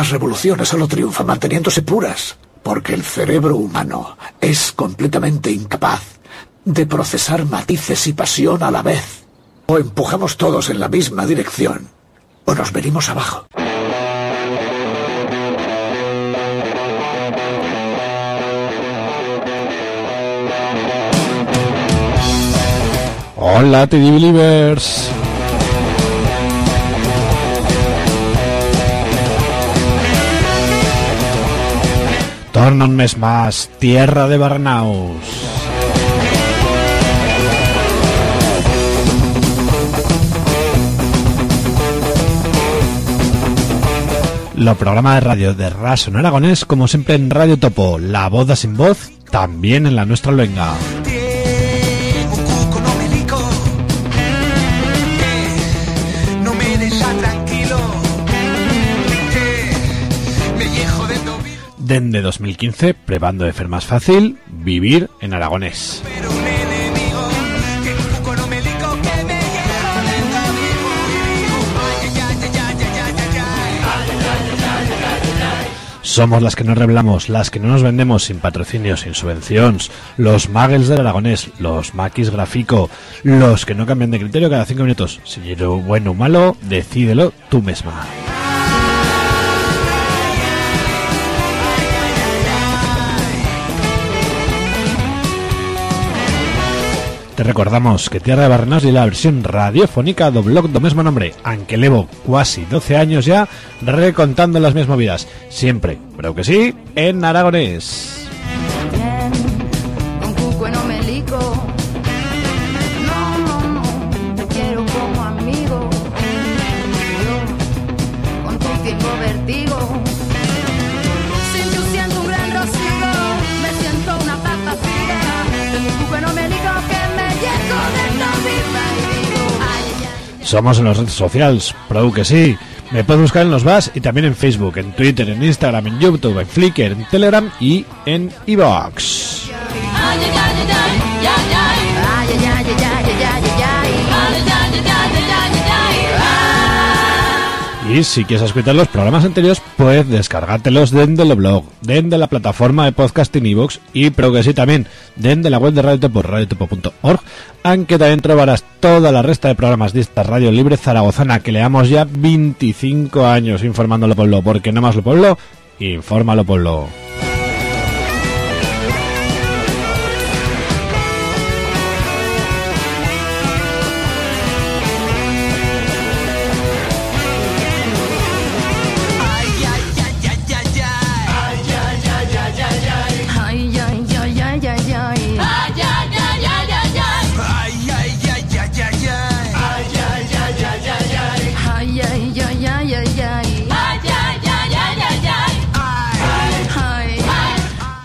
Las revoluciones solo triunfan manteniéndose puras, porque el cerebro humano es completamente incapaz de procesar matices y pasión a la vez. O empujamos todos en la misma dirección, o nos venimos abajo. Hola, TD Believers. Torna un mes más, tierra de Barnaus. Lo programa de radio de Raso en Aragonés, como siempre en Radio Topo, la boda sin voz, también en la nuestra luenga. Dende 2015, Prebando de Fer más fácil, Vivir en Aragonés. Somos las que nos revelamos, las que no nos vendemos sin patrocinio, sin subvenciones, los magels del aragonés, los maquis grafico, los que no cambian de criterio cada cinco minutos. Si eres bueno o malo, decídelo tú misma. Te recordamos que Tierra de Barrenaus y la versión radiofónica do blog do mismo nombre, aunque levo casi 12 años ya recontando las mismas vidas. Siempre, pero que sí, en aragonés. Somos en las redes sociales, pro que sí. Me puedes buscar en los VAS y también en Facebook, en Twitter, en Instagram, en YouTube, en Flickr, en Telegram y en iVoox. Y si quieres escuchar los programas anteriores, puedes descargártelos desde el blog, desde la plataforma de podcasting iVoox y pero que sí también desde la web de Radio Topo, radiotopo.org, aunque también trobarás toda la resta de programas de esta radio libre zaragozana que leamos ya 25 años informándolo pueblo, porque nada más lo pueblo, infórmalo pueblo.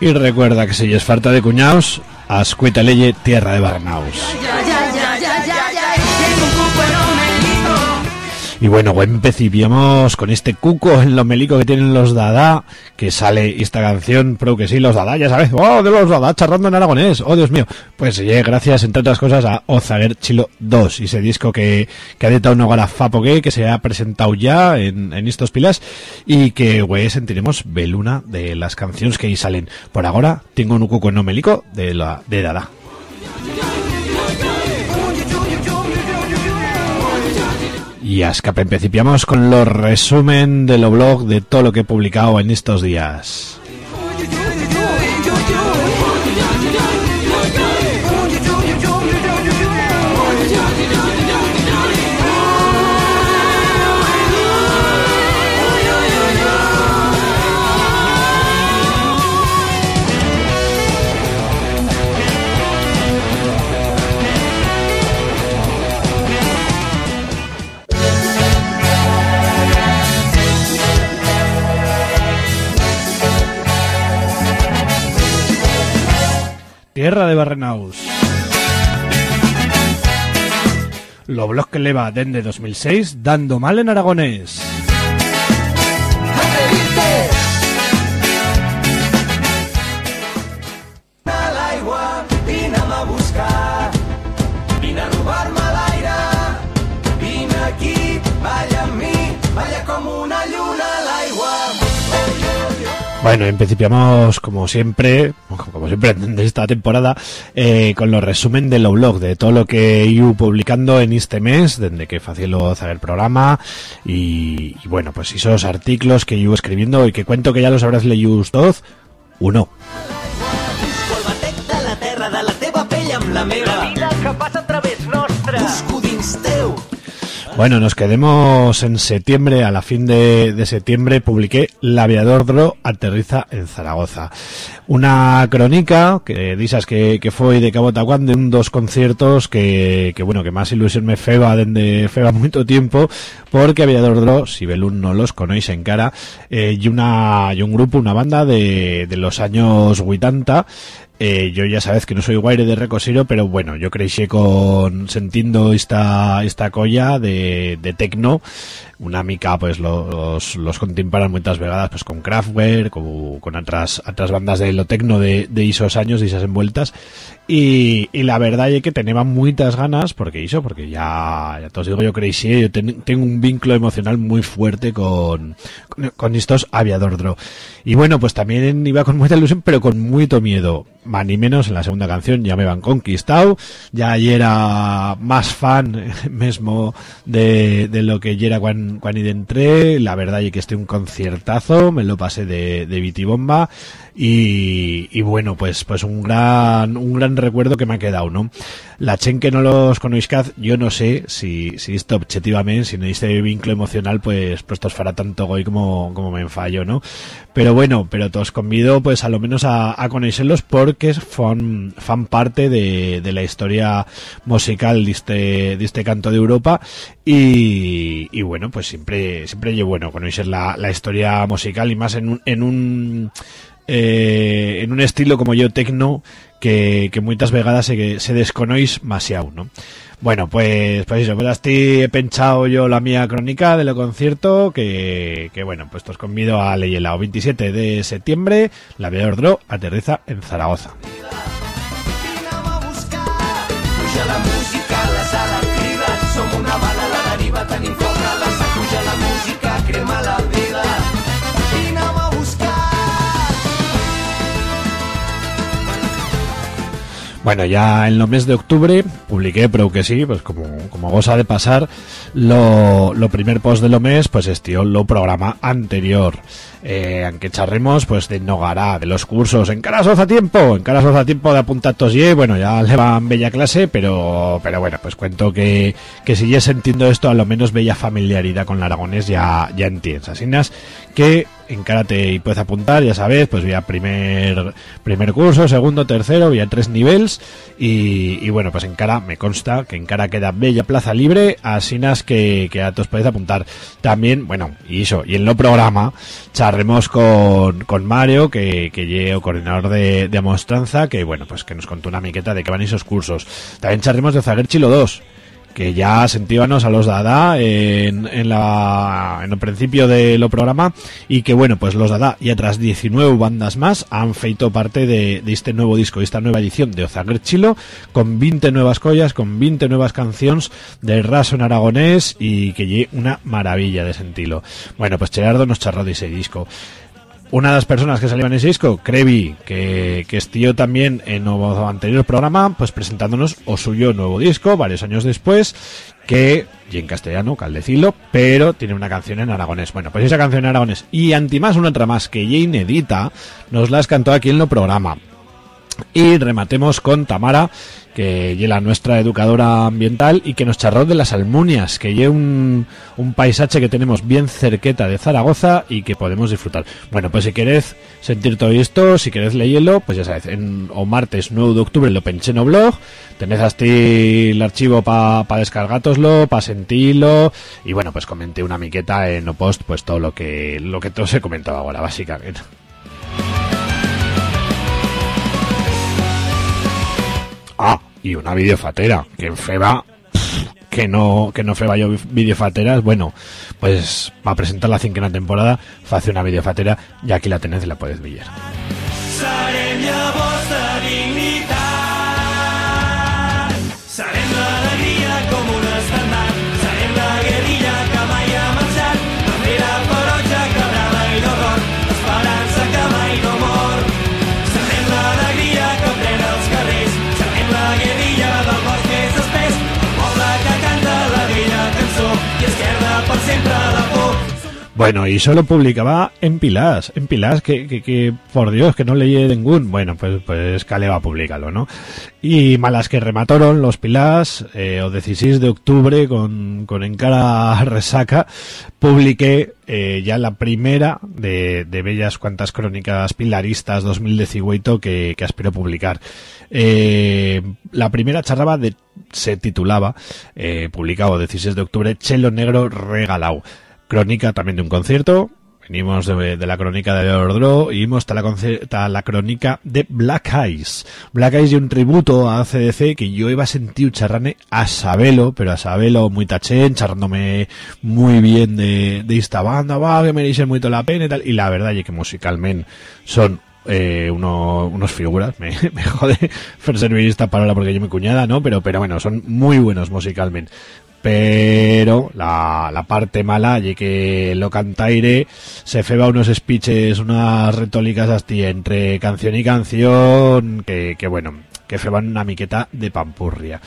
Y recuerda que si es falta de cuñados, ascuita leye tierra de Barnaus. Y bueno, pues empecemos con este cuco en lo melico que tienen los Dada, que sale esta canción, pero que sí, los Dada, ya sabes, oh, de los Dada, charrando en aragonés, oh Dios mío. Pues eh, gracias, entre otras cosas, a Ozaguer Chilo 2, ese disco que, que ha editado un Fapo que, que se ha presentado ya en, en estos pilas, y que, güey, sentiremos beluna de las canciones que ahí salen. Por ahora, tengo un cuco en lo melico de la, de Dada. Y a escape empecipiamos con los resumen de lo blog de todo lo que he publicado en estos días. Tierra de Barrenaus. Lo blog que leva dende 2006 dando mal en aragonés. Bueno, empecipiamos como siempre, como siempre de esta temporada, eh, con los resumen de lo blog, de todo lo que iba publicando en este mes, desde que facilo hacer el programa, y, y bueno, pues esos artículos que iba escribiendo y que cuento que ya los habrás leído todos, uno. La vida que passa a través. Busco. Bueno, nos quedemos en septiembre, a la fin de, de septiembre publiqué El aviador Dro aterriza en Zaragoza. Una crónica que dices que, que fue de Cabo Tacuán de un dos conciertos que, que bueno, que más ilusión me feba desde feba mucho tiempo, porque Aviador Dro, si Belún no los conocéis en cara, eh, y una, y un grupo, una banda de, de los años 80, eh, yo ya sabes que no soy guaire de recosiro, pero bueno, yo crecí con sentiendo esta esta colla de, de tecno, una mica pues los, los contemporan muchas vegadas pues con Kraftwerk, con, con otras otras bandas de lo tecno de, de esos años y esas envueltas y, y la verdad es que tenía muchas ganas porque hizo, porque ya, ya te digo yo crecí, yo ten- tengo un vínculo emocional muy fuerte con, con, estos aviador Dro. Y bueno, pues también iba con mucha ilusión, pero con mucho miedo. Más ni menos en la segunda canción ya me van conquistado. Ya era más fan mismo de, de lo que ya era cuando, cuando entré. La verdad es que este un conciertazo, me lo pasé de, de bitibomba. Y, bueno, pues, pues un gran, un gran recuerdo que me ha quedado, ¿no? La chen que no los conozcáis, yo no sé si, si esto objetivamente, si no este vínculo emocional, pues, pues os fará tanto goy como, como me enfallo, ¿no? Pero bueno, pero te os convido, pues, a lo menos a, a conocerlos porque fan, fan parte de, de la historia musical de este, de este canto de Europa y, y bueno, pues siempre, siempre es bueno conocer la, la historia musical y más en un, en un, eh, en un estilo como yo tecno que, que muchas vegadas se, se desconois demasiado, ¿no? Bueno, pues, pues eso, pues así he pensado yo la mía crónica de lo concierto, que, que bueno, pues os convido a leerla. O 27 de septiembre, la Dro aterriza en Zaragoza. Bueno, ya en los mes de octubre publiqué, pero que sí, pues como, como goza de pasar, lo, lo primer post de lo mes, pues estió lo programa anterior. Eh, aunque charremos, pues de Nogará, de los cursos, en caras a tiempo, en caras a tiempo de apuntatos y, bueno, ya le van bella clase, pero, pero bueno, pues cuento que, que si ya entiendo esto, a lo menos bella familiaridad con el aragonés ya, ya entiendes. Así nas, que encárate y puedes apuntar, ya sabes, pues vía primer, primer curso, segundo, tercero, vía tres niveles y, y bueno, pues en cara me consta que en cara queda bella plaza libre, así nas que, que a todos podéis apuntar. También, bueno, y eso, y en lo programa charremos con, con Mario, que, que llevo coordinador de, de Amostranza, que bueno, pues que nos contó una miqueta de que van esos cursos. También charremos de Zaguerchilo 2 que ya sentíbanos a los Dada en, en, la, en el principio de lo programa y que bueno, pues los Dada y otras 19 bandas más han feito parte de, de este nuevo disco, de esta nueva edición de Ozaguer Chilo, con 20 nuevas collas, con 20 nuevas canciones de raso en aragonés y que lle una maravilla de sentilo. Bueno, pues Gerardo nos charró de ese disco. Una de las personas que salían en ese disco, Crevi, que, que también en el anterior programa, pues presentándonos o suyo nuevo disco, varios años después, que, y en castellano, caldecilo, pero tiene una canción en aragonés. Bueno, pues esa canción en aragonés y antimás una otra más que ya inedita, nos las cantó aquí en el programa. Y rematemos con Tamara, que la nuestra educadora ambiental y que nos charró de las Almunias, que es un, un paisaje que tenemos bien cerqueta de Zaragoza y que podemos disfrutar. Bueno, pues si queréis sentir todo esto, si queréis leerlo, pues ya sabéis, en, o martes 9 de octubre lo pensé en o blog, tenéis hasta el archivo para pa descargatoslo, para sentirlo, y bueno, pues comenté una miqueta en o post, pues todo lo que, lo que todo se comentaba ahora, básicamente. Ah, y una videofatera, que Feba, que no, que no Feba yo videofateras, bueno, pues va a presentar la cinquena temporada, hace una videofatera, y aquí la tenéis y la podéis ver. Bueno, y solo publicaba en Pilas, en Pilas, que, que, que por Dios, que no leí ningún. Bueno, pues, pues Caleva publicalo, ¿no? Y malas que remataron los Pilas, eh, o 16 de octubre, con, con encara resaca, publiqué eh, ya la primera de, de bellas cuantas crónicas pilaristas 2018 que, que aspiro publicar. Eh, la primera charraba de, se titulaba, eh, publicado 16 de octubre, Chelo Negro Regalao. Crónica también de un concierto. Venimos de, la crónica de Ordro y vimos la, la crónica de Black Eyes. Black Eyes y un tributo a CDC que yo iba a sentir charrane a Sabelo, pero a Sabelo muy tachén, charrándome muy bien de, de esta banda, va, que me muy la pena y tal. Y la verdad es que musicalmente son eh, uno, unos figuras, me, me jode servir esta palabra porque yo me cuñada, ¿no? Pero, pero bueno, son muy buenos musicalmente. Pero la, la parte mala, y que lo cantaire, se feba unos speeches, unas retólicas así entre canción y canción, que, que bueno, que feban una miqueta de pampurria.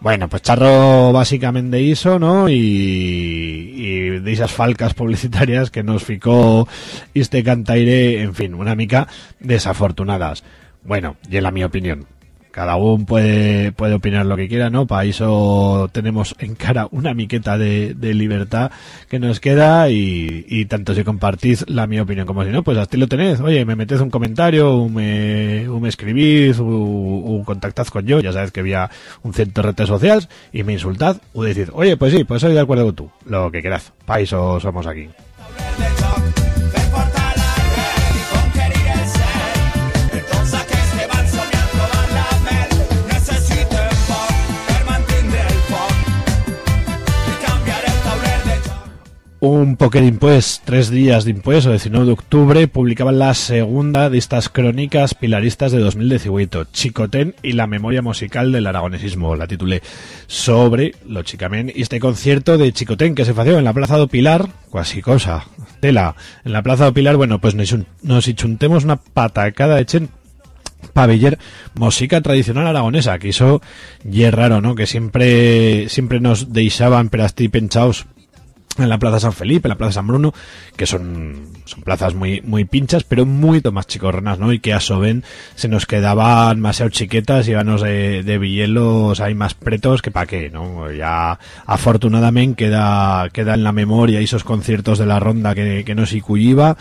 Bueno, pues charro básicamente hizo, ¿no? Y, y de esas falcas publicitarias que nos ficó este cantaire, en fin, una mica desafortunadas. Bueno, y en la mi opinión. Cada uno puede, puede opinar lo que quiera, ¿no? Para eso tenemos en cara una miqueta de, de libertad que nos queda y, y tanto si compartís la mi opinión como si no, pues así lo tenéis. Oye, me metéis un comentario, o me, escribís, o, contactad con yo, ya sabes que había un centro de redes sociales y me insultad, o decid, oye, pues sí, pues soy de acuerdo con tú, lo que queráis. Para eso somos aquí. Un poquerín pues, tres días de impuesto, 19 de octubre, publicaban la segunda de estas crónicas pilaristas de 2018, Chicotén y la memoria musical del aragonesismo, la titulé sobre lo chicamén y este concierto de Chicotén que se fació en la Plaza do Pilar, cuasi cosa, tela, en la Plaza do Pilar, bueno, pues nos, nos una patacada de chen pabiller música tradicional aragonesa, que eso y es raro, ¿no? Que siempre siempre nos deixaban así penchaos en la Plaza San Felipe, en la Plaza San Bruno, que son, son plazas muy, muy pinchas, pero muy más chicorrenas, ¿no? Y que a Soben se nos quedaban demasiado chiquetas, íbamos de, de villelos hay más pretos que pa' qué, ¿no? Ya afortunadamente queda, queda en la memoria esos conciertos de la ronda que, que nos iba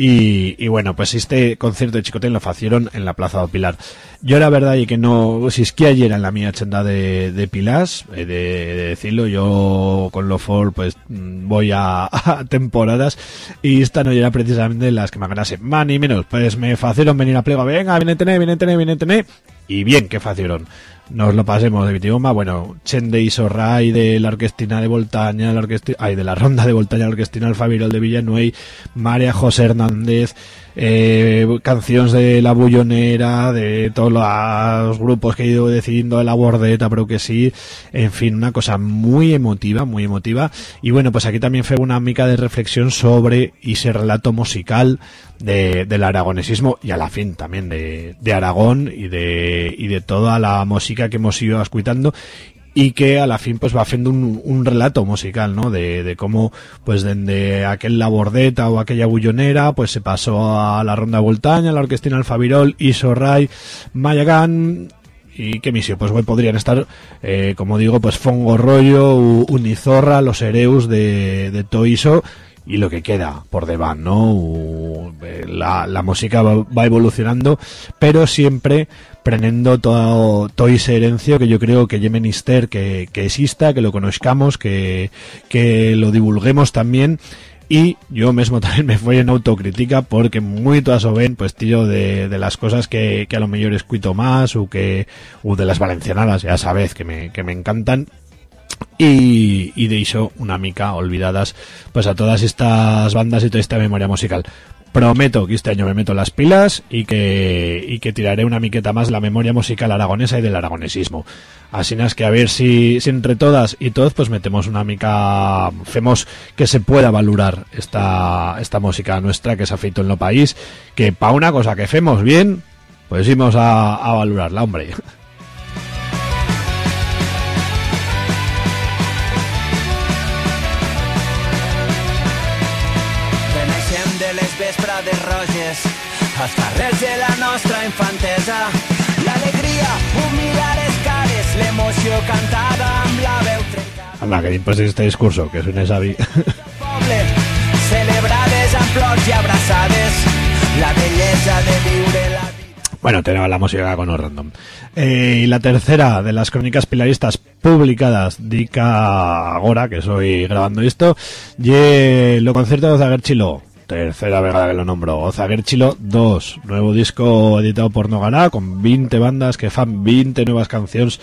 y, y bueno, pues este concierto de Chicotén lo facieron en la Plaza do Pilar. Yo la verdad y que no, si es que ayer en la mía chenda de, de Pilas, eh, de, de decirlo, yo con lo for pues mm, voy a, a temporadas y esta no era precisamente las que me ganase más ni menos, pues me facieron venir a plego, venga, viene tener, viene tener, viene tener, y bien que facieron. Nos lo pasemos de Vitibomba, bueno, Chende y Sorray de la Orquestina de Voltaña, la orquesti ay, de la Ronda de Voltaña, la Orquestina Alfabirol de Villanuey, María José Hernández, eh, canciones de La Bullonera, de todos los grupos que he ido decidiendo de la Bordeta, pero que sí, en fin, una cosa muy emotiva, muy emotiva. Y bueno, pues aquí también fue una mica de reflexión sobre ese relato musical de, del aragonesismo y a la fin también de, Aragón y de, y de toda la música que hemos ido escuchando y que a la fin pues va haciendo un, un relato musical, ¿no? De, de cómo pues desde aquel labordeta o aquella bullonera pues se pasó a la ronda voltaña, la orquestina Alfabirol, Isorray, Mayagán y qué misión, pues bueno, podrían estar eh, como digo pues Fongo Rollo, Unizorra, los Ereus de Toiso y lo que queda por debajo, ¿no? Eh, La, la música va, evolucionando, pero siempre prendiendo todo, todo ese herencio que yo creo que menester que, que exista, que lo conozcamos, que, que lo divulguemos también y yo mismo también me fui en autocrítica porque muy todas o ven pues tío de, de las cosas que, que a lo mejor escuito más o que o de las valencianadas ya sabes que me, que me encantan y, y de eso una mica olvidadas pues a todas estas bandas y toda esta memoria musical prometo que este año me meto las pilas y que, y que tiraré una miqueta más la memoria musical aragonesa y del aragonesismo. Así es que a ver si, entre todas y todos pues metemos una mica, hacemos que se pueda valorar esta, esta música nuestra que se ha feito en lo país, que para una cosa que hacemos bien, pues íbamos a, a valorarla, hombre. Els carrers de la nostra infantesa. L'alegria humila les cares, l'emoció cantada amb la veu trencada. Anda, que pues este discurso, que suene Xavi. Poble, celebrades amb plors i abraçades, la bellesa de viure la. Bueno, tenemos la música con los random. Eh, y la tercera de las crónicas pilaristas publicadas dica ahora que soy grabando esto, y lo concierto de Ozaguer Chilo. Tercera vegada que lo nombro. Ozaguer Chilo 2. Nuevo disco editado por Nogará con 20 bandas que fan 20 nuevas canciones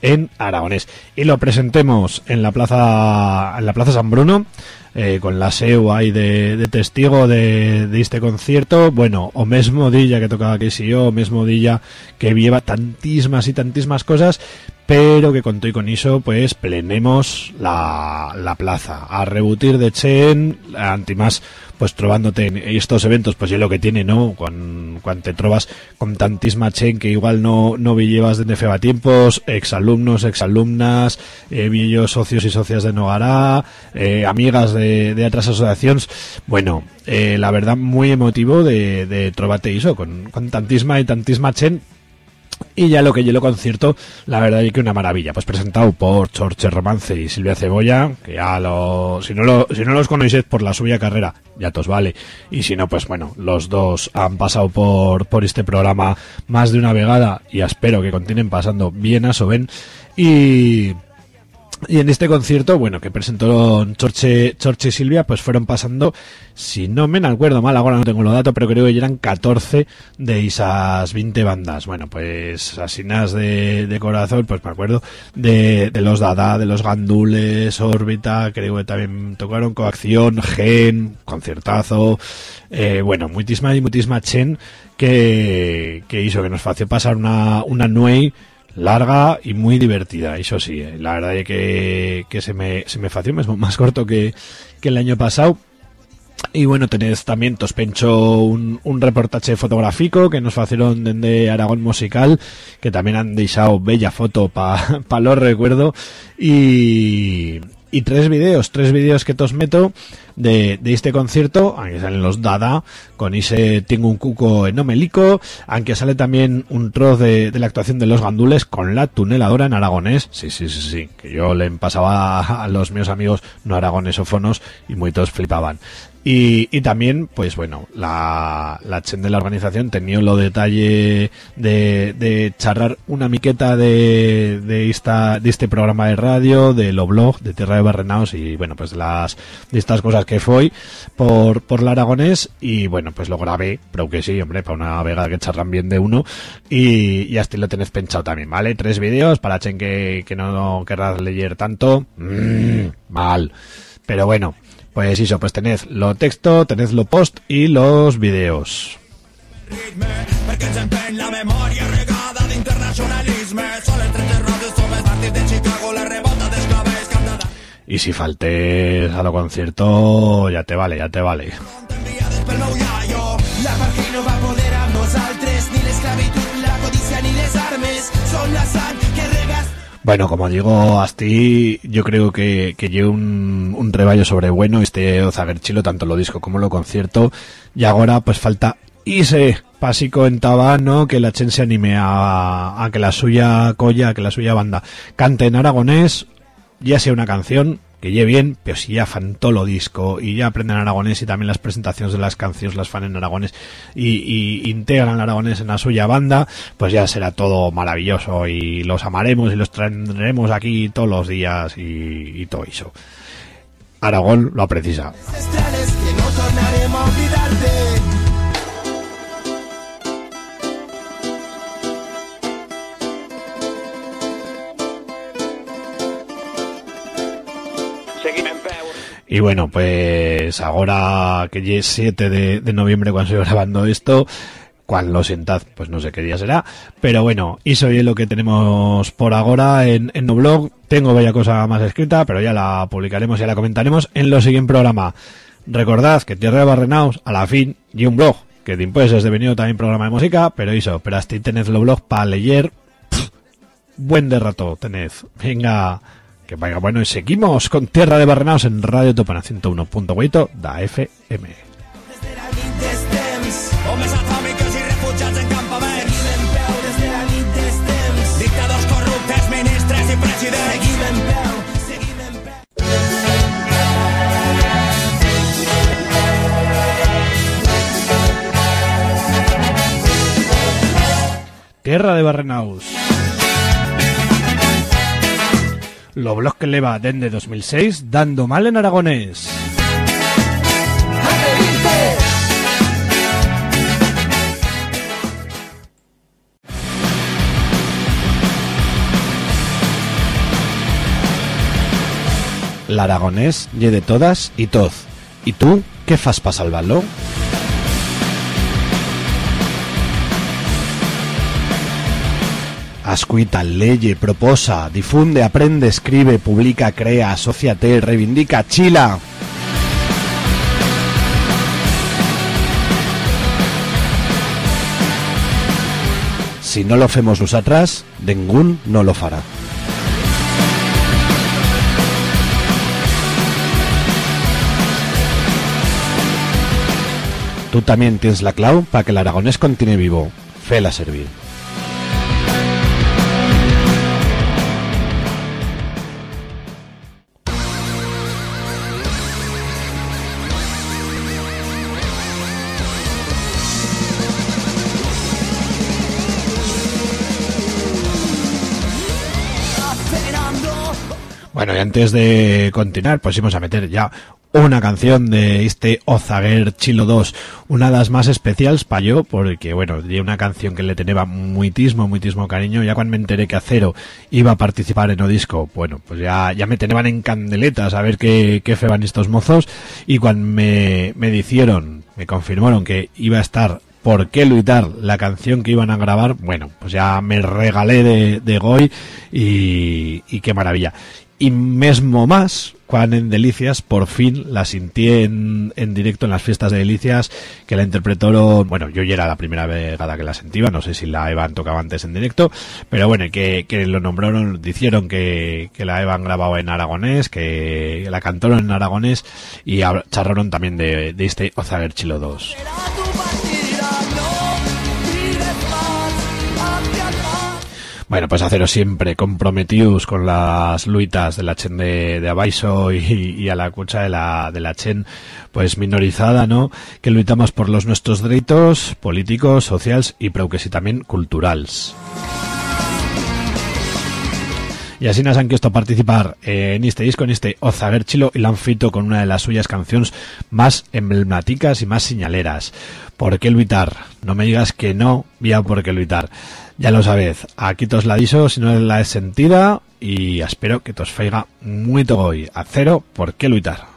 en aragonés. Y lo presentemos en la plaza, en la plaza San Bruno, eh, con la SEU ahí de, testigo de, de este concierto. Bueno, o mesmo dilla que tocaba que si yo, o mesmo dilla que lleva tantísimas y tantísimas cosas, pero que con todo y con eso, pues plenemos la, la plaza. A rebutir de Chen, antimás, pues trovándote en estos eventos, pues es lo que tiene, ¿no? Cuando, cuando te trovas con tantísima Chen que igual no, no llevas desde feba tiempos, exalumnos, exalumnas, eh, socios y socias de Nogará, eh, amigas de, de otras asociaciones. Bueno, eh, la verdad, muy emotivo de, de trovate iso, con, con tantísima y tantísima Chen, y ya lo que yo lo concierto, la verdad es que una maravilla. Pues presentado por Chorche Romance y Silvia Cebolla, que ya lo, si no lo, si no los conocéis por la suya carrera, ya os vale. Y si no, pues bueno, los dos han pasado por, por este programa más de una vegada y espero que continúen pasando bien a Soben. Y, y en este concierto, bueno, que presentaron Chorche, y Silvia, pues fueron pasando, si no me acuerdo mal, ahora no tengo los datos, pero creo que eran 14 de esas 20 bandas. Bueno, pues asinas de, corazón, pues me acuerdo de, de los Dada, de los Gandules, Órbita, creo que también tocaron Coacción, Gen, Conciertazo, eh, bueno, muchísima y muchísima Chen que, que hizo que nos fació pasar una, una nuey larga y muy divertida, eso sí, eh. la verdad es que, que se me, se me fació más corto que, que el año pasado. Y bueno, tenéis también Tospencho un, un reportaje fotográfico que nos facieron desde Aragón Musical, que también han dejado bella foto para pa los recuerdo. Y, y tres vídeos, tres vídeos que os meto de, este concierto, aunque salen los Dada, con ese Tengo un cuco en Omelico, aunque sale también un trozo de, la actuación de los gandules con la tuneladora en aragonés, sí, sí, sí, sí, que yo le pasaba a, los míos amigos no aragonesófonos y muchos flipaban. Y, y también, pues bueno, la, la chen de la organización tenía lo detalle de, de charrar una miqueta de, de, esta, de este programa de radio, de lo blog, de Tierra de Barrenaos y bueno, pues las, de estas cosas que fue por, por la Aragonés y bueno, pues lo grabé, pero que sí, hombre, para una vega que charran bien de uno y, y así lo tenés pensado también, ¿vale? Tres vídeos para chen que, que no querrás leer tanto, mm, mal. Pero bueno, pues eso, pues tened lo texto, tened lo post y los vídeos. la memòria regada d'internacionalisme solen Y si faltes a lo concierto, ya te vale, ya te vale. Bueno, como digo, Asti, yo creo que, que llevo un, un reballo sobre bueno este Ozaguerchilo, tanto lo disco como lo concierto, y ahora pues falta ese pasico en tabano que la chen se anime a, a que la suya colla, a que la suya banda cante en aragonés, ya sea una canción que lleve bien, pero si ya fan todo lo disco y ya aprenden aragonés y también las presentaciones de las canciones las fan en aragonés y, integran el aragonés en la suya banda, pues ya será todo maravilloso y los amaremos y los traeremos aquí todos los días y, y todo eso. Aragón lo precisa. Y bueno, pues ahora que ya es 7 de, noviembre cuando estoy grabando esto, cuando lo sentad, pues no sé qué día será. Pero bueno, eso es lo que tenemos por ahora en, en blog. Tengo bella cosa más escrita, pero ya la publicaremos, ya la comentaremos en lo siguiente programa. Recordad que Tierra de Barrenaos, a la fin, y un blog, que después es devenido también programa de música, pero eso, pero hasta tened los blog para leer. Buen de rato tened. Venga, que vaya bueno, y seguimos con Tierra de Barrenaos en Radio Topana 101.8 da FM. Tierra de Barrenaus. Lo blog que leva dende 2006 dando mal en aragonés. L'aragonés lle de todas y toz. ¿Y tú qué fas pa salvarlo? Ascuita, leye, proposa, difunde, aprende, escribe, publica, crea, asociate, reivindica, chila. Si no lo hacemos los atrás, ningún no lo fará. Tú también tienes la clau para que el aragonés continúe vivo. Fela servir. Bueno, y antes de continuar, pues íbamos a meter ya una canción de este Ozaguer Chilo 2, una de las más especiales para yo, porque bueno, de una canción que le tenía muitismo, muitismo cariño, ya cuando me enteré que Acero iba a participar en o disco, bueno, pues ya, ya me tenían en candeletas a ver qué, qué feban estos mozos, y cuando me, me dijeron, me confirmaron que iba a estar por qué luchar la canción que iban a grabar, bueno, pues ya me regalé de, de Goy y qué maravilla. Y mesmo más, cuando en Delicias por fin la sentí en, en directo en las fiestas de Delicias, que la interpretaron, bueno, yo ya era la primera vez que la sentía, no sé si la Evan tocaba antes en directo, pero bueno, que, que lo nombraron, dijeron que, que la Evan grabado en aragonés, que la cantaron en aragonés y charraron también de, de este Ozager Chilo 2. Bueno, pues haceros siempre comprometidos con las luitas de la Chen de, de Abaiso y, a la cucha de la, de la Chen, pues minorizada, ¿no? Que luitamos por los nuestros derechos políticos, sociales y creo que sí también culturales. Y así nos han querido participar eh, en este disco, en este Ozager Chilo, y la han fito con una de las suyas canciones más emblemáticas y más señaleras. ¿Por qué luitar? No me digas que no, vía por qué luitar. Ya lo sabéis, aquí tos la diso, si no la es sentida, y espero que tos feiga muy hoy. A cero, ¿por qué luitar?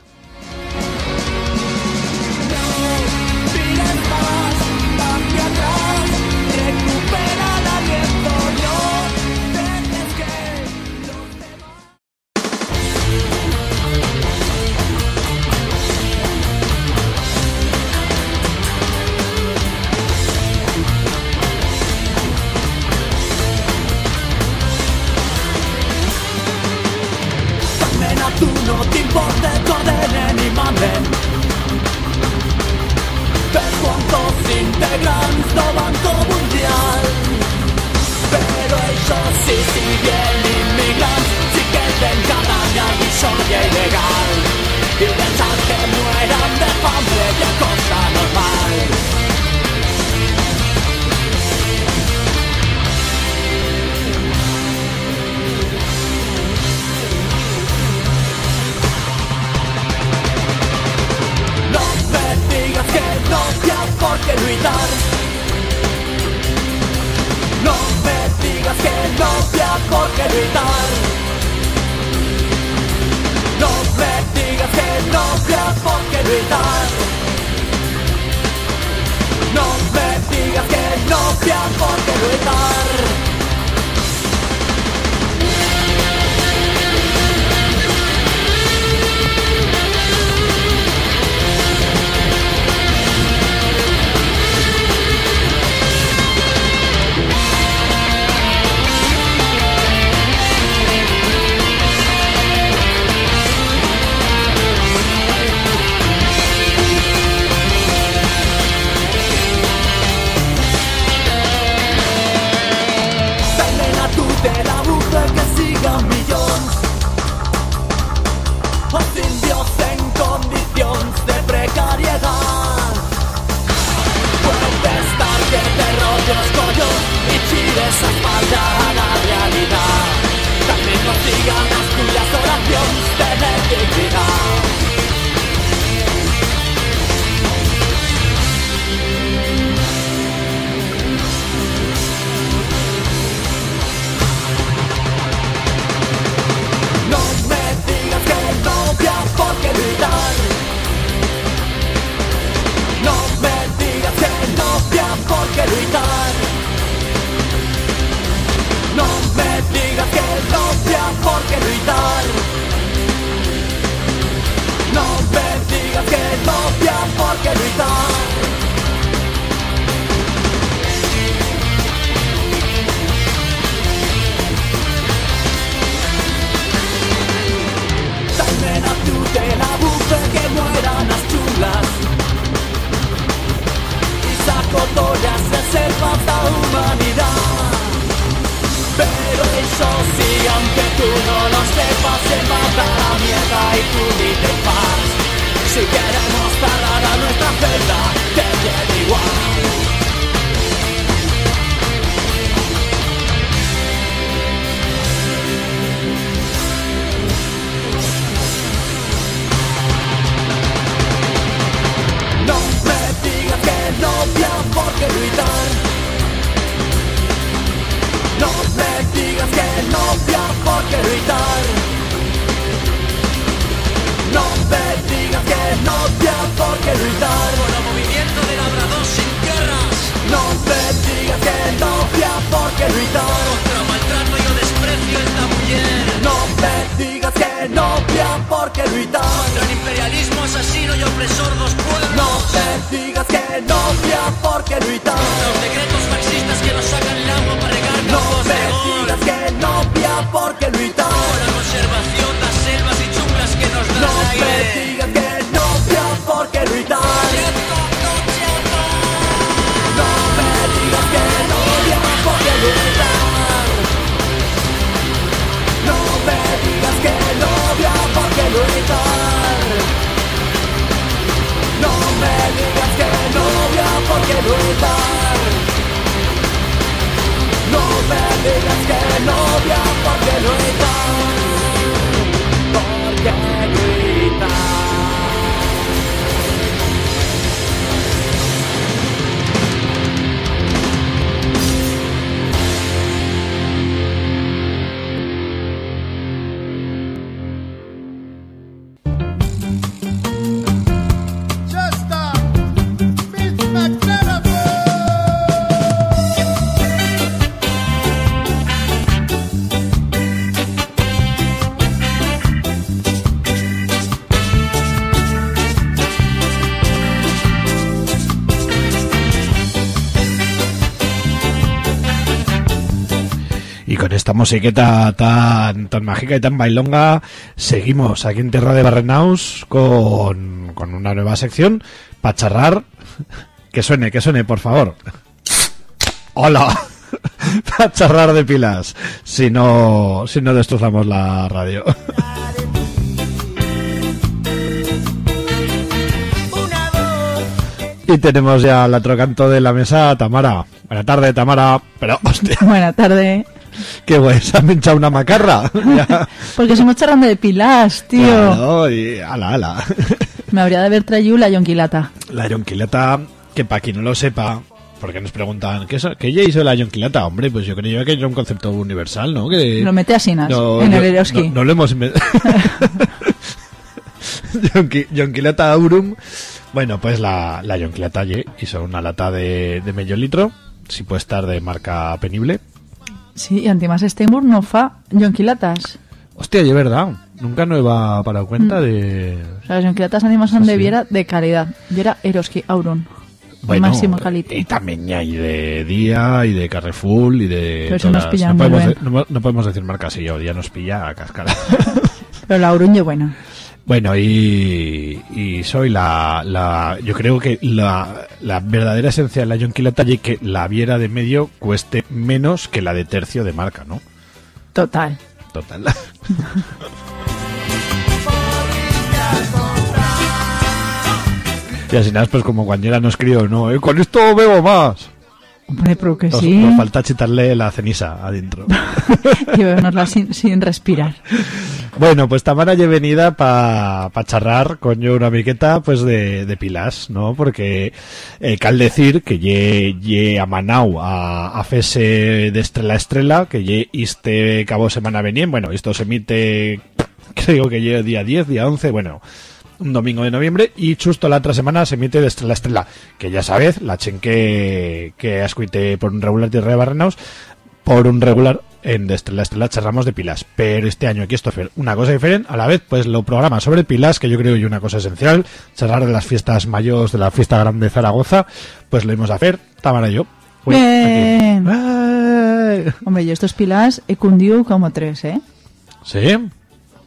Musiqueta tan, tan mágica y tan bailonga, seguimos aquí en Tierra de Barrenaus con, con una nueva sección para charrar. Que suene, que suene, por favor. ¡Hola! para charrar de pilas. Si no, si no destrozamos la radio. Y tenemos ya al otro canto de la mesa Tamara. Buena tarde, Tamara. Pero, hostia, Buena tarde. Qué guay, se ha pinchado una macarra. Porque somos charlando de pilas, tío. Claro, y ala, ala. Me habría de haber traído la yonquilata. La yonquilata, que para quien no lo sepa, porque nos preguntan, ¿qué, ¿qué ya hizo la yonquilata? Hombre, pues yo creo que era un concepto universal, ¿no? Que Lo mete así, no, en el Eroski. No, no lo hemos inventado. Yonquilata aurum. Bueno, pues la, la yonquilata hizo una lata de, de medio litro, si puede estar de marca penible. Sí, y antimás Steinburg no fa yonquilatas. Hostia, y es verdad, nunca no iba para cuenta de... O sea, las yonquilatas antimas son Ah, de sí. Viera de calidad. Viera Eroski Auron. Bueno, máximo calidad. y también hay de Día y de Carrefour y de... Pero todas. nos pillan no, podemos, de- no, no podemos decir marcas y yo, ya nos pilla a cascara. Pero la Auron es buena. Bueno, y, y soy la, la. Yo creo que la, la verdadera esencia de la Yonquilata y que la viera de medio cueste menos que la de tercio de marca, ¿no? Total. Total. y así nada, pues como cuando era nos crió, ¿no? Eh, Con esto bebo más. Hombre, pero que Nos, sí. nos falta chitarle la ceniza adentro. y bebernosla sin, sin respirar. Bueno, pues Tamara lle venida pa, pa charrar con yo una miqueta pues de, de pilas, ¿no? Porque eh, cal decir que lle, lle a Manau a, a fese de estrella a estrella, que lle este cabo semana venien, bueno, esto se emite creo que lle día 10, día 11, bueno, un domingo de noviembre y justo la otra semana se emite de estrella a estrella, que ya sabes, la chen que, que ascuite por un regular tierra de Barrenaus, por un regular en de Estrella a Estrella charramos de pilas. Pero este año aquí esto es una cosa diferente. A la vez, pues lo programa sobre pilas, que yo creo que es una cosa esencial. Charlar de las fiestas mayores, de la fiesta grande de Zaragoza, pues lo íbamos a hacer. Tamara y yo. Uy, Bien. Hombre, yo estos pilas he cundido como tres, ¿eh? ¿Sí?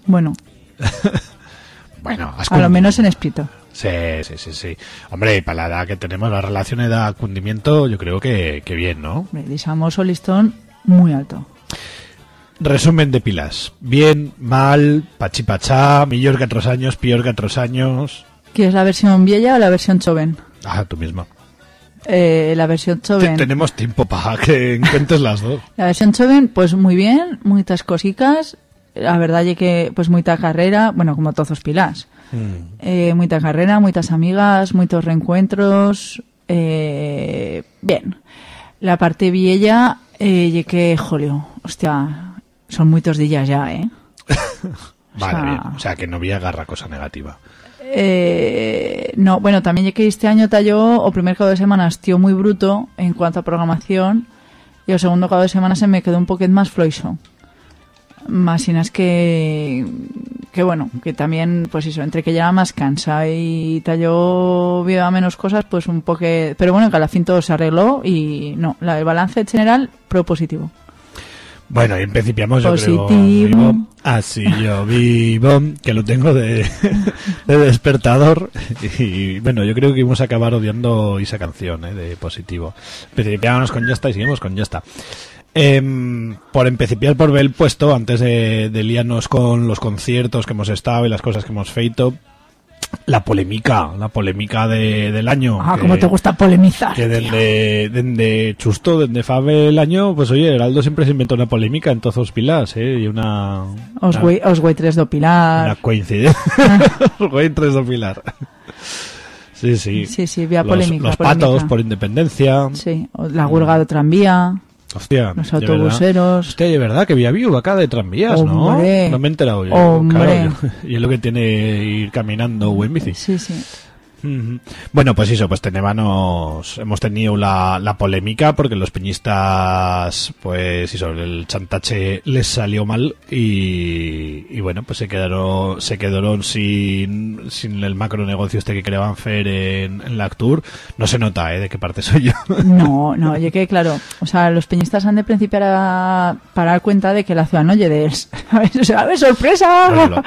Bueno, Bueno, has a lo menos en espíritu. Sí, sí, sí, sí. Hombre, y para la edad que tenemos, la relación edad-cundimiento, yo creo que, que bien, ¿no? Hombre, o listón muy alto. Resumen de pilas. Bien, mal, pachipachá, mejor que otros años, peor que otros años. ¿Quieres la versión vieja o la versión joven? Ah, tú mismo. Eh, la versión joven. tenemos tiempo para que encuentres las dos. La versión joven, pues muy bien, muchas cositas. La verdad es que, pues, mucha carrera, bueno, como todos los pilas. Eh, mucha carrera, muchas amigas, muchos reencuentros. Eh, bien. La parte vieja, eh, que, jolio, hostia, son muchos días ya, ¿eh? Vale, sea- bien. O sea, que no había agarra cosa negativa. Eh, no, bueno, también ya que este año talló, o primer cabo de semana estío muy bruto en cuanto a programación, y el segundo cabo de semana se me quedó un poquito más floixo. Más sin es que, que bueno, que también, pues eso, entre que ya más cansa y talló viva menos cosas, pues un poco, pero bueno, que a la fin todo se arregló y no, la, el balance general, propositivo. Bueno, y principiamos yo creo. Vivo. Así yo vivo, que lo tengo de, de despertador. Y bueno, yo creo que íbamos a acabar odiando esa canción ¿eh? de positivo. Principiamos con ya está y seguimos con ya está. Em, por empecipiar por ver el puesto, antes de, de liarnos con los conciertos que hemos estado y las cosas que hemos feito, la polémica, la polémica de, del año. Ah, que- como te gusta polemizar. que desde, desde Chusto, desde Fabe el año, pues oye, Heraldo siempre se inventó una polémica en todos los pilas, ¿eh? Y una... Os una, güey, os güey tres do una pilar. coincidencia. Os güey tres do pilar. Sí, sí. Sí, sí, vía los, polémica, Los polémica. patos por independencia. Sí, la huelga de tranvía, Hostia. los autobuseros. Hostia, de verdad que había vivo acá de tranvías, ¿no? No me he enterado yo. Hombre. Claro, yo- y es lo que tiene ir caminando o en bici. Sí, sí. Bueno, pues eso, pues tenébamos, hemos tenido la, la polémica porque los peñistas, pues eso, el chantache les salió mal y, y bueno, pues se quedaron, se quedaron sin, sin el macro negocio este que creaban Fer en, en la Actur. No se nota, ¿eh? De qué parte soy yo. No, no, yo que claro, o sea, los peñistas han de principiar a, para dar cuenta de que la ciudad no oye de ellos. O sea, ¡ay, sorpresa! Bueno,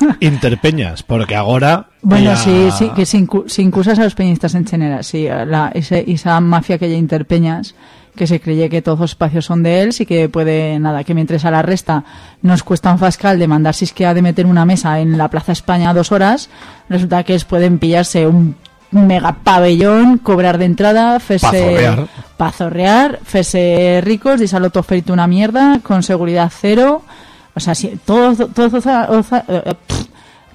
lo- Interpeñas, porque ahora... Bueno, sí, sí, que sin, cu- sin cusas a los peñistas en general, sí, la, ese, esa mafia que hay interpeñas, que se cree que todos los espacios son de él, y que puede, nada, que mientras a la resta nos cuesta un fascal de mandar si es que ha de meter una mesa en la Plaza España dos horas, resulta que es, pueden pillarse un mega pabellón, cobrar de entrada, fese, Pazorrear. pazorrear, fese ricos, dísalo todo feito una mierda, con seguridad cero, o sea, si, todos, todos, eh, pff,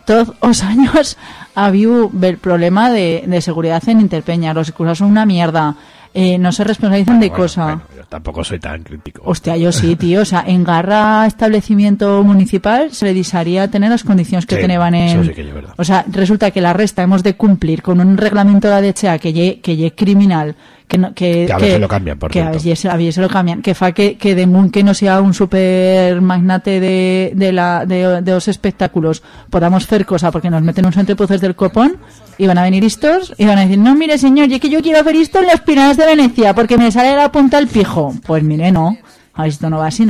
todos los años habido el problema de, de seguridad en Interpeña. Los excusas son una mierda. Eh, no se responsabilizan de Bueno, cosa. bueno, yo tampoco soy tan crítico. Hostia, yo sí, tío. O sea, en Garra establecimiento municipal se le disaría tener las condiciones que Sí, tenían en... eso sí que es verdad. O sea, resulta que la resta hemos de cumplir con un reglamento de la DHA que ye, que ye criminal, que no, que, Que a ver si lo cambian, por que a cierto. si- a lo cambian, que fa que, que de que no sea un super magnate de, de la, de, de los espectáculos, podamos hacer cosa porque nos meten un pozos del copón, y van a venir estos, y van a decir, no, mire señor, yo que yo quiero hacer esto en las Pinadas de Venecia, porque me sale la punta al pijo. Pues mire, no. A esto no va así,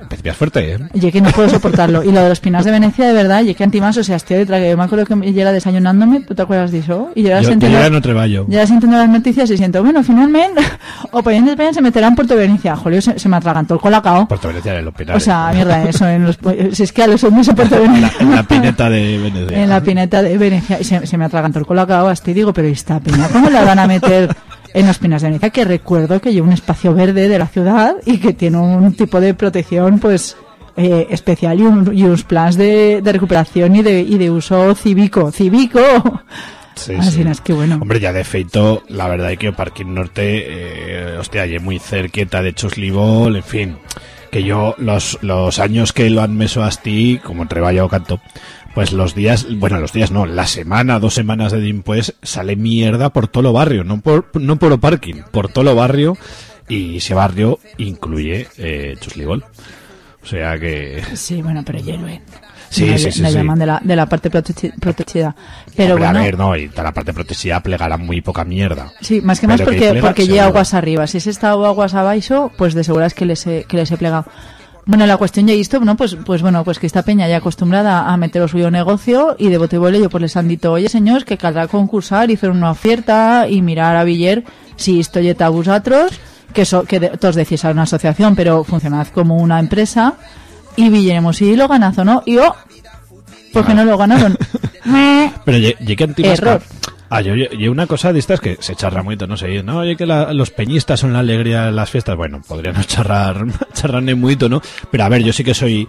Empecías fuerte, ¿eh? Que no puedo soportarlo. Y lo de los pinas de Venecia, de verdad, y que antimas, o sea, estoy detrás, yo me acuerdo que yo era desayunándome, ¿tú te acuerdas de eso? Y yo era Yo, yo ya no treballo. ya sintiendo las noticias y siento, bueno, finalmente, o Payán de España se meterá en Puerto Venecia. Joder, se, se me atragantó el colacao. Puerto Venecia de los O Pinares. sea, mierda, eso, en los, si es que a los hombres en Puerto en, la, Venecia. en la pineta de Venecia. En la pineta de Venecia. Y se, se me atragantó el colacao, hasta y digo, pero ¿y esta piña cómo la van a meter en los Pinas de Niza, que recuerdo que lleva un espacio verde de la ciudad y que tiene un tipo de protección, pues, eh, especial y, un- y unos planes de, de recuperación y de, y de uso cívico. ¡Cívico! Sí, Así sí. es que bueno. Hombre, ya de feito, la verdad es que o Parking Norte, eh, hostia, lle muy cerqueta de Choslibol, en fin, que yo los, los años que lo han meso hasti, como treballo canto, pues los días, bueno, los días no, la semana, dos semanas de impues, sale mierda por todo lo barrio, no por, no por o parking, por todo lo barrio, y ese barrio incluye eh, Choslibol. O sea que... Sí, bueno, pero ¿eh? Sí, la, sí, sí, la llaman de la, de la parte protegida. Pero Hombre, bueno, a ver, no, y la parte protegida plegará muy poca mierda. sí, más que más Pero que porque, porque llega aguas arriba. Si es estado aguas abajo, pues de seguras que les he, que les he plegado. Bueno, la cuestión ya esto, ¿no? Pues, pues bueno, pues que esta peña ya acostumbrada a meter o suyo negocio y de bote y bolillo pues les han dicho, oye señores, que caldrá concursar y hacer una oferta y mirar a Viller si esto yeta a vosotros, que, so, que de- todos decís a una asociación, pero funcionad como una empresa y villeremos si lo ganaz o no. Y oh, porque no lo ganaron. Pero lle, lle que antiguas Error. Ah, yo, yo- yo una cosa de estas que se charra mucho, no sé, no, oye que la- los peñistas son la alegría de las fiestas, bueno, podría no charrar, charrarne mucho, ¿no? Pero a ver, yo sí que soy,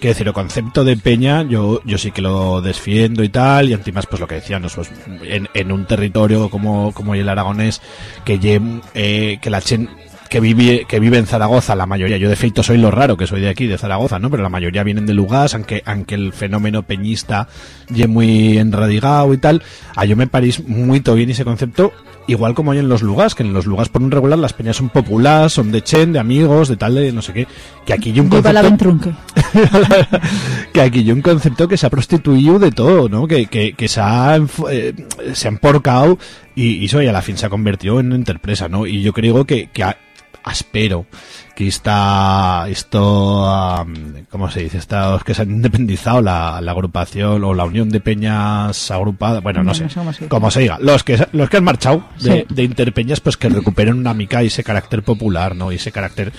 quiero decir, el concepto de peña, yo, yo sí que lo defiendo y tal, y además, pues lo que decíamos, pues, en, en un territorio como, como el aragonés, que eh, que la chen, que vive, que vive en Zaragoza, la mayoría, yo de feito soy lo raro que soy de aquí, de Zaragoza, ¿no? Pero la mayoría vienen de Lugas, aunque, aunque el fenómeno peñista ye muy enradigado y tal, a yo me parís muy bien ese concepto, igual como hay en los Lugas, que en los Lugas por un regular las peñas son populares, son de chen, de amigos, de tal, de no sé qué, que aquí hay un concepto que aquí hay un concepto que se ha prostituido de todo, ¿no? Que, que, que se ha eh, se ha emporcado y, y eso y a la fin se ha convertido en empresa, ¿no? Y yo creo que, que a- espero que está esto ¿cómo se dice? Estos que se han independizado la, la agrupación o la unión de peñas agrupada, bueno, no, No, sé, no sé cómo se dice. como se diga, los que los que han marchado de, Sí. de interpeñas pues que recuperen una mica y ese carácter popular, ¿no? Y ese carácter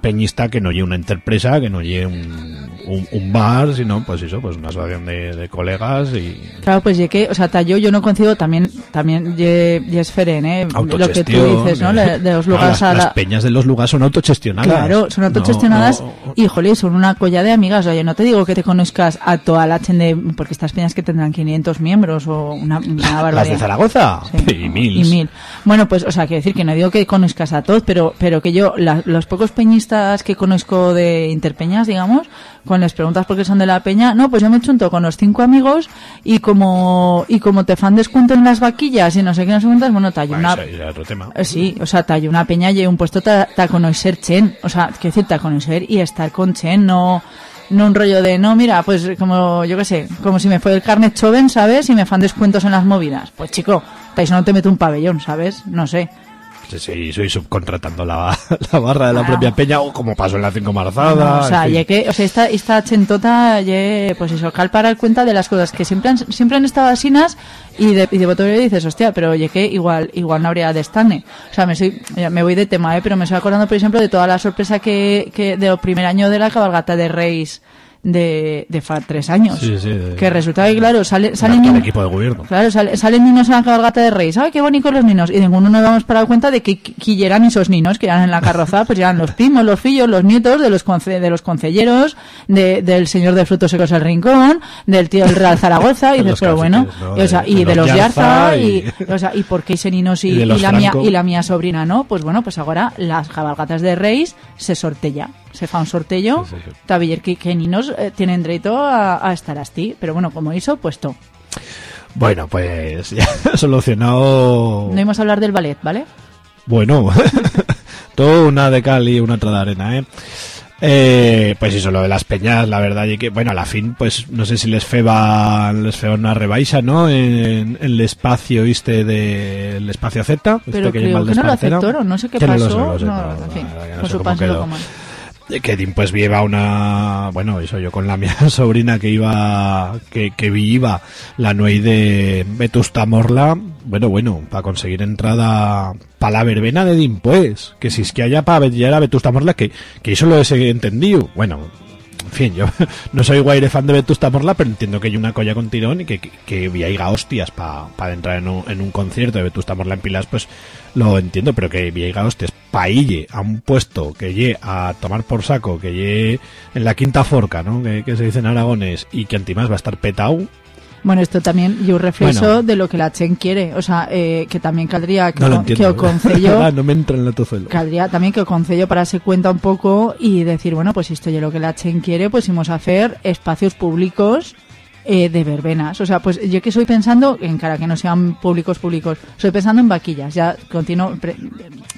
peñista que no lleve una interpresa, que no lleve un, un, un bar, sino pues eso, pues una asociación de, de colegas y Claro, pues ye que, o sea, yo, yo no coincido también, también ye, ye es feren, ¿eh? Lo que tú dices, ¿no? eh. Le- De los No, lugares las, a las la... peñas de los lugares son autogestionadas. Claro, son autogestionadas No, no, y, jolín, son una colla de amigas. Oye, no te digo que te conozcas a toda la chen de... Porque estas peñas que tendrán 500 miembros o una, una barbaridad. las de Zaragoza Sí, y mil. Y mil. Bueno, pues, o sea, quiero decir que no digo que conozcas a todos, pero, pero que yo, la- los pocos peñistas que conozco de Interpeñas, digamos, con las preguntas por qué son de la peña, no, pues yo me chunto con los cinco amigos y como, y como te fan descuento en las vaquillas y no sé qué, no sé cuántas, bueno, tallo Bueno, una, es otro tema. eh, Sí, o sea, tallo una peña y un puesto ta conocer chen, o sea, quiero decir, ta conocer y estar con chen, no, no un rollo de, no, mira, pues como, yo qué sé, como si me fue el carnet choven, ¿sabes? Y me fan descuentos en las movidas. Pues chico, eso no te meto un pabellón, ¿sabes? No sé. Sí, sí, soy subcontratando la, la barra de la propia peña o como pasó en la cinco marzada. o sea, ya que, o sea, esta, esta chentota, ye, pues eso, cal para cuenta de las cosas que siempre han, siempre han estado asinas y de, y de botón dices, hostia, pero oye que igual, igual no habría de estarne. O sea, me soy, ya me voy de tema, eh, pero me estoy acordando, por ejemplo, de toda la sorpresa que, que del primer año de la cabalgata de Reis de, tres años. Sí, sí, de- que resulta que, claro, sale, salen niños- equipo de gobierno. Claro, sale- salen niños en la cabalgata de Reyes. ¡Ay, qué bonitos los niños! Y ninguno nos damos para dar cuenta de que, que eran esos niños que eran en la carroza, pues eran los primos, los fillos, los nietos de los conce- de los concelleros, de- del señor de frutos secos del rincón, del tío del Real Zaragoza, y De dices, los pero bueno, y, o sea, De- y de de los Yarza y- y, o sea, y por qué ese niños y, la mía, y la mía sobrina no, pues bueno, pues ahora las cabalgatas de Reyes se sortella. Se fa un sortello, Sí, sí, niños eh, tienen derecho a, a estar así, pero bueno, como hizo, pues todo. Bueno, pues ya solucionado. No íbamos a hablar del ballet, ¿vale? Bueno, todo una de cal y una otra de arena, ¿eh? Eh, pues eso, lo de las peñas, la verdad, y que, bueno, a la fin, pues no sé si les feba, les feba una rebaixa, ¿no? En, en el espacio este del espacio Z. este Pero que creo que no lo aceptaron, no sé qué no sé, pasó. no lo sé, no, no, en fin, sé su cómo pan se lo quedó. coman. Que pues lleva una bueno eso yo con la mía sobrina que iba que, que iba la nuey de Vetusta Morla bueno bueno para conseguir entrada para la verbena de Dimpues que si es que haya para ver a Vetusta Morla que, que eso lo he entendido. Bueno en fin, yo no soy guaire fan de Vetusta Morla, pero entiendo que hay una colla con tirón y que, que, que hostias para entrar en un, en un concierto de Vetusta Morla en Pilas, pues lo entiendo, pero que viaiga hostias pa' ille a un puesto que lle a tomar por saco, que lle en la quinta forca, ¿no? Que, que se dice en Aragones, y que antimás va a estar petao, Bueno, esto también y un reflejo Bueno. de lo que la Chen quiere. O sea, eh, que también caldría que, no lo que entiendo. o concello, Ah, no me entra en la tozuelo. caldría también que o concello para se cuenta un poco y decir, bueno, pues esto es lo que la Chen quiere, pues vamos a hacer espacios públicos eh, de verbenas. O sea, pues yo que estoy pensando, en cara que no sean públicos públicos, estoy pensando en vaquillas. Ya continuo, pre-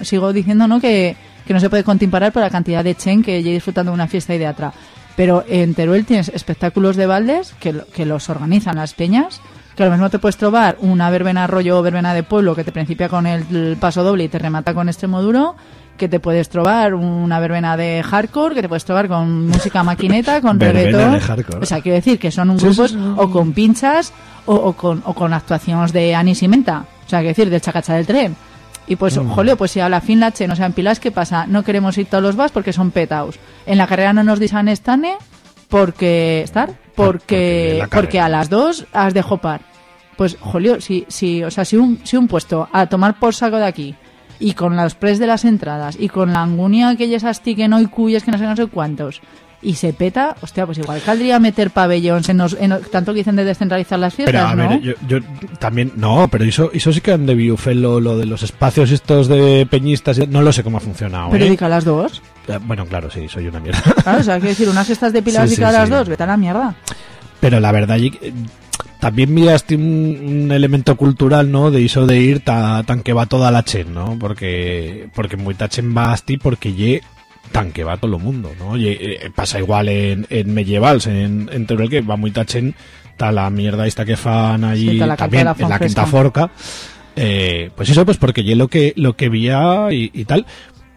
sigo diciendo, ¿no? Que, que no se puede contimparar por la cantidad de Chen que lleve disfrutando de una fiesta y de otra. Pero en Teruel tienes espectáculos de baldes que, que los organizan las peñas, que a lo mismo te puedes trobar una verbena rollo o verbena de pueblo que te principia con el, paso doble y te remata con extremo duro, que te puedes trobar una verbena de hardcore, que te puedes trobar con música maquineta, con reggaetón. O sea, quiero decir que son un Sí, grupos sí, sí. o con pinchas o, o con, o con actuaciones de Anis y Menta. O sea, quiero decir, del chacacha del tren. Y pues, Mm. jolio, pues si a la fin la che no sean pilas, ¿qué pasa? No queremos ir todos los vas porque son petaos. En la carrera no nos dicen estane porque... ¿Estar? porque Porque, a las dos has de jopar. Pues, jolio, si, si, o sea, si un, si un puesto a tomar por saco de aquí y con los pres de las entradas y con la angunia que ellas astiguen hoy cuyas que no sé no sé cuántos y se peta, hostia, pues igual caldría meter pabellones en, los, en los- tanto que dicen de descentralizar las Pero fiestas, a ¿no? ver, yo, yo también, no, pero eso, eso sí que han debido hacer lo, lo de los espacios estos de peñistas, no lo sé cómo ha funcionado, Pero ¿eh? dedica a las dos. Eh, Bueno, claro, sí, soy una mierda. Claro, o sea, quiero decir, unas fiestas de pilas Sí, y sí, a las sí. dos, vete a la mierda. Pero la verdad, eh, también miraste un, un elemento cultural, ¿no? De eso de ir ta- tan que va toda la chen, ¿no? Porque, porque muy chen va asti porque ye tan que va todo el mundo, ¿no? Eh, pasa igual en, en Medievals, en, en Teruel, que va muy tachen, ta la mierda esta que fan allí Sí, la también, en la quinta forca. Eh, pues eso, pues porque ye lo que, lo que vía y, y tal.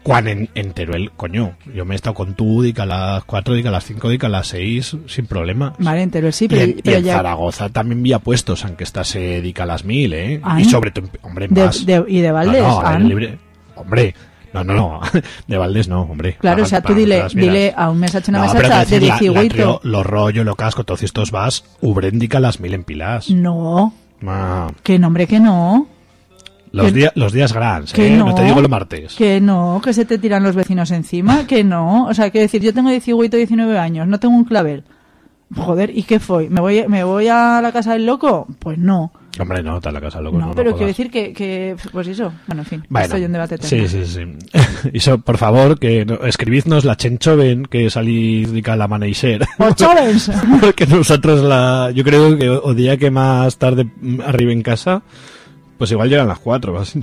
Cuando en, en Teruel, coño, yo me he estado con tú, dica a las 4, dica a las 5, dica a las 6, sin problema. Vale, entero sí, Y pero, en, y en ya... Zaragoza también había puestos, aunque esta se dedica a las mil, ¿eh? Ah, y sobre todo, hombre, De- más. de- y de Valdés, No, no, ah. aire libre. Hombre, no, no, no. De Valdés no, hombre. Claro, Para- o sea, tú para dile, dile a un mensaje, una No, mensaje de decir, la- la 18. trio, Lo rollo, lo casco, todos estos vas, ubrendica las mil en pilas. No, Ah, que nombre que no. los, Que- días los días grandes, Que ¿eh? no. No te digo los martes. Que no, que se te tiran los vecinos encima, que no. O sea, quiero decir, yo tengo 18 19 años, no tengo un clavel. Joder, ¿y qué fue? ¿Me voy, ¿Me voy a la casa del loco? Pues no. Hombre, no, está en la casa loco. no, no, pero no quiero decir que, que, pues eso, bueno, en fin, Bueno, estoy en debate sí, eterno. sí, sí. Y eso, por favor, que no- escribidnos la chenchoven que salís de la maneiser. ¡Os chovens! Porque nosotros la, yo creo que o día que más tarde arriba en casa, pues igual llegan las cuatro, así.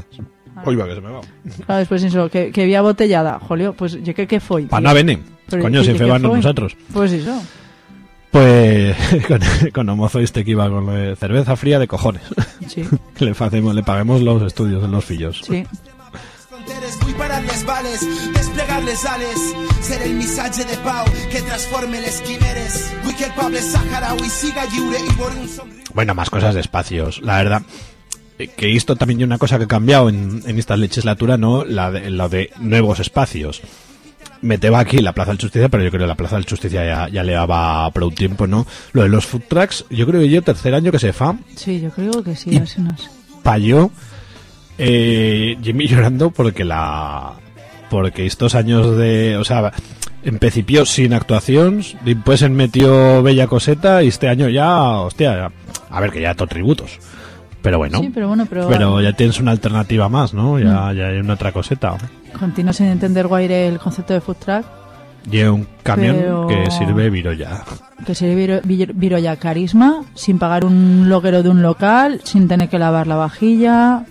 Uy, va que se me va. Claro, después eso, que, que vía botellada. Jolio, pues yo que qué fue. Pa' no venen. Pero, Coño, ¿y sin qué fe van foi? nosotros. Pues eso. Pues con, con Homozo este que iba con lo de cerveza fría de cojones. Sí, le facemos, le paguemos los estudios en los fillos. sí. fronteres vull parar-les bales, desplegar-les ales, ser el missatge de pau que transforme les quimeres. Vull que el poble saharaui siga lliure i veure un somriure. Bueno, más cosas de espacios. La verdad, que esto también es una cosa que ha cambiado en, en esta legislatura, ¿no? La de, lo de nuevos espacios. Meteba aquí la Plaza del Justicia, pero yo creo que la Plaza del Justicia ya, ya le daba por un tiempo, ¿no? Lo de los food trucks, yo creo que yo tercer año que se fa, Sí, yo creo que sí, Y- así no es. pa' yo, eh, Jimmy llorando porque la, porque estos años de, o sea, en principio sin actuaciones, después en metió bella coseta y este año ya, hostia, a ver que ya todo tributos. Pero bueno, Sí, pero bueno, pero, pero ya tienes una alternativa más, ¿no? Ya, ya hay una otra coseta. Continuo sin entender guaire el concepto de food truck, Y un camión Pero- que sirve virolla. que se viro, viro- viro ya carisma, sin pagar un loguero de un local, sin tener que lavar la vajilla,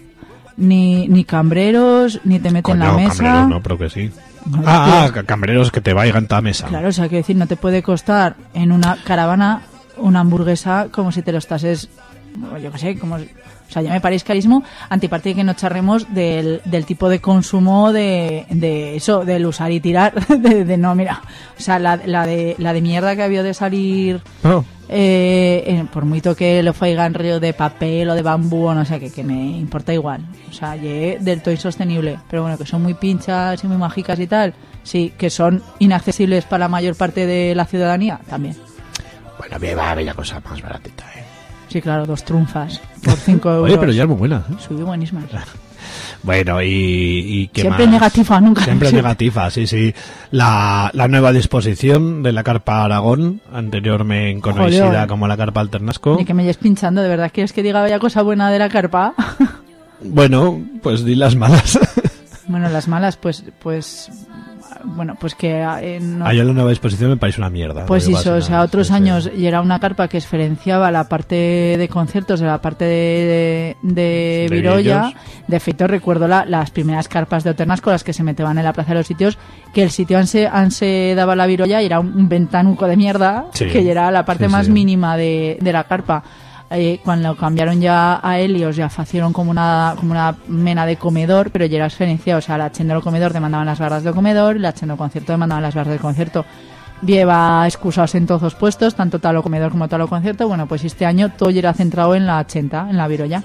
ni, ni cambreros, ni te meten en la mesa. cambreros, ¿no? Pero que sí. No, Ah, ah, cambreros que te vayan a mesa. Claro, o sea, quiero decir, no te puede costar en una caravana una hamburguesa como si te lo estases, yo qué sé, como... O sea, ya me parece carísimo, antiparte que no charremos del, del tipo de consumo de, de eso, del usar y tirar, de, de no, mira, o sea, la, la, de, la de mierda que había de salir eh, eh, por mucho que lo faigan río de papel o de bambú o no sé qué, que me importa igual. O sea, ye del todo insostenible. Pero bueno, que son muy pinchas y muy mágicas y tal. Sí, que son inaccesibles para la mayor parte de la ciudadanía, también. Bueno, bien, va, bella cosa más baratita, ¿eh? Sí, claro, dos trunfas por 5 euros. Oye, pero ya es muy buena. ¿eh? Sí, buenísimas. Bueno, y, y ¿qué Siempre más? negativa, nunca. Siempre negativa, sí, sí. La, la nueva disposición de la carpa Aragón, anteriormente conocida como la carpa Alternasco. Ni que me llegues pinchando, ¿de verdad quieres que diga bella cosa buena de la carpa? Bueno, pues di las malas. bueno, las malas, pues, pues, bueno, pues que eh, no- Allá la nueva disposición me parece una mierda. Pues no eso, o sea, otros Sí, sí. años y era una carpa que diferenciaba la parte de conciertos de la parte de, de, de. Villos. De efecto, recuerdo la- las primeras carpas de Oternasco, las que se metían en la plaza de los sitios, que el sitio anse, anse daba la Virolla y era un, un ventanuco de mierda, Sí. que era la parte más mínima de, de la carpa. Eh, cuando cambiaron ya a Helios ya hicieron como una como una mena de comedor pero ya era diferenciado o sea la chen del comedor demandaban las barras del comedor la chen del concierto demandaban las barras del concierto. Lleva excusados en todos los puestos tanto tal o comedor como tal o concierto. Bueno pues este año todo ya era centrado en la 80 en la virolla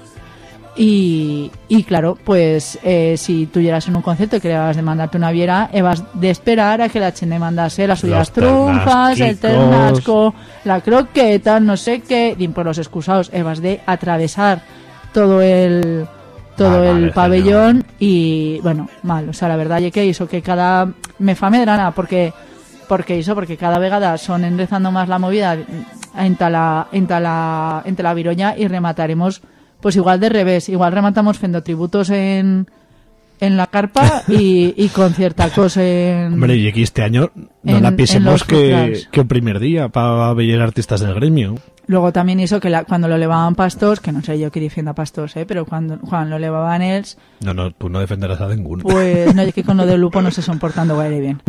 y, y claro, pues eh, si tú llegas en un concierto y querías de mandarte una viera, vas de esperar a que la Chen mandase las suyas trunfas, el ternasco, la croqueta, no sé qué, y por los excusados, vas de atravesar todo el todo Ah, el pabellón y bueno, mal, o sea, la verdad es que hizo que cada me fa medrana porque porque hizo porque cada vegada son enrezando más la movida entre la entre la entre la viroña y remataremos pues igual de revés, igual rematamos fendo tributos en en la carpa y, y conciertacos en Hombre, y aquí este año no En- la pisemos que, el primer día para ver artistas del gremio. Luego también hizo que la- cuando lo levaban pastos, que no sé yo que defienda pastos, ¿eh? pero cuando, cuando lo levaban ellos, No, no, tú no defenderás a ninguno. pues no es que con lo de Lupo no se son portando gaire bien.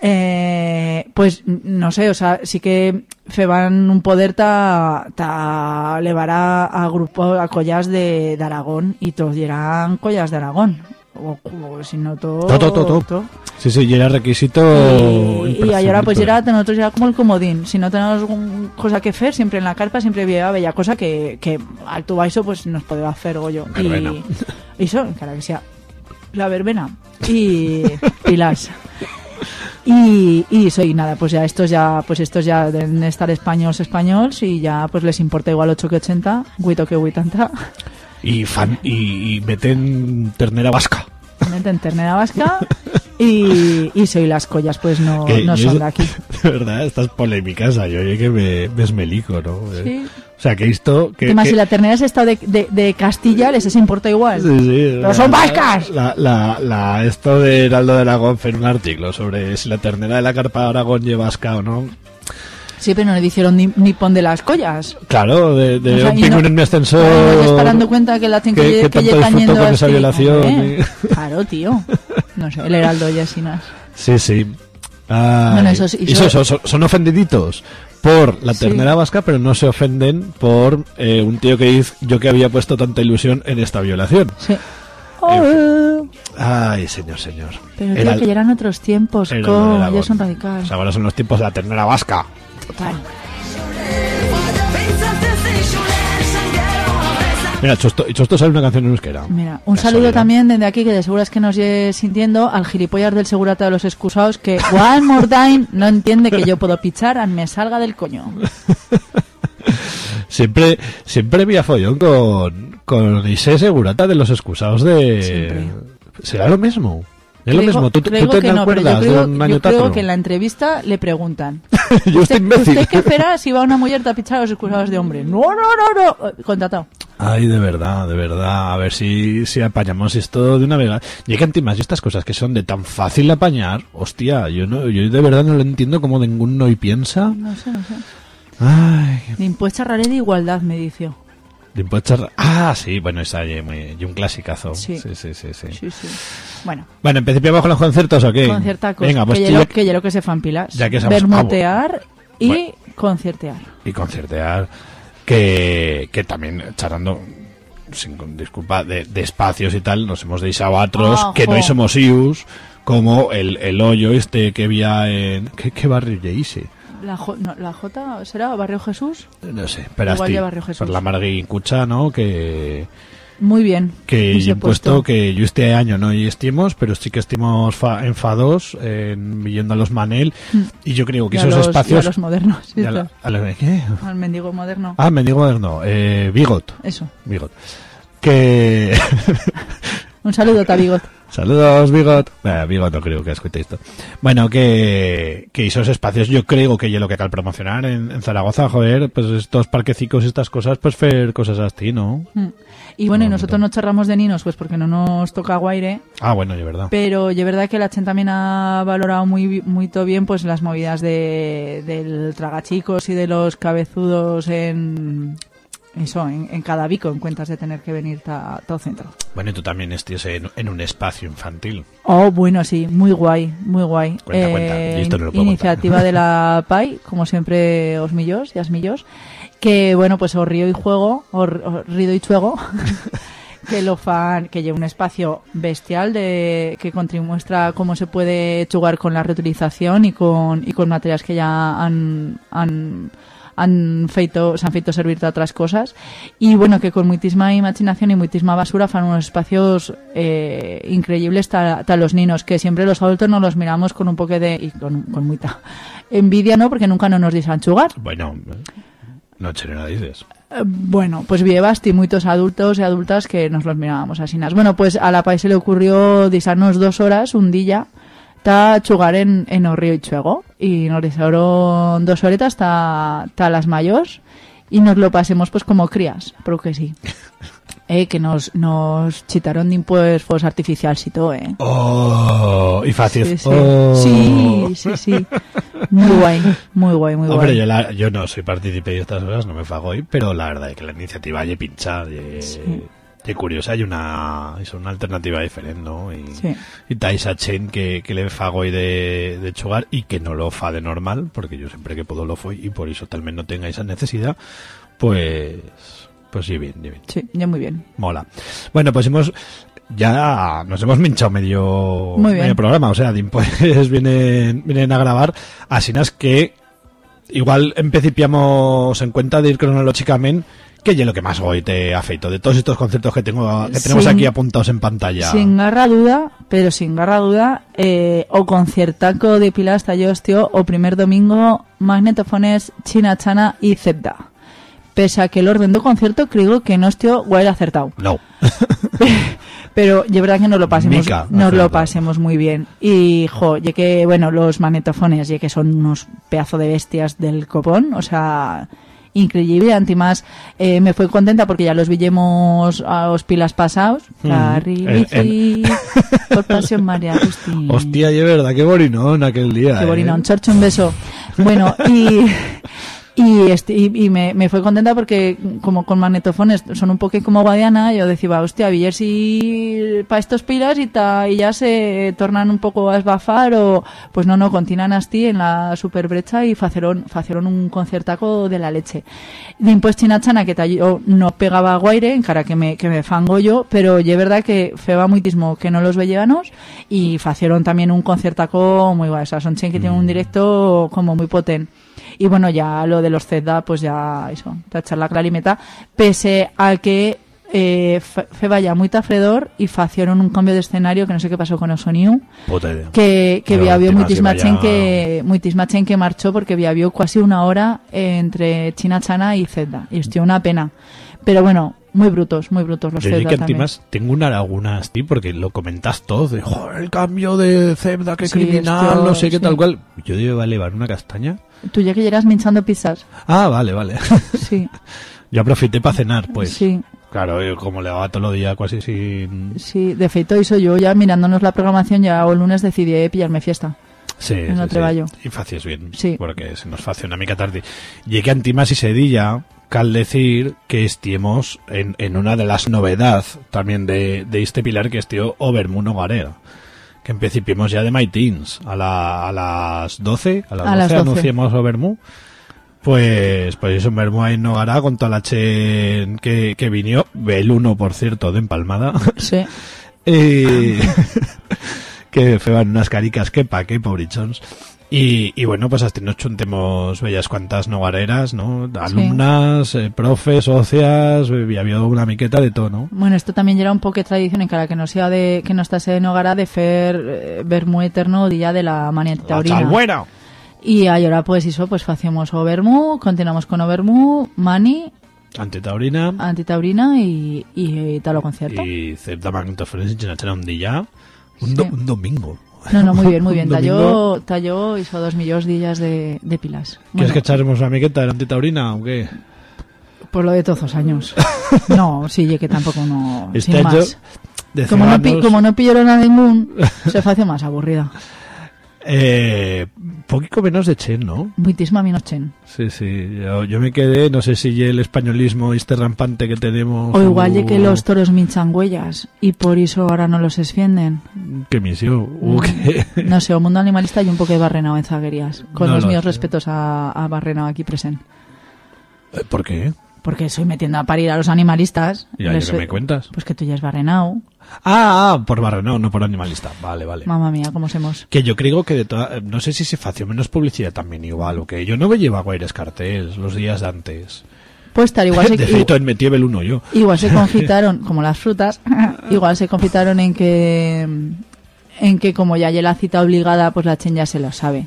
Eh, pues no sé, o sea, sí que feban un poder ta, ta a, a grupo a collas de, de Aragón y todos eran collas de Aragón. O, o si no todo. Todo, todo, todo. todo. Sí, sí, y era requisito. Y, y ahora pues era nosotros era como el comodín si no tenemos un- cosa que hacer siempre en la carpa siempre había bella cosa que, que al tu baixo pues nos podía hacer goyo Verbena. y eso cara que sea la verbena y pilas y, y soy nada pues ya estos ya pues estos ya deben estar españoles españoles y ya pues les importa igual 8 que 80 guito que 80 Y, fan, y, y meten ternera vasca. meten ternera vasca y, y soy las collas pues no, Que no son de aquí De verdad, estas polémicas, yo oye que me desmelico, ¿no? Sí. O sea, que esto... Que, Que más que- si la ternera es estado de, de, de Castilla, les importa igual. Sí, sí, ¡Pero son vascas! La, la, la- esto de Heraldo de Aragón fue un artículo sobre si la ternera de la carpa de Aragón lleva vasca o no. Sí, pero no le dijeron ni, ni pon de las collas. Claro, de, de O sea, un pingüino no- en mi ascensor. Claro, no estás dando cuenta que la que, que- que, que tanto cañendo con esa violación, Claro, tío. No sé, el heraldo y asinas. Sí, sí. Ay, Bueno, eso sí, y eso- son, son- son ofendididitos por la Sí. ternera vasca, pero no se ofenden por eh, un tío que dice yo que había puesto tanta ilusión en esta violación. Sí. Oh, Ay, señor, señor. pero Era- tío, que ya eran otros tiempos, era co, lo de ya son radicales. Pues ahora son los tiempos de la ternera vasca. Total. Mira, Chosto, Chosto sale una canción en euskera. Mira, un Casualidad. saludo también desde aquí, que de seguras que nos lleve sintiendo, al gilipollas del segurata de los excusados, que one more time no entiende que yo puedo pichar a me salga del coño. Siempre, siempre había follón con, con Isé Segurata de los excusados de... Siempre. ¿Será lo mismo? Es lo mismo, ¿tú, tú creo te que no, acuerdas yo creo, de un año yo creo tatro? que en la entrevista le preguntan. Yo estoy imbécil. ¿Usted qué espera si va una mujer a pichar a los excusados de hombre? No, no, no, no. Contratado. Ay, de verdad, de verdad. A ver si, si apañamos esto de una vez. Y que antes estas cosas que son de tan fácil apañar, hostia, yo no, yo de verdad no lo entiendo como ninguno y piensa. No sé, no sé. Ay, impuesta raré de igualdad, me dice. De impuestos- Ah, sí, bueno, esa y, un clasicazo. Sí. sí, sí, sí. sí. Sí, sí. Bueno, Bueno, ¿empezamos con los conciertos o qué? conciertacos. Venga, pues que tú lo que, lo que se fan pilas. ya que estamos- Bermutear y Bueno. conciertear. y concertear que, que también charlando sin disculpa de, de espacios y tal nos hemos deixado a otros Ojo. que no somos ius como el, el hoyo este que había en ¿qué, qué barrio ya hice? La, J, no, la J será Barrio Jesús. No sé, pero Igual de Barrio Jesús. la Margui Cucha, ¿no? Que, Muy bien. que yo he puesto que yo este año no y estimos, pero sí que estimos fa, en FA2, en a los Manel, y yo creo que Y esos los, espacios... y a los modernos. y a la- a la- ¿qué? Al mendigo moderno. Ah, me digo moderno, eh, Bigot, Eso. Bigot. Que... Un saludo, Tabigot. Saludos, Bigot. Eh, Bigot no creo que escuche esto. Bueno, que, que esos espacios yo creo que yo lo que cal promocionar en, en Zaragoza, joder, pues estos parquecicos y estas cosas, pues hacer cosas así, ¿no? Mm. Y bueno, y No, nosotros no. charramos de ninos, pues porque no nos toca guaire. Ah, bueno, de verdad. Pero es verdad que la Chen también ha valorado muy, muy todo bien pues las movidas de, del tragachicos y de los cabezudos en eso, en, en cada bico, en cuentas de tener que venir ta- todo centro. Bueno, y tú también estés en, en un espacio infantil. Oh, bueno, sí, muy guay, muy guay. Eh, Cuenta, cuenta, yo esto no lo puedo iniciativa contar. de la PAI, como siempre, os millos y as millos, que bueno, pues os río y juego, os, os rido y chuego, que lo fan, que lleva un espacio bestial de que muestra cómo se puede jugar con la reutilización y con, y con materiales que ya han, han han feito, se han feito servir de otras cosas y bueno, que con muitísima imaginación y muitísima basura fan unos espacios eh, increíbles para los niños, que siempre los adultos nos los miramos con un poco de, y con, con mucha envidia, ¿no? Porque nunca no nos chugar. Bueno, no nada dices. Eh, Bueno, pues vievas y muchos adultos y adultas que nos los mirábamos así. Bueno, pues a la país se le ocurrió disarnos dos horas, un día, ta chugar en, en o río y chuego. Y nos disaron dos horetas ta, ta las mayores y nos lo pasemos pues como crías, pero que sí. Eh, que nos, nos chitaron de pues fuegos artificiales y todo, eh. Oh, y fácil. Sí, sí. Oh. sí, sí, sí. Muy guay, muy guay, muy Hombre, guay. yo, la- yo no soy partícipe de estas horas, no me fago hoy, pero la verdad es que la iniciativa ye pinchar, ye, ye curiosa, hay una, es una alternativa diferente, ¿no? Y, Sí. y ta esa chen que, que le fago hoy de, de chugar y que no lo fa de normal, porque yo siempre que puedo lo fui y por eso tal vez no tenga esa necesidad, pues, pues sí, bien, bien. Sí, ya muy bien. Mola. Bueno, pues hemos ya nos hemos minchado medio, medio programa, o sea, pues vienen, vienen a grabar, así es que igual empecipiamos en cuenta de ir cronológicamente que es lo que más hoy te afeito de todos estos conciertos que tengo que tenemos Sin- aquí apuntados en pantalla. Sin garra duda, pero sin garra duda, eh, o conciertaco de Pilar Tallos, tío, o primer domingo, magnetofones, China Chana y Zebda. Pese a que el orden de concierto creo que no estoy guay acertado. No. Pero de verdad que nos lo pasemos, Mica, nos lo pasemos muy bien. Y, jo, ya que, bueno, los magnetofones, ya que son unos pedazos de bestias del copón, o sea, increíble. Antimás, eh, me fue contenta porque ya los villemos a los pilas pasados. Carril En- bici, por pasión María Agustín. Hostia, y es verdad, qué borinón aquel día. Qué ¿eh? bonito, un chorcho, un beso. Bueno, y, y, este, y, y me, me fue contenta porque como con magnetofones son un poco como Guadiana, yo decía, hostia, a ver si para estos pilas y, ta, y ya se tornan un poco a esbafar o pues no, no, continúan así en la superbrecha y faceron, faceron un conciertaco de la leche. Después China Chana, que yo no pegaba guaire, en cara que me, que me fango yo, pero es verdad que feba muitísimo que no los veíamos y facieron también un conciertaco muy guay. O sea, son chen que tienen un directo como muy potente. Y bueno, ya lo de los Zedda, pues ya eso, tachar la clarimeta, pese a que eh, fe- feba ya muy tafredor y facieron un cambio de escenario que no sé qué pasó con idea. que, que había última muchísima que que muchísima chen que marchó porque había habido casi una hora entre China Chana y Zedda y esto una pena pero bueno muy brutos muy brutos los Yo Zedda que también. tengo una laguna así porque lo comentas todo de "Joder, el cambio de Zebda, que Sí, criminal, esto, no sé qué sí. tal cual. Yo debo llevar una castaña. Tú ya que minchando pizzas Ah, vale, vale. sí Yo aproveché para cenar, pues. sí Claro, yo como le daba todo el día casi sin... sí de feito hizo yo ya mirándonos la programación ya el lunes decidí eh, pillarme fiesta Sí, En sí, el treballo. sí. Y facies bien. Sí. Porque se nos facia una mica tarde. Llegué a Antimas y Sedilla, cal decir que estiemos en, en una de las novedades también de, de este pilar que estío Overmuno Garega. Que empecipimos ya de My Teens a, la, a las 12, a las A 12 las 12. anunciamos Overmu. Pues, pues eso, ahí en Nogara con toda la chen que, que vinió, el uno por cierto, de empalmada. sí Eh, que feban unas caricas que pa' que, pobrichons. Y, y bueno, pues hasta nos chuntemos bellas cuantas nogareras, ¿no? Alumnas, eh, profes, socias, eh, y había una miqueta de todo, ¿no? Bueno, esto también era un poco de tradición en cara que no sea de que no estase en hogara de fer eh, vermú eterno día de la mania taurina. chalbuena. Y ahora pues eso, pues hacíamos o vermú, continuamos con o vermú, mani, Antitaurina. antitaurina y, y, tal o concierto. Y certamen te ofrecen chinachera un día. Un, do- Sí. un domingo. No, no, muy bien, muy bien. Talló, talló hizo dos millones de días de, de pilas. ¿Quieres Bueno, que echaremos una miqueta de la antitaurina o qué? por lo de todos los años. No, sí, que tampoco no, Este sin más. Como no, como no pillaron a ningún, se hace más aburrida. Eh, poquito menos de Chen, ¿no? Muitísima menos chen. Sí, sí. Yo, yo me quedé, no sé si el españolismo este rampante que tenemos. O igual ye que los toros minchan huellas y por eso ahora no los esfienden. Que misión. Uh, que- No sé, o mundo animalista hay un poco de barrenao en zaguerías. Con No los lo míos sé. respetos a, a barrenao aquí presente. Eh, ¿Por qué? Porque soy metiendo a parir a los animalistas. Les- ya que me cuentas. Pues que tú ya es barrenao. Ah, ah, por barrenao, no por animalista. Vale, vale. Mamma mía, cómo somos. Que yo creo que de toda, no sé si se fació menos publicidad también igual o que yo no me llevaba aires carteles los días de antes. Pues estar igual se, de hecho, en metí el uno yo. igual se confitaron, como las frutas, igual se confitaron en que en que como ya hay la cita obligada, pues la chen ya se lo sabe.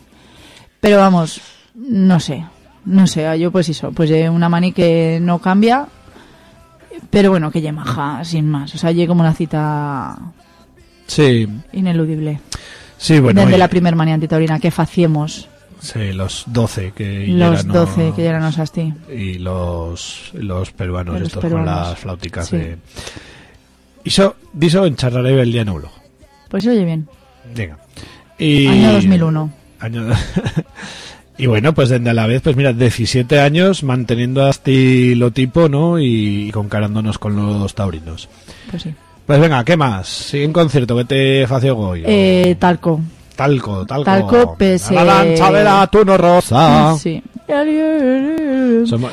Pero vamos, no sé, no sé, yo pues eso, pues eh, una mani que no cambia, pero bueno, que ya maja, sin más. O sea, llegue como una cita Sí, ineludible. sí, bueno. Desde y- la primer mani antitaurina que faciemos, sí, los 12 que los ya no- 12 que ya eran los asti. y los, los peruanos Los estos peruanos. con las flauticas Sí. de... Iso, diso en charlaré el día en blog. Pues se oye bien. Venga. Y... Año 2001. Año- y bueno, pues desde a la vez, pues mira, 17 años manteniendo este lo tipo, ¿no? Y, comparándonos con los taurinos. Pues sí. Pues venga, ¿qué más? Sigue un concierto que te fació Goyo. Eh, talco. talco, talco. Talco, pese- A la lancha de la tuno rosa. Sí. Somos-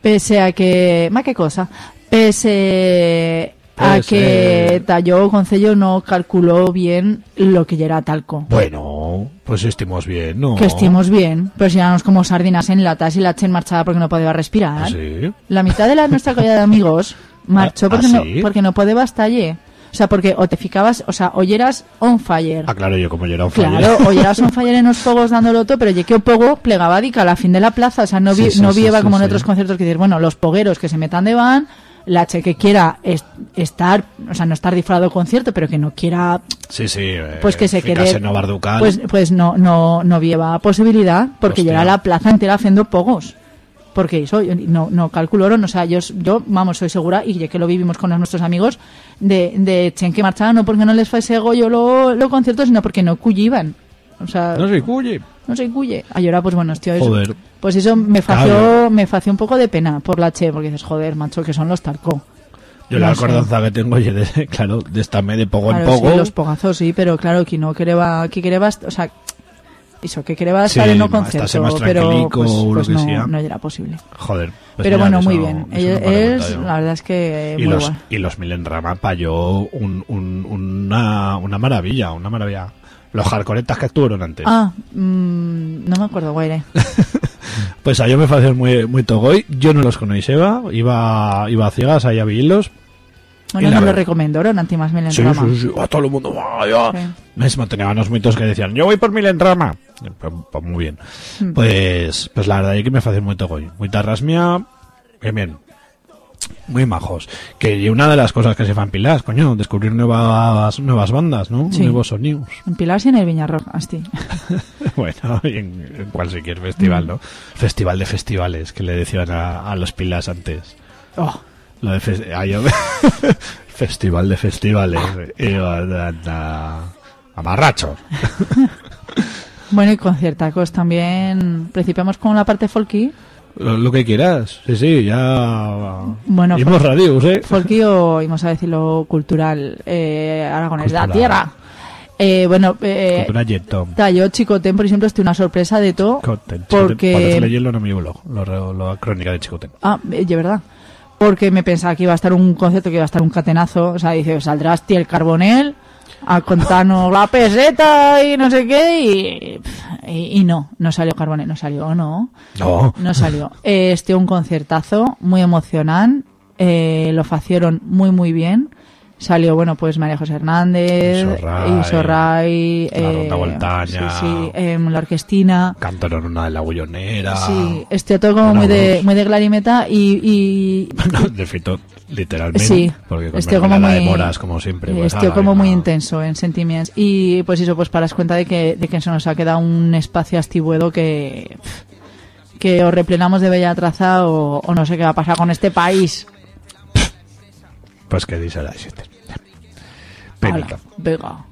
Pese a que... ¿Más qué cosa? Pese a que Tallo Concello no calculó bien lo que era talco. Bueno, pues estimos bien, ¿no? Que estimos bien, pero si éramos como sardinas en latas y la chen marchaba porque no podía respirar. Ah, Sí. La mitad de la nuestra collada de amigos marchó Ah, porque, ¿ah, no, porque no podía estalle. O sea, porque o te ficabas, o sea, o eras on fire. Ah, claro, yo como yo era un Claro, o eras on fire en los fogos dándolo todo, pero ya que o pogo plegaba dica a la fin de la plaza, o sea, no vi, Sí, no sí, como en otros conciertos que dices, bueno, los pogueros que se metan de van, la che que quiera es- estar, o sea, no estar disfrazado del concierto, pero que no quiera, Sí, sí. eh, pues que se ficase quede, Novarducal. pues, pues no, no, no vieva posibilidad, porque era la plaza entera haciendo pogos. Porque eso yo no, no calcularon, o sea, yo, yo, vamos, soy segura, y ya que lo vivimos con nuestros amigos, de, de chen que marchaban, no porque no les fuese yo lo, lo concierto, sino porque no cuyiban. O sea, No sé, cuye. no se cuye. A llorar, pues bueno, tío, eso, Joder. pues eso me fació, me fació un poco de pena por la che, porque dices, joder, macho, que son los talco. Yo la No sé. acordanza que tengo, oye, de, claro, de esta me de poco en Claro, poco. sí, los pogazos sí, pero claro, que no quereba, que quereba, o sea, eso, que quereba Sí, estar en un concierto, más pero pues, pues no, sea. no era posible. Joder. pues pero bueno, muy no- bien. es, la verdad es que y muy los, guay. y los Milenrama payó un, un, una, una maravilla, una maravilla. Los hardcoretas que estuvieron antes. Ah, mm, no me acuerdo, guaire. Pues a yo me parecen muy, muy togoy. Yo no los conocía, iba, iba a ciegas ahí a vivirlos. Bueno, no lo recomendaron, antimas me Sí, sí, sí, a todo el mundo. vaya. Sí. Mismo tenían unos mitos que decían, yo voy por Milenrama. Pues, pues muy bien. Hmm. Pues, pues la verdad es que me hacen muy togoy. Muy tarrasmia, bien, bien. Muy majos. Que una de las cosas que se fan pilas, coño, descubrir nuevas, nuevas bandas, ¿no? Sí. Nuevos sonidos. En Pilar y en el Viñarroc, así. bueno, y en, en cualquier Mm. festival, ¿no? Festival de festivales, que le decían a, a los pilas antes. Oh, Lo de ah, yo- festival de festivales. Y amarrachos. Bueno, y conciertacos también. Principiamos con la parte folky. Lo, lo que quieras. Sí, sí, ya. Bueno, hemos radios, ¿eh? Folky o, vamos a decirlo, cultural, eh, aragonés de la tierra. Eh, bueno, eh. Tallo Chicoten, por ejemplo, estoy una sorpresa de todo. Porque- Cuando leerlo no mi blog, lo- crónica de Chicoten. Ah, eh, de verdad. Porque me pensaba que iba a estar un concierto, que iba a estar un catenazo. O sea, dice, saldrás tío el Carbonel a contarnos la peseta y no sé qué. Y y, y no, no salió Carbone, no salió, no. No. No salió. Eh, este un concertazo muy emocionante. eh, lo facieron muy, muy bien. Salió, bueno, pues María José Hernández, Isorray, Isorray, la Ronda sí, sí, em, la orquestina. Cantaron una de la bullonera. Sí, este todo como muy de, muy de clarimeta y, y Bueno, de feito, literalmente. Sí, Porque con estoy como muy, de moras, como siempre. Pues, estoy ala, como muy venga. intenso en sentimientos. Y pues eso, pues para das cuenta de que, de que se nos ha quedado un espacio astibuedo que, que o replenamos de bella traza o, o no sé qué va a pasar con este país. Pues que dice la. Penita. venga.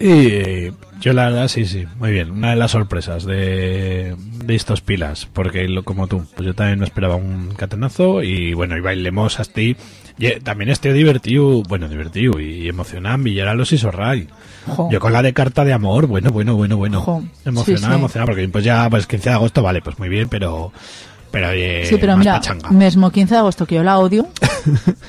Y yo la verdad, sí, sí, muy bien. Una de las sorpresas de, de estos pilas, porque lo, como tú, pues yo también no esperaba un catenazo y bueno, y bailemos hasta ahí. Y, eh, también estoy divertido, bueno, divertido y emocionado, Villar a los Isorray. Jo. Yo con la de carta de amor, bueno, bueno, bueno, bueno. Jo. Emocionado, Sí, sí. emocionado, porque pues ya, pues 15 de agosto, vale, pues muy bien, pero, pero oye, Sí, pero más mira, pachanga. mesmo 15 de agosto que yo la odio,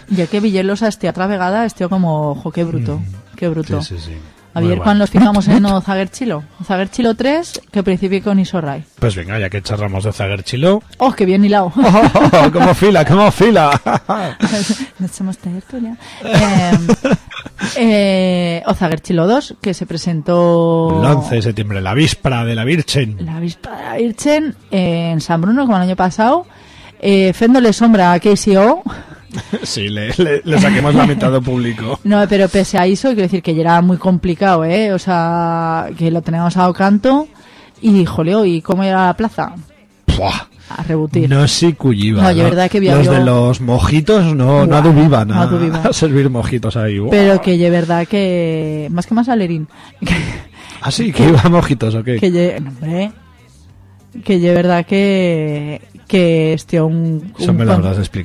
ya que Villelosa esté otra vegada, estoy como, jo, qué bruto, qué bruto. Mm. Sí, sí, sí. A Muy ver guay. cuando nos fijamos en Ozaguerchilo. Ozaguerchilo 3, que principie con Isorray. Pues venga, ya que charramos de Zaguerchilo. ¡Oh, qué bien hilado! ¡Oh, como fila, como fila! Nos somos tertulia. Eh, eh, Ozaguerchilo 2, que se presentó El 11 de septiembre, la víspera de la Virgen. la víspera de la Virgen en San Bruno, como el año pasado. Eh, féndole sombra a KCO. Sí, le, le, le saquemos la mitad público. No, pero pese a eso, quiero decir que ya era muy complicado, ¿eh? O sea, que lo teníamos a canto. Y, joleo, ¿y cómo era la plaza? Buah, A rebutir. No sé cuyiva. No, yo verdad que Los yo- de los mojitos no, no Buah, adubiban no a, a servir mojitos ahí. Buah. Pero que de verdad que... Más que más alerín. ¿Ah, sí? ¿Que iba mojitos o qué? que no, hombre, que de verdad que que este un, un me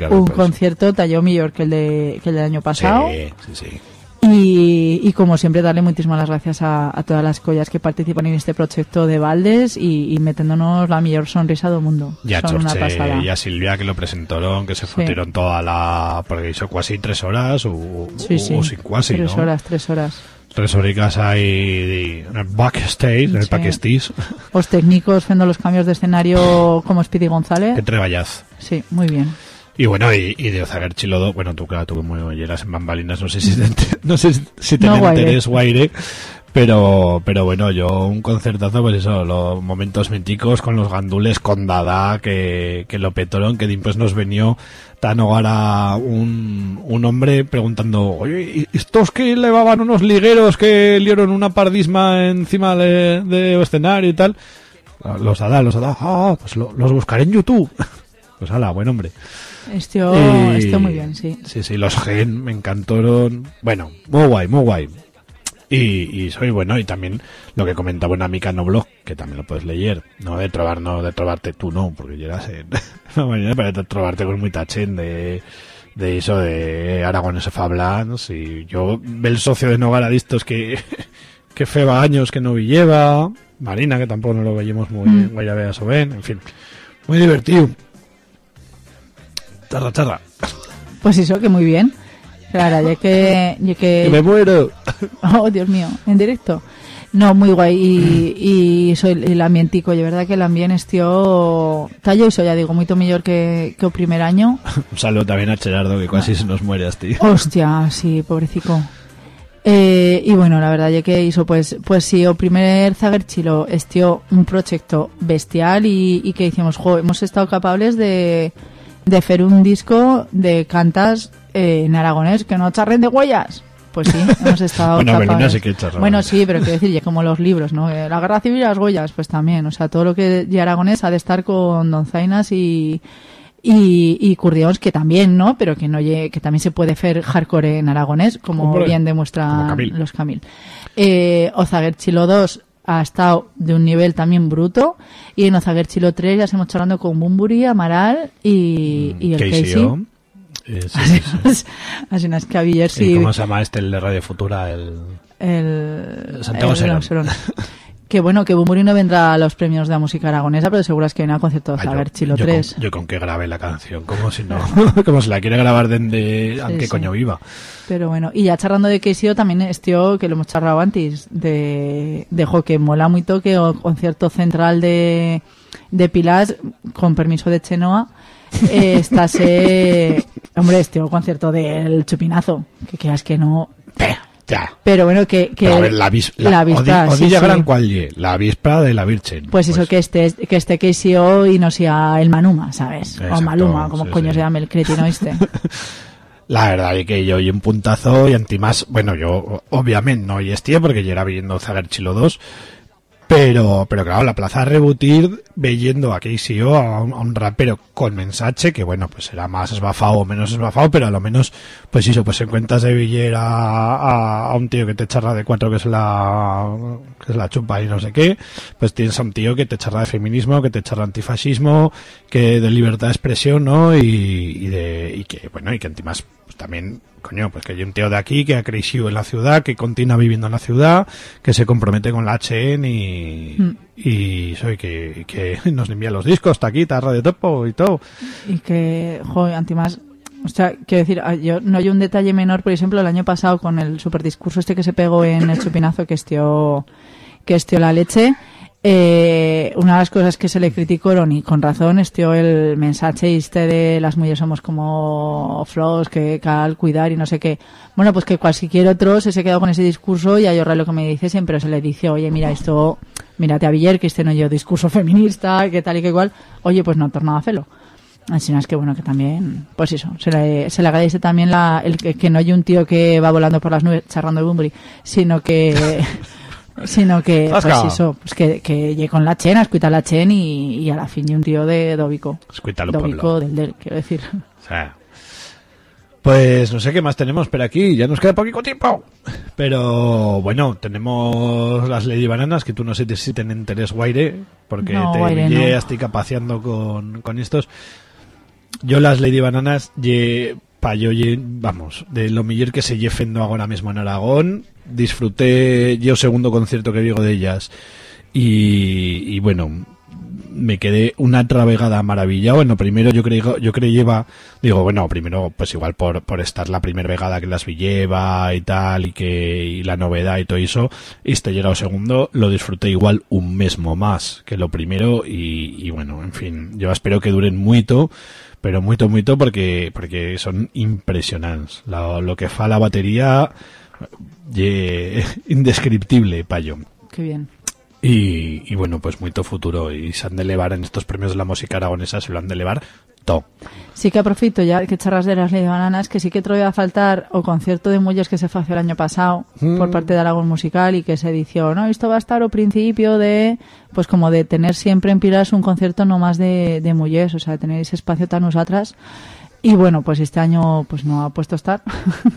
con- después. concierto talló mejor que el de que el del año pasado Sí, sí, sí. y, y como siempre darle muchísimas las gracias a, a todas las collas que participan en este proyecto de Valdes y, y metiéndonos la mejor sonrisa del mundo Ya son una Chorche pasada y a Silvia que lo presentaron, que se futieron toda la... Porque hizo casi tres horas o, sí, o- sí. o sin casi, tres ¿no? horas tres horas Tres horicas ahí en el backstage, en el Sí. backstage. los técnicos haciendo los cambios de escenario como Speedy González que treballaz. sí muy bien Y bueno, y, y de Ozaguer Chilodo, bueno, tú claro, tú muy oyeras en bambalinas, no sé si te, no sé si te No, Guaire. interés, Guaire, pero, pero bueno, yo un concertazo, pues eso, los momentos míticos con los gandules con Dada, que, que lo petaron, que después nos venió tan hogara un, un hombre preguntando, oye, ¿y estos que llevaban unos ligueros que dieron una pardisma encima de, de escenario y tal? Los Dada, los Dada, ah, pues lo- los buscaré en YouTube. Pues ala, buen hombre. esto esto muy bien sí Sí, sí, los gen me encantaron. Bueno, muy guay, muy guay. Y, y soy bueno, y también lo que comentaba una amiga no blog, que también lo puedes leer, no de trobar, no de trovarte tú, no, porque llegas en la mañana, pero de trovarte con muy tachen de, de eso de Aragones Fablans, y yo, el socio de Nogara de estos que, que feba años que no vi lleva, Marina, que tampoco no lo veíamos muy Mm. guay a ver eso ven, en fin, muy divertido. Charra, charra. Pues eso, que muy bien. Claro, ya que... Ya Que que me muero. oh, Dios mío, en directo. No, muy guay. Y, y soy el ambientico, de verdad que el ambiente es tío... Tallo eso, ya digo, mucho mejor que, que el primer año. Un saludo también a Gerardo, que casi se nos muere tío. Hostia, sí, pobrecico. Eh, y bueno, la verdad ya que hizo pues pues sí, el primer Zagerchilo estió un proyecto bestial y, y que hicimos, jo, hemos estado capaces de, de hacer un disco de cantas eh, en aragonés que no charren de huellas. Pues sí, hemos estado Bueno, sí que charraba. Bueno, sí, pero quiero decir, ya como los libros, ¿no? Eh, La guerra civil y las huellas, pues también. O sea, todo lo que de aragonés ha de estar con donzainas y, y, y curdions que también, ¿no? Pero que no que también se puede hacer hardcore en aragonés, como Hombre, bien demuestran Camil. los Camil. Eh, Ozaguerchilo 2 ha estado de un nivel también bruto y en Ozaguerchilo 3 ya estamos charlando con Bumburi, Amaral y, y el Casey. Eh, sí, sí, sí. Así unas cabillas ¿Y y cómo se llama este, el de Radio Futura? El... el Santiago el Serón. Serón. Que bueno, que Bumburi no vendrá a los premios de la música aragonesa, pero seguro es que viene al concierto de Ah, Zagar Chilo yo 3. Con, yo con que grabe la canción, como si no, como si la quiere grabar desde aunque sí. coño viva. Pero bueno, y ya charlando de KCO también es tío que lo hemos charlado antes, de, de jo, que mola mucho que o concierto central de, de Pilas, con permiso de Chenoa, eh, estase, hombre, este concierto del chupinazo, que quieras que no, Ya. pero bueno, que, que Pero a ver, la, vis, la, la Odi- sí, sí. Gran la víspera de la Virgen. Pues eso, que esté, que esté KCO y no sea el Manuma, ¿sabes? Exacto, o Maluma, como sí, coño se llama el cretino este. La verdad es que yo y un puntazo y antimás, bueno, yo obviamente no y estío porque yo era viendo Zagar Chilo 2, pero, pero claro, la plaza Rebutir viendo a KCO, a un, a un rapero con mensaje, que bueno, pues será más esbafado o menos esbafado, pero a lo menos, pues eso, pues encuentras de Villera a, a un tío que te charla de cuatro que es la, que es la chupa y no sé qué, pues tienes a un tío que te charla de feminismo, que te charla de antifascismo, que de libertad de expresión, ¿no? Y, y de, y que, bueno, y que antimás, pues también, coño, pues que hay un tío de aquí que ha crecido en la ciudad, que continúa viviendo en la ciudad, que se compromete con la HN y, Mm. y soy que, que nos envía los discos, taquita, radio topo y todo. y que, joder, antimás, o sea, quiero decir, ah, yo no hay un detalle menor, por ejemplo, el año pasado con el superdiscurso este que se pegó en el chupinazo que estió, que estió la leche, eh, una de las cosas que se le criticó, y con razón, estió el mensaje este de las mujeres somos como flows, que cal cuidar y no sé qué. Bueno, pues que cualquier otro se se quedó con ese discurso y a lo que me dice siempre se le dice, oye, mira, esto, mírate a Villar, que este no yo discurso feminista, que tal y que igual. Oye, pues no tornaba a felo. Así es que bueno, que también, pues eso, se le, se le agradece también la, el que, no hay un tío que va volando por las nubes charrando de Bumburi, sino que, sino que, pues Zasca. eso, pues que, que llegue con la chen, a escuchar la chen y, y a la fin de un tío de Dobico. Escuítalo, Dobico pueblo. del del, quiero decir. O sea, pues no sé qué más tenemos por aquí, ya nos queda poquito tiempo. Pero bueno, tenemos las Lady Bananas, que tú no sé si tienen interés guaire, porque No, te guaire no. estoy capaceando con, con estos. Yo las Lady Bananas, ye, pa yo, ye- vamos, de lo mejor que se llefendo ahora mismo en Aragón, disfruté yo segundo concierto que digo de ellas. Y, bueno, me quedé una otra vegada maravillado. Bueno, primero yo creo, yo creí lleva, digo, bueno, primero pues igual por, por estar la primera vegada que las vi lleva y tal, y que, y la novedad y todo eso, y este llegado segundo, lo disfruté igual un mesmo más que lo primero, y, y bueno, en fin, yo espero que duren mucho, pero mucho, mucho, porque, porque son impresionantes. Lo que fa la batería, ye, indescriptible, payo. Qué bien. Y, y bueno, pues mucho futuro. Y se han de elevar en estos premios de la música aragonesa, se lo han de elevar todo. Sí que aprofito ya que charras de las Lady Bananas, que sí que te a faltar o concierto de muelles que se fue el año pasado Mm. por parte de Aragón Musical y que se dició, no, esto va a estar o principio de, pues como de tener siempre en Pilas un concierto no más de, de mujeres, o sea, de tener ese espacio tan nosotras. Y bueno, pues este año pues no ha puesto a estar.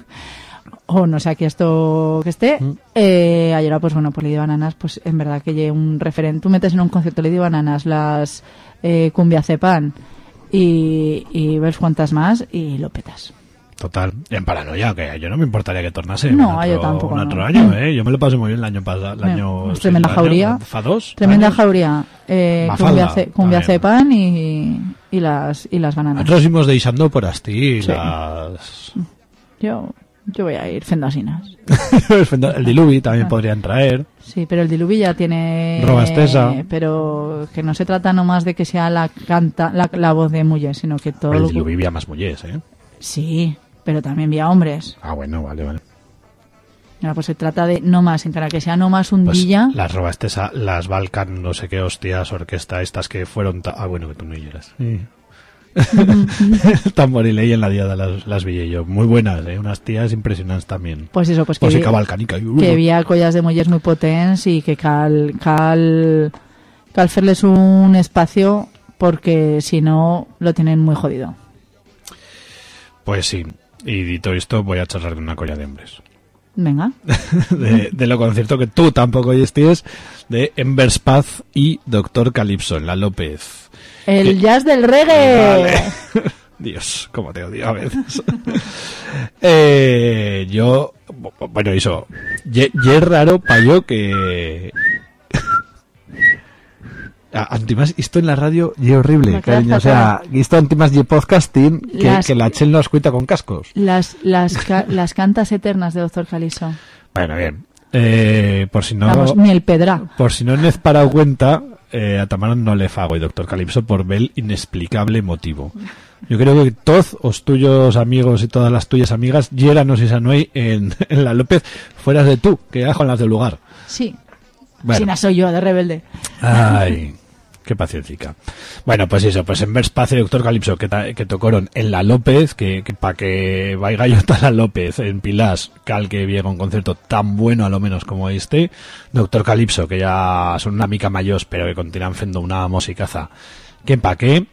o no sé aquí esto que esté. Eh, ayer, pues bueno, por Lady Bananas, pues en verdad que lleve un referente. Tú metes en un concierto Lady Bananas las eh, Cumbia Cepan y, y ves cuantas más y lo petas. Total. En paranoia, que yo no me importaría que tornase. No, otro, yo tampoco, Un otro no. año, ¿eh? Yo me lo pasé muy bien el año pasado. El año, sí, tremenda jauría. ¿Fa dos? Tremenda años? jauría. Eh, cumbia, ce- cumbia. Cepan y, y las y las bananas. Nosotros íbamos deixando por Asti Sí. las... Yo, yo voy a ir fendasinas. el diluvi también Ah. podrían traer. Sí, pero el diluvi ya tiene... Robastesa. Pero que no se trata nomás de que sea la canta la, la voz de mujer, sino que todo el lo diluvi había más mujeres, ¿eh? Sí, pero también vía hombres. Ah, bueno, vale, vale. Ahora, pues se trata de no más, en cara que sea no más un Pues día. las robaste las Balkan, no sé qué hostias, orquesta, estas que fueron... Ah, bueno, que tú no eras. Tamboriley en la diada las, las vi yo. Muy buenas, ¿eh? Unas tías impresionantes también. Pues eso, pues Música balcánica. que había collas de mujeres muy potentes y que cal, cal, cal hacerles un espacio porque si no lo tienen muy jodido. Pues sí. Y dito esto, voy a charlar de una colla de hombres. Venga. de, de lo concierto que tú tampoco oyestes de Embers Paz y Doctor Calypso en la López. El Que- jazz del reggae. Vale. Dios, cómo te odio a veces. eh, yo, bu- bueno, eso, ye es raro para yo que Antimás, esto en la radio y horrible, cariño. O sea, esto antimás y podcasting que, Las- que la Chel nos cuita con cascos. Las, las, ca- las cantas eternas de Doctor Caliso. Bueno, bien. Eh, por si no... Vamos, ni el pedra. Por si no nes parado cuenta, eh, a Tamara no le fago y Doctor Calipso por bel inexplicable motivo. Yo creo que todos os tuyos amigos y todas las tuyas amigas, Yéranos y Sanuey en, en la López, fueras de tú, que ya con las del lugar. Sí. Bueno. China soy yo, de rebelde. Ay, qué paciencia. Bueno, pues eso, pues en Verspace y Doctor Calipso que, ta- que tocaron en la López, que, que para que vaya yo a la López en Pilas, cal que viera un concierto tan bueno a lo menos como este, Doctor Calipso, que ya son una mica mayos, pero que continúan haciendo una musicaza, que pa' qué.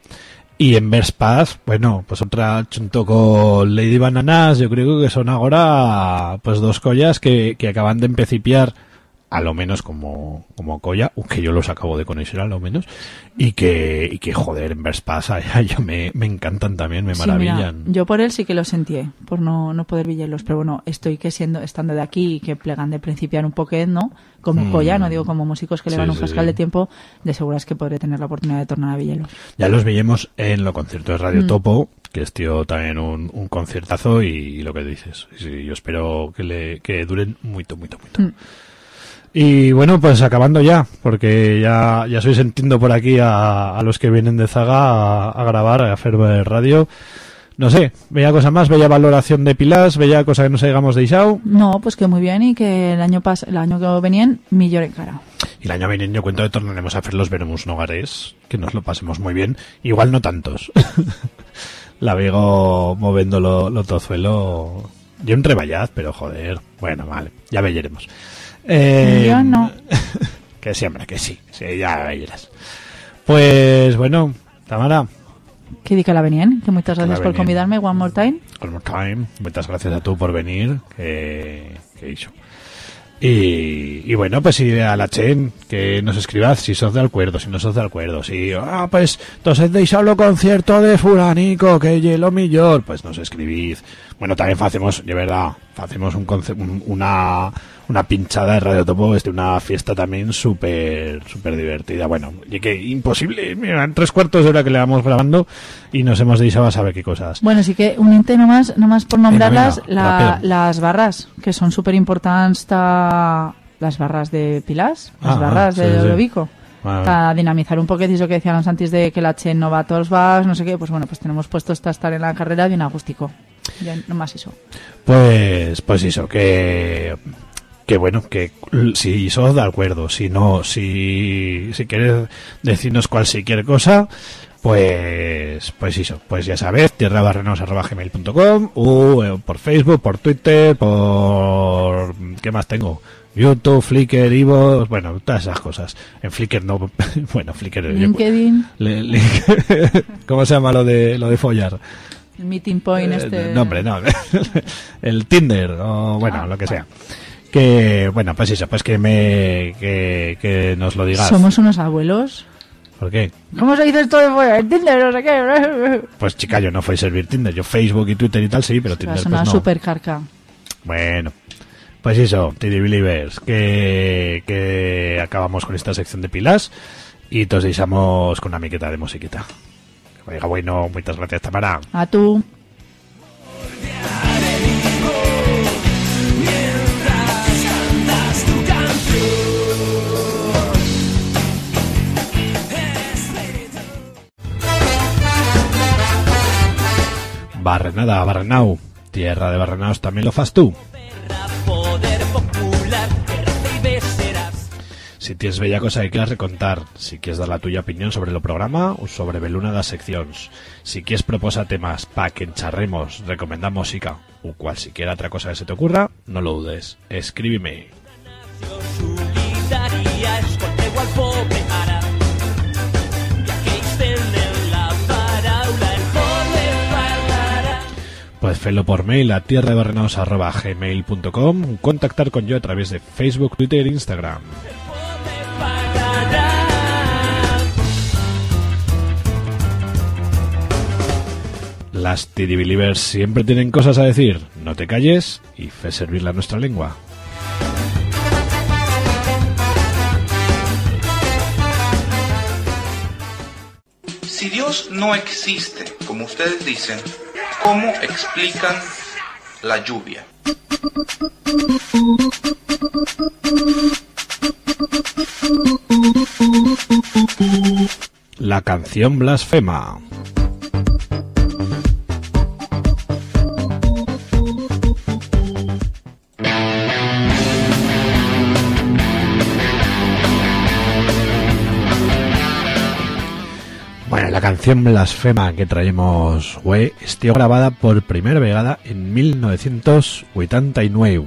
Y en Verspaz, bueno, pues otra junto con Lady Bananas, yo creo que son ahora pues dos collas que, que acaban de empecipiar a lo menos como, como Colla, que yo los acabo de conocer a lo menos, y que, y que joder, en Verspaz a yo me, me encantan también, me Sí, mira, maravillan. yo por él sí que lo sentí, por no, no poder villarlos, pero bueno, estoy que siendo, estando de aquí y que plegan de principiar un poquet, ¿no? Como Mm. colla, no digo como músicos que le van un sí. de tiempo, de seguras que podré tener la oportunidad de tornar a villarlos. Ya los veíamos en los conciertos de Radio Mm. Topo, que es tío también un, un conciertazo y, lo que dices. Sí, yo espero que le que duren mucho, mucho, mucho. Mm. Y bueno, pues acabando ya, porque ya, ya estoy sintiendo por aquí a, a los que vienen de Zaga a, a grabar, a hacer radio. No sé, veía cosa más, veía valoración de Pilas, veía cosa que no digamos de Isao. No, pues que muy bien y que el año pas el año que venían, millor en cara. Y el año viene yo cuento que tornaremos a hacer los Veremus Nogares, que nos lo pasemos muy bien. Igual no tantos. la veo moviendo lo, lo tozuelo. Yo en reballad, pero joder. Bueno, vale, ya veremos. Eh, Yo no. que sí, hombre, que sí. Sí, ya verás. Pues bueno, Tamara, Que di que la venían, que muchas gracias por convidarme one more time. one more time. Muchas gracias a tú por venir. Que, que hizo. Y, y bueno, pues si a la Chen, que nos escribad si sos de acuerdo, si no sos de acuerdo, si, ah, pues, entonces deis lo concierto de fulanico, que ye lo millor, pues nos escribid. Bueno, también hacemos, de verdad, hacemos un- una, una pinchada de Radio Topo, este, una fiesta también súper, súper divertida. Bueno, y que imposible, mira, en tres cuartos de hora que le vamos grabando y nos hemos dicho a saber qué cosas. Bueno, sí que un inte nomás, nomás por nombrarlas, la- las barras, que son súper importantes, las barras de Pilas, las Ah, barras sí, de sí. Lobico. Ah. Para dinamizar un poquito eso que decíamos antes de que la Chen no va a todos los no sé qué, pues bueno, pues tenemos puesto esta estar en la carrera bien agústico. Ya nomás eso. Pues, pues eso, que, que bueno, que si sos de acuerdo, si no, si, si quieres decirnos cualquier cosa, pues, pues eso, pues ya sabes, tierrabarrenos.gmail.com o eh, por Facebook, por Twitter, por, ¿qué más tengo? YouTube, Flickr, Ivo, bueno, todas esas cosas. En Flickr no, bueno, Flickr. yo- LinkedIn, le- le- ¿Cómo se llama lo de, lo de follar? el meeting point Eh, este. No, hombre, no. el Tinder, o bueno, Ah, lo que sea. Que, bueno, pues eso, pues que me, que, que nos lo digas. Somos unos abuelos. ¿Por qué? ¿Cómo se dice esto de fuera? El Tinder, no sé qué. Pues chica, yo no fui a servir Tinder. Yo Facebook y Twitter y tal, sí, pero Tinder Es pues una no. super carca. Bueno, pues eso, TD Believers, que, que acabamos con esta sección de pilas y nos dejamos con una miqueta de musiquita. Que vaya bueno, muchas gracias, Tamara. A tú. Barrenada, Barrenau. Tierra de Barrenaos también lo fas tú. Si tienes bella cosa que quieras recontar, si quieres dar la tuya opinión sobre el programa o sobre beluna das secciones, si quieres proposar temas pa que encharremos, recomendar música o cualquier otra cosa que se te ocurra, no lo dudes. Escríbeme. Hacerlo por mail a tierradebarrenaos.gmail.com contactar con yo a través de Facebook, Twitter e Instagram. Las TD Believers siempre tienen cosas a decir. No te calles y fe servir la nuestra lengua. Dios no existe, como ustedes dicen, ¿cómo explican la lluvia? La canción blasfema. Bueno, la canción blasfema que traemos hoy estuvo grabada por primera vegada en 1989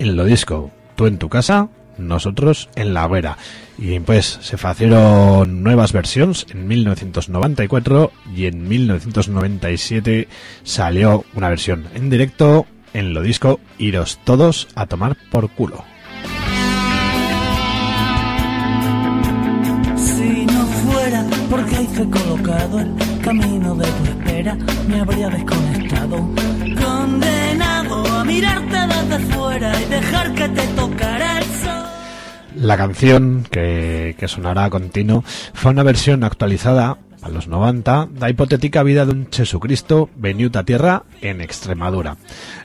en lo disco Tú en tu casa, nosotros en la hoguera. Y pues se hicieron nuevas versiones en 1994 y en 1997 salió una versión en directo en lo disco Iros todos a tomar por culo. Porque hice colocado el camino de tu espera, me habría desconectado. Condenado a mirarte desde fuera y dejar que te tocara el sol. La canción que, que sonará a continuo fue una versión actualizada a los 90 da hipotética vida de un Jesucristo venido a tierra en Extremadura.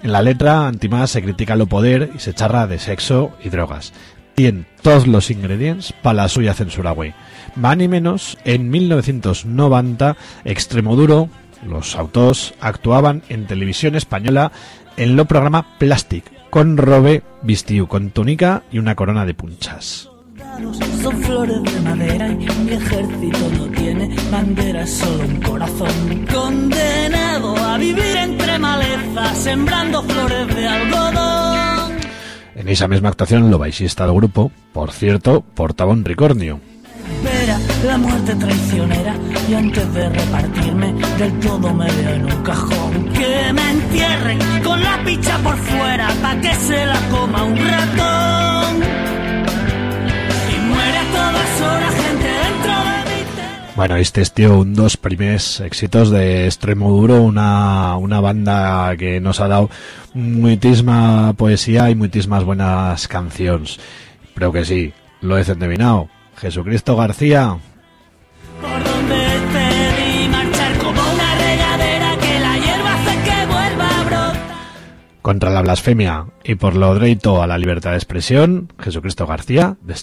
En la letra, Antimás se critica lo poder y se charra de sexo y drogas. Tiene todos los ingredientes para la suya censura, güey. Más ni menos, en 1990, Extremoduro, los autores, actuaban en televisión española en lo programa Plastic, con robe, vestido con túnica y una corona de punchas. Son flores de madera y mi ejército no tiene bandera, es solo un corazón condenado a vivir entre malezas, sembrando flores de algodón. En esa misma actuación, lo baixista del grupo, por cierto, portaba un ricornio. Espera la muerte traicionera y antes de repartirme del todo me veo en un cajón que me entierren con la picha por fuera pa' que se la coma un ratón y muere a todas horas Bueno, este es tío un dos primeros éxitos de Extremo Duro, una, una banda que nos ha dado muchísima poesía y muchísimas buenas canciones. Pero que sí, lo he endevinado. Jesucristo García, por donde te vi marchar como una regadera que la hierba hace que vuelva a brotar. contra la blasfemia y por lo derecho a la libertad de expresión, Jesucristo García de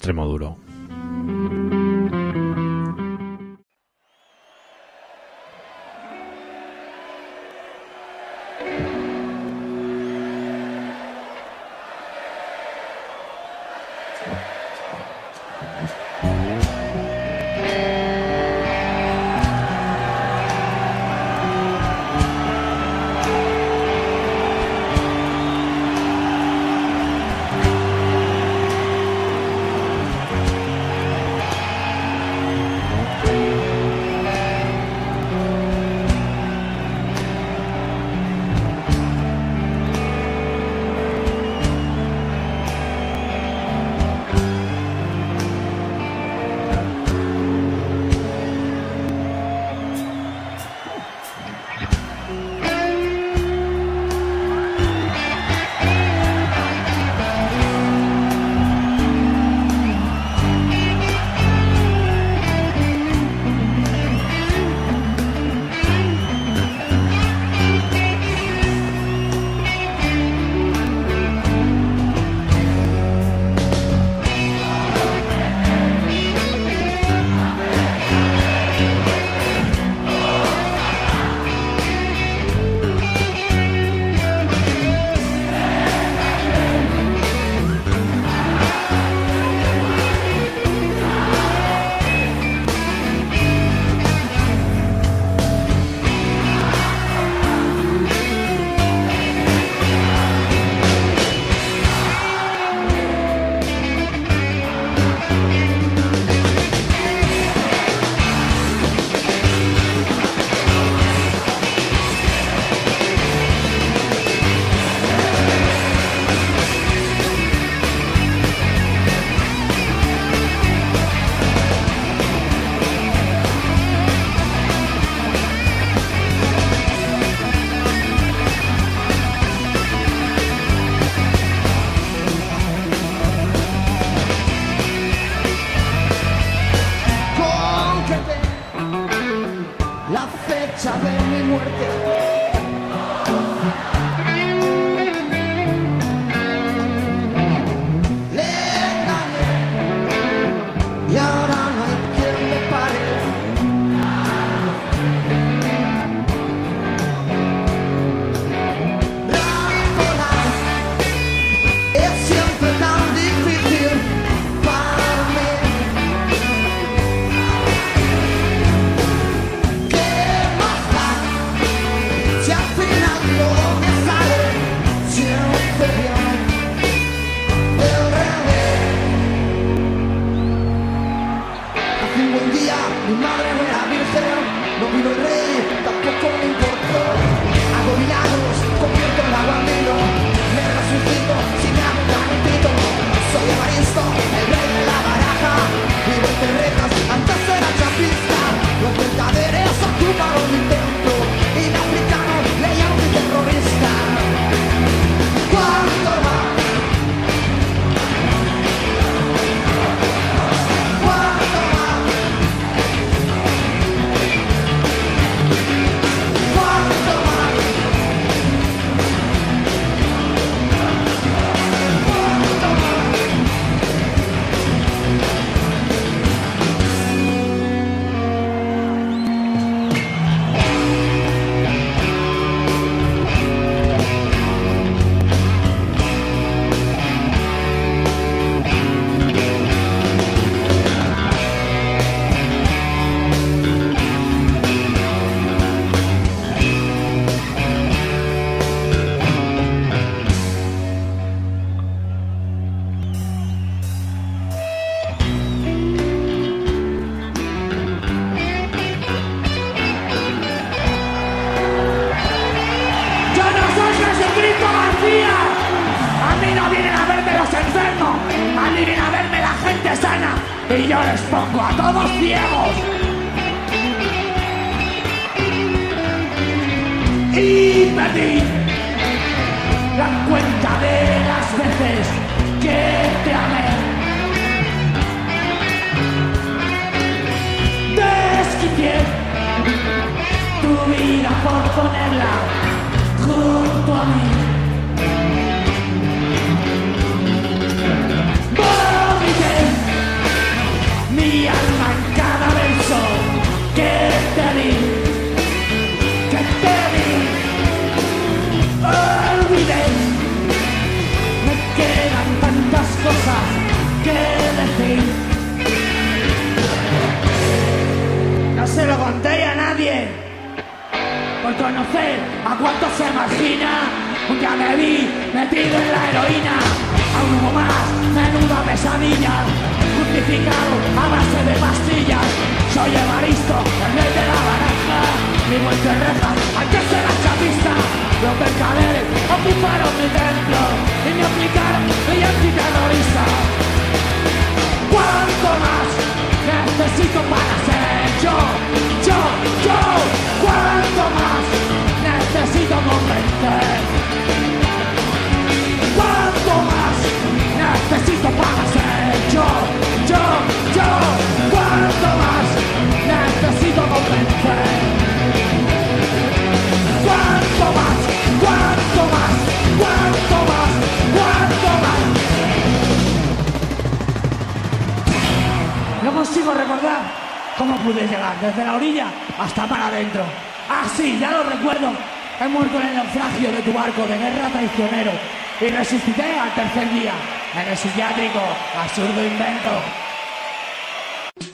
y resistiré al tercer día en el psiquiátrico absurdo invento.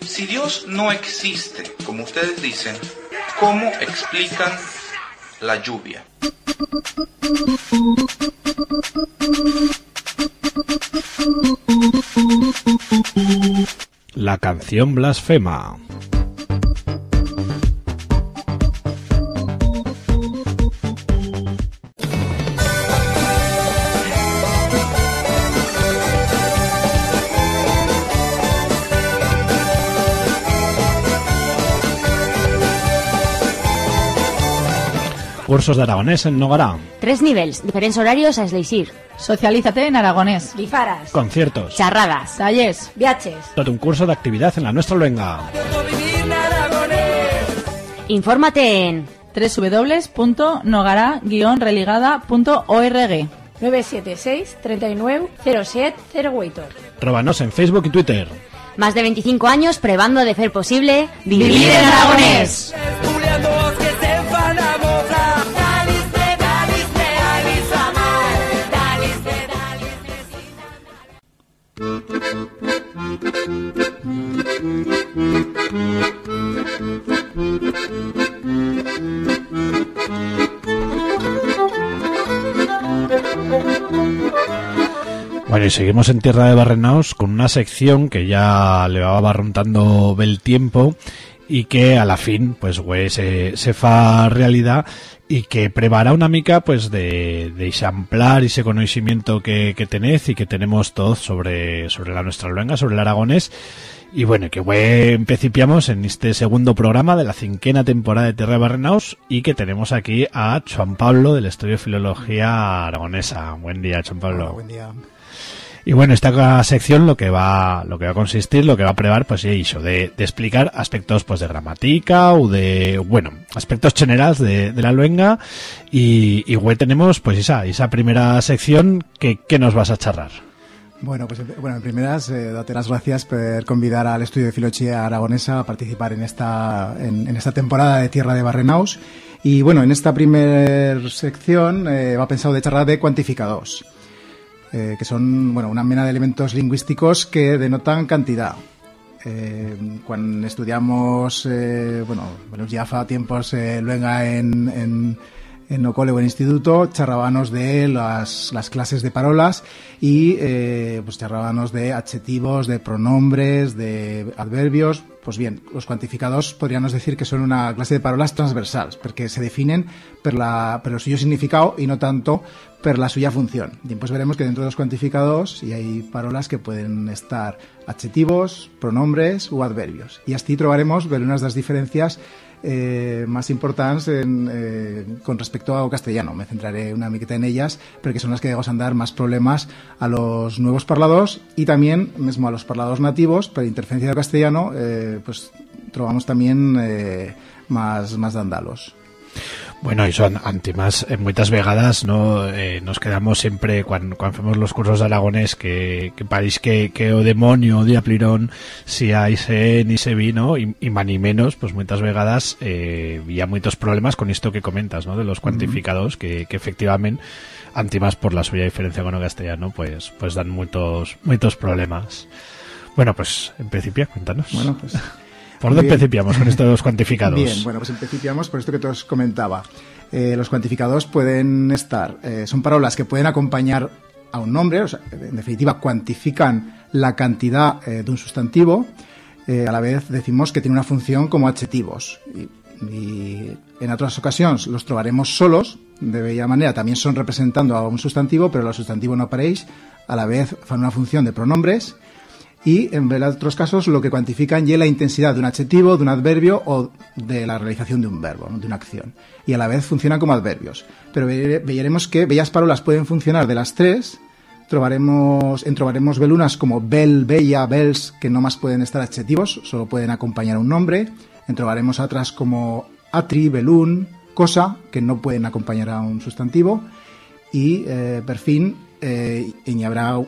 Si Dios no existe, como ustedes dicen, ¿cómo explican la lluvia? La canción blasfema. cursos de aragonès en Nogará. Tres niveles, diferentes horarios a esleixir. Socialízate en aragonés. Bifaras. Conciertos. Charradas. Talleres. Viajes. Todo un curso de actividad en la nuestra luenga. Infórmate en www.nogara-religada.org 976 39 07 08 Róbanos en Facebook y Twitter. Más de 25 años prebando de hacer posible vivir en aragonés. Bueno, y seguimos en Tierra de Barrenaos con una sección que ya le va barruntando el tiempo y que a la fin, pues, güey, se, se fa realidad y que prepara una mica, pues, de, de ejemplar ese conocimiento que, que tenés y que tenemos todos sobre, sobre la nuestra luenga, sobre el aragonés. Y bueno, que güey, empecipiamos en este segundo programa de la cinquena temporada de Tierra de Barrenaos y que tenemos aquí a Juan Pablo del Estudio de Filología Aragonesa. Buen día, Juan Pablo. buen día. Y bueno, esta sección lo que va, lo que va a consistir, lo que va a prevar, pues es eso, de, de explicar aspectos pues de gramática o de, bueno, aspectos generales de, la luenga y, y tenemos pues esa, esa primera sección que, que nos vas a charrar. Bueno, pues en- bueno, en primeras, eh, date las gracias por convidar al Estudio de Filología Aragonesa a participar en esta, en, en esta temporada de Tierra de Barrenaus. Y bueno, en esta primera sección eh, va pensado de charlar de cuantificados, eh, que son bueno, una mena de elementos lingüísticos que denotan cantidad. Eh, cuando estudiamos, eh, bueno, bueno, ya fa tiempos luenga en, en, en o cole o en instituto, charrábamos de las, las clases de parolas y pues charrábamos de adjetivos, de pronombres, de adverbios. Pues bien, los cuantificados podríamos decir que son una clase de parolas transversales, porque se definen per, la, el suyo significado y no tanto per la suya función. Y pues veremos que dentro de los cuantificados y hay parolas que pueden estar adjetivos, pronombres o adverbios. Y así trobaremos algunas de las diferencias eh, más importantes en, eh, con respecto ao castellano. Me centraré una miqueta en ellas, porque son las que a dar más problemas a los nuevos parlados y también mismo a los parlados nativos, por interferencia del castellano, eh, pues trovamos también eh, más, más dandalos. Bueno, y son antimas en muchas vegadas, ¿no? Eh, nos quedamos siempre, cuando, cuando hacemos los cursos de aragonés, que, que parís que, que o demonio o diaplirón, si hay se ni se vi, ¿no? Y, y más ni menos, pues muchas vegadas, eh, había muchos problemas con esto que comentas, ¿no? De los cuantificados, que, que efectivamente, antimas por la suya diferencia con el castellano, pues, pues dan muchos, muchos problemas. Bueno, pues, en principio, cuéntanos. Bueno, pues... ¿Por dónde principiamos con esto de los cuantificados? Bien, bueno, pues empecipiamos por esto que te os comentaba. Eh, los cuantificados pueden estar, eh, son palabras que pueden acompañar a un nombre, o sea, en definitiva cuantifican la cantidad eh, de un sustantivo, a la vez decimos que tiene una función como adjetivos. Y, y en otras ocasiones los trobaremos solos, de bella manera, también son representando a un sustantivo, pero el sustantivo no apareix, a la vez fan una función de pronombres, y en otros casos lo que cuantifican ya la intensidad de un adjetivo, de un adverbio o de la realización de un verbo, de una acción. Y a la vez funcionan como adverbios. Pero ve- veremos que bellas palabras pueden funcionar de las tres. Trobaremos, entrobaremos belunas como bel, bella, bels, que no más pueden estar adjetivos, solo pueden acompañar a un nombre. Entrobaremos otras como atri, belún, cosa, que no pueden acompañar a un sustantivo y eh, per fin eh, y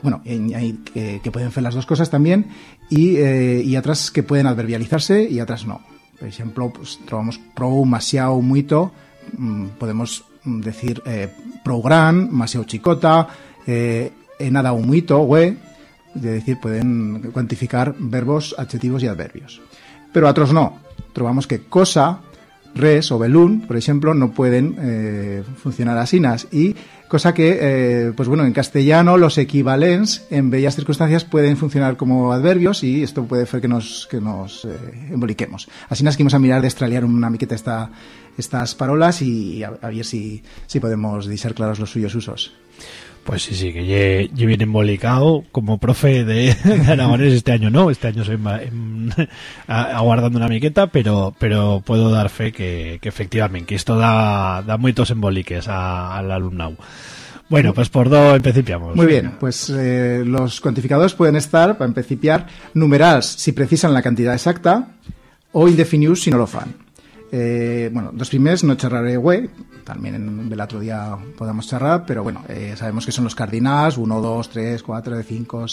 bueno que, pueden hacer las dos cosas también y, eh, y otras que pueden adverbializarse y otras no. Por ejemplo pues, trobamos prou, masiao, muito mm, podemos mm, decir eh, prou gran, masiao chicota eh, he nada un muito, güey es decir, pueden cuantificar verbos, adjetivos y adverbios. Pero otros no. Trovamos que cosa res o belún, por ejemplo, no pueden eh, funcionar asinas. Y cosa que, eh, pues bueno, en castellano los equivalentes en bellas circunstancias pueden funcionar como adverbios y esto puede hacer que nos, que nos eh, emboliquemos. Así nos que vamos a mirar de estraliar una miqueta esta, estas parolas y a, ver si, si podemos ser claros los suyos usos. Pues sí, sí, que ye, ye bien embolicado como profe de, de Aragonés este año no, este año soy em, aguardando una miqueta, pero pero puedo dar fe que, efectivamente, esto da, da emboliques a- al alumnado. Bueno, pues por do empecipiamos. Muy bien, pues eh, los cuantificadores pueden estar, para empecipiar, numerals si precisan la cantidad exacta o indefinidos si no lo fan. Eh, bueno, dos primers no xerraré güey, también en el otro día podamos charlar, pero bueno, eh, sabemos que son los cardinals, 1, 2, 3, 4, 5,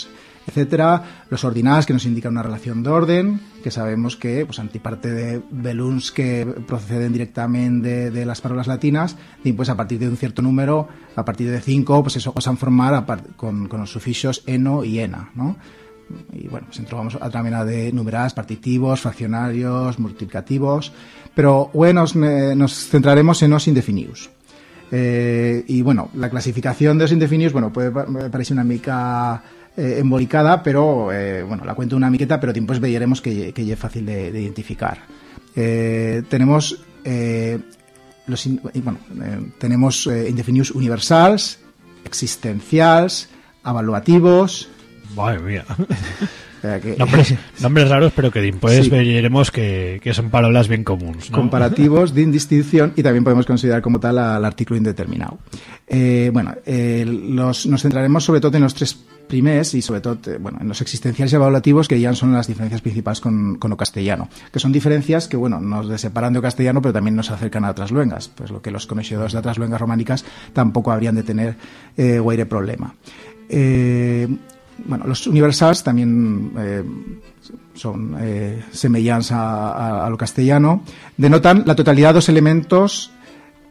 etcétera. Los ordinals que nos indican una relación de orden, que sabemos que, pues, antiparte de veluns que proceden directamente de, las palabras latinas, y pues a partir de un cierto número, a partir de 5, pues eso osan formar a con, los sufixos eno y ena, ¿no? y bueno, pues entramos a manera de numeradas, partitivos, fraccionarios, multiplicativos, pero bueno, nos, eh, nos centraremos en los indefinidos. Eh, y bueno, la clasificación de los indefinidos, bueno, puede pa- me parece una mica eh, embolicada, pero bueno, la cuento una miqueta, pero después veremos que, que es fácil de, de identificar. Tenemos los bueno, tenemos indefinidos universals, existencials, avaluativos, Madre mía. o sea que- Nombres, nombres raros, pero que después Sí. veremos que, que son palabras bien comunes. ¿no? comparativos de indistinción y también podemos considerar como tal al artículo indeterminado. Eh, bueno, eh, los, nos centraremos sobre todo en los tres primers y sobre todo eh, bueno, en los existenciales y evaluativos que ya son las diferencias principales con, con lo castellano, que son diferencias que bueno, nos separan de lo castellano pero también nos acercan a otras luengas, pues lo que los conocedores de otras luengas románicas tampoco habrían de tener eh, guaire problema. Eh, bueno, los universals también eh, son eh, a, lo castellano, denotan la totalidad de los elementos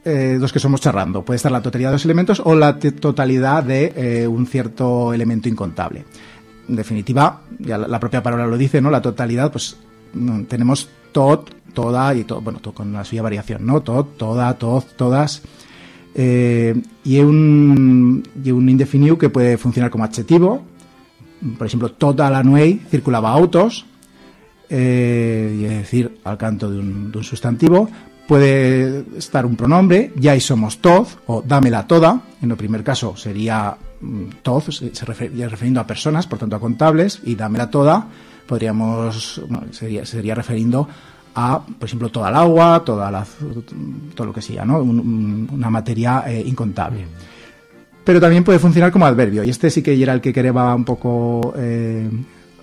eh, los que somos charrando. Puede estar la totalidad de los elementos o la totalidad de eh, un cierto elemento incontable. En definitiva, ya la, propia palabra lo dice, ¿no? La totalidad, pues mm, tenemos tot, toda y todo, bueno, to- con la suya variación, ¿no? Tot, toda, toz, todas. Eh, y un, y un indefinido que puede funcionar como adjetivo. Por ejemplo, tota la nuei circulaba autos, eh, es decir, al canto de un, de un sustantivo. Puede estar un pronombre, ya y somos toz, o dámela toda. En el primer caso sería mm, toz, se refer- refiriendo a personas, por tanto a contables, y dámela toda, podríamos, bueno, sería, sería referiendo a, por ejemplo, toda el agua, toda la, todo lo que sea, ¿no? Un- una materia eh, incontable pero también puede funcionar como adverbio. Y este sí que era el que quería un poco eh,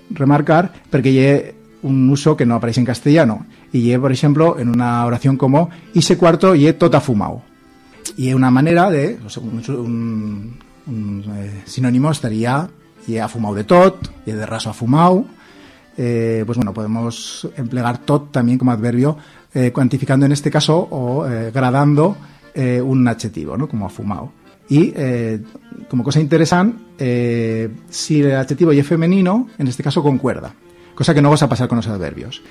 remarcar, porque lleve un uso que no aparece en castellano. Y lleve, por ejemplo, en una oración como ese cuarto y tota fumao. Y una manera de, o sea, un, eh, sinónimo estaría y ha de tot, y de raso ha fumado. Eh, pues bueno, podemos emplear tot también como adverbio, cuantificando en este caso o gradando un adjetivo, ¿no? Como ha fumado. Y eh, como cosa interesante, eh, si el adjetivo y es femenino, en este caso concuerda, cosa que no vas a pasar con los adverbios.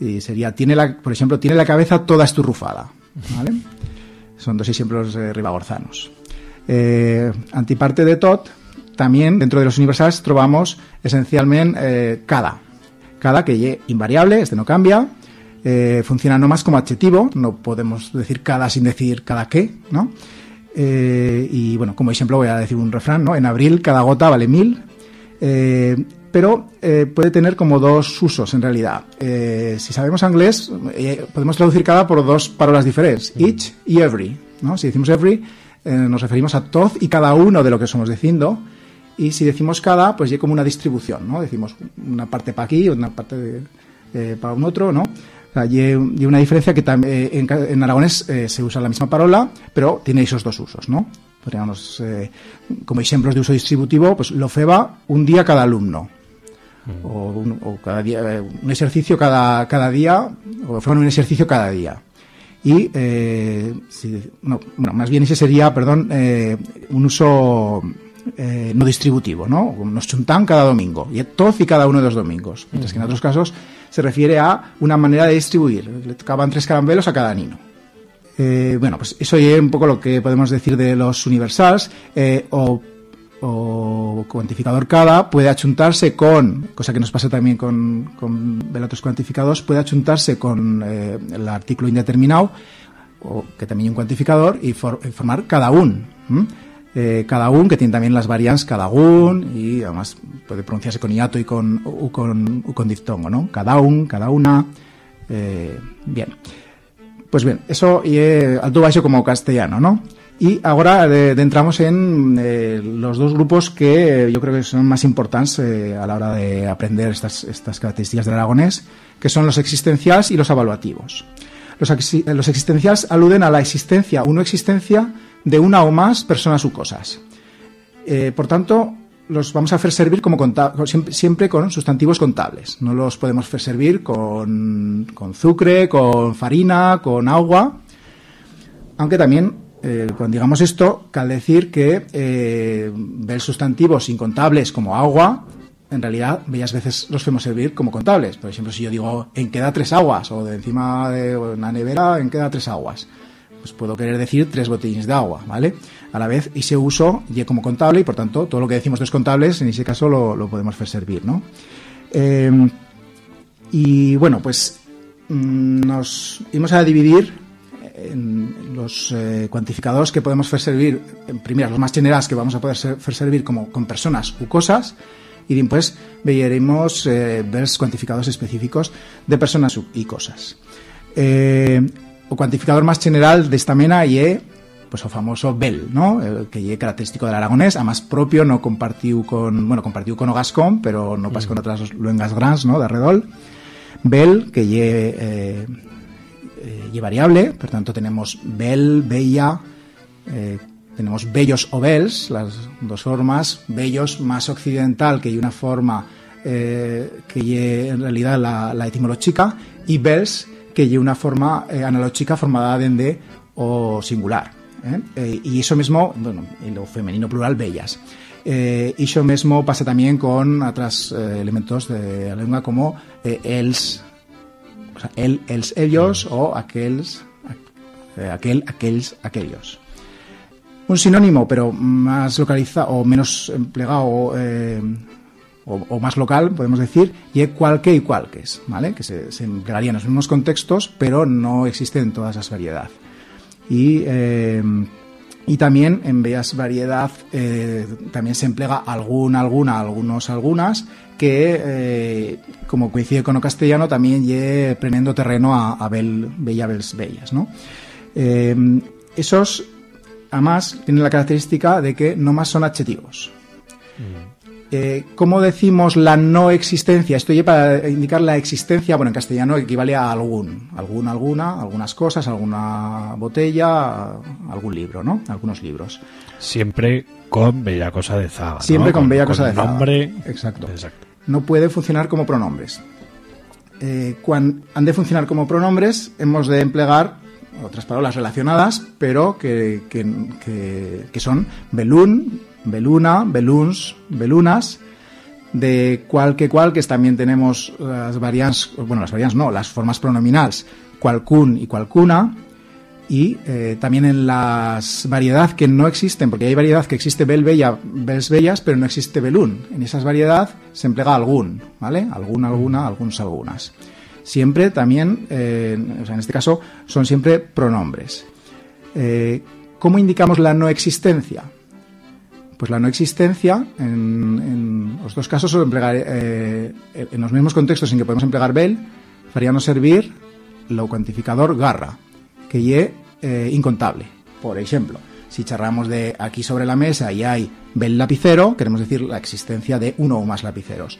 Y sería, tiene la, por ejemplo, tiene la cabeza toda esturrufada. ¿vale? Son dos ejemplos eh, ribagorzanos. Eh, antiparte de tot, también dentro de los universales trovamos esencialmente cada. Cada que ye invariable, este no cambia, eh, funciona no más como adjetivo, no podemos decir cada sin decir cada qué, ¿no? Eh, y bueno, como ejemplo voy a decir un refrán, ¿no? En abril cada gota vale mil, eh, pero eh, puede tener como dos usos en realidad. Si sabemos inglés, podemos traducir cada por dos palabras diferentes, each y every, ¿no? Si decimos every, nos referimos a todos y cada uno de lo que somos diciendo, y si decimos cada, pues ya como una distribución, ¿no? Decimos una parte para aquí, una parte de- para un otro, ¿no? O sea, y, y una diferencia que eh, en, en aragonés eh, se usa la misma parola, pero tiene esos dos usos, ¿no? Podríamos, eh, como ejemplos de uso distributivo, pues lo feba un día cada alumno. O, un, o cada día, eh, un ejercicio cada, cada día, o fueron un ejercicio cada día. Y, eh, si- no, bueno, más bien ese sería, perdón, eh, un uso eh, no distributivo, ¿no? Nos chuntan cada domingo, y todos y cada uno de los domingos. Mientras que en otros casos se refiere a una manera de distribuir. Le tocaban tres caramelos a cada nino. Eh, bueno, pues eso es un poco lo que podemos decir de los universals. eh, o, o cuantificador cada puede achuntarse con, cosa que nos pasa también con, con velatos cuantificados, puede achuntarse con eh, el artículo indeterminado, o que también es un cuantificador, y, for- y formar cada un. Eh, cada un, que tiene también las variantes cada un, y además puede pronunciarse con hiato y con, u con, ¿no? Cada un, cada una. eh, bien. Pues bien, eso y eh, alto como castellano, ¿no? Y ahora eh, entramos en los dos grupos que yo creo que son más importantes a la hora de aprender estas, estas características del aragonés, que son los existenciales y los evaluativos. Los, los existenciales aluden a la existencia o existencia de una o más personas u cosas. Eh, por tanto, los vamos a hacer servir como siempre, siempre con sustantivos contables. No los podemos hacer servir con, con sucre, con farina, con agua. Aunque también, eh, cuando digamos esto, cal decir que eh, ver sustantivos incontables como agua, en realidad, bellas veces los podemos servir como contables. Por ejemplo, si yo digo en queda tres aguas, o de encima de una nevera en queda tres aguas, pues puedo querer decir tres botellines de agua, ¿vale? A la vez, ese uso y como contable, y por tanto, todo lo que decimos de contables, en ese caso lo, podemos hacer servir, ¿no? Eh, y bueno, pues mm, nos íbamos a dividir en los eh, cuantificadores que podemos hacer servir, en primeras, los más generales que vamos a poder hacer servir como con personas u cosas, y después veremos eh, los cuantificadores específicos de personas y cosas. Eh, o cuantificador más general de esta mena y pues o famoso Bell, ¿no? Que é característico del aragonés, además propio no compartiu con, bueno, compartiu con o Gascón, pero no pasa con otras luengas grans, ¿no? De arredol. Bell, que lle eh, eh, variable, por tanto tenemos Bell, Bella, eh, tenemos bellos o bells, las dos formas, bellos más occidental, que hay una forma eh, que en realidad la, la etimológica, y bells, que hay una forma eh, analógica formada de o singular. ¿eh? Eh, y eso mismo, bueno, en lo femenino plural, bellas. Eh, y eso mismo pasa también con otros eh, elementos de la lengua como eh, els, o el, els, ellos o aquels, eh, aquel, aquells, aquellos. Un sinónimo, pero más localizado o menos empleado eh, o, más local, podemos decir, y cualque y cualques, ¿vale? Que se, se en los mismos contextos, pero no existe en todas las variedades. Y, eh, y también en bellas variedad eh, también se emplea alguna, alguna, algunos, algunas, que eh, como coincide con lo castellano también lle prendiendo terreno a, a bel, bella, bellas, ¿no? Esos, además, tienen la característica de que no más son adjetivos. Eh, ¿Cómo decimos la no existencia? Esto ya para indicar la existencia, bueno, en castellano equivale a algún, algún, alguna, algunas cosas, alguna botella, algún libro, ¿no? Algunos libros. Siempre con bella cosa de Zaga. Siempre ¿no? con bella cosa de Zaga. nombre. Exacto. Exacto. No puede funcionar como pronombres. Eh, cuando han de funcionar como pronombres, hemos de emplear otras palabras relacionadas, pero que, que, que, que son belún, beluna, beluns, belunas, de cual que cual, que también tenemos las variantes, bueno, las variantes no, las formas pronominales, cualcun y cualcuna, y eh, también en las variedad que no existen, porque hay variedad que existe bel, bella, bels, bellas, pero no existe belún. En esas variedad se emplea algún, ¿vale? Algún, alguna, algunos, algunas. Siempre también, eh, o sea, en este caso, son siempre pronombres. Eh, ¿Cómo indicamos la no existencia? Pues la no existencia, en, en los dos casos, emplear, eh, en los mismos contextos en que podemos emplear bel, faríamos servir lo cuantificador garra, que ye eh, incontable. Por ejemplo, si charramos de aquí sobre la mesa y hay bel lapicero, queremos decir la existencia de uno o más lapiceros.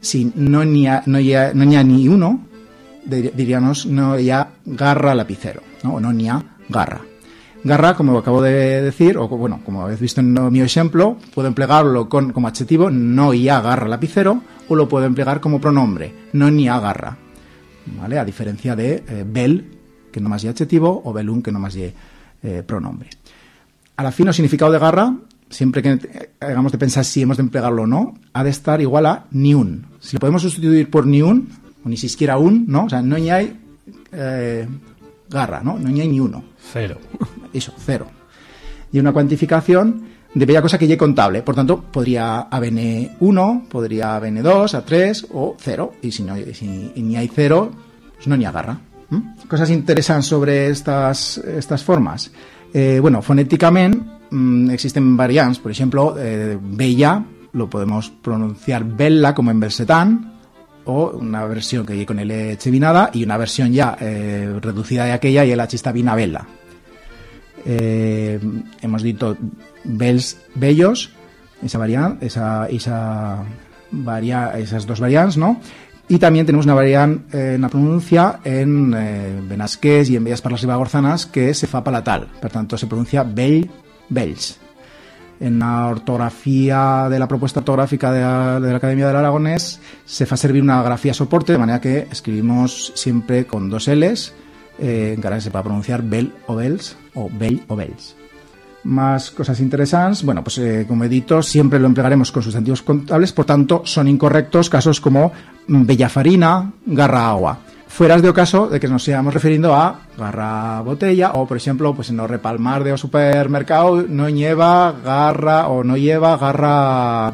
Si no ni no ya, ni, uno, diríamos no ya garra lapicero, ¿no? o no ni garra. Garra, como acabo de decir, o bueno, como habéis visto en mi ejemplo, puedo emplearlo con, como adjetivo, no ya garra lapicero, o lo puedo emplear como pronombre, no ni agarra. ¿Vale? A diferencia de eh, bel, que no más y adjetivo, o belun, que no más y eh, pronombre. A la fin, el significado de garra, siempre que eh, hagamos de pensar si hemos de emplearlo o no, ha de estar igual a ni un. Si lo podemos sustituir por ni un, o ni siquiera un, ¿no? O sea, no ni hay eh, garra, ¿no? No ni hay ni uno. Cero. Eso, cero. Y una cuantificación de bella cosa que ya contable. Por tanto, podría haber 1, podría haber 2, a 3 o 0. Y si, no, si ni hay 0, pues no ni agarra. ¿Mm? Cosas interesantes sobre estas, estas formas. Eh, bueno, fonéticamente mm, existen variantes. Por ejemplo, eh, bella lo podemos pronunciar bella como en versetán o una versión que con L chevinada y una versión ya eh, reducida de aquella y el H está bien a bella. Eh, hemos dicho bells, bellos, esa variante, esa, esa varia, esas dos variantes, ¿no? Y también tenemos una variant eh, en la pronuncia en eh, i en velles parles ribagorzanas que se fa palatal. Per tanto, se pronuncia bell, bells. En la ortografía de la propuesta ortográfica de la, de la Academia del Aragonés se fa servir una grafía soporte, de manera que escribimos siempre con dos L's, eh, encara que se pueda pronunciar bell o bells o bell o bells. Más cosas interesantes. Bueno, pues eh, como he dicho, siempre lo emplearemos con sustantivos contables, por tanto, son incorrectos casos como mm, bella farina, garra agua. Fueras de ocaso de que nos sigamos refiriendo a garra botella o, por ejemplo, pues en los repalmar de o supermercado no lleva garra o no lleva garra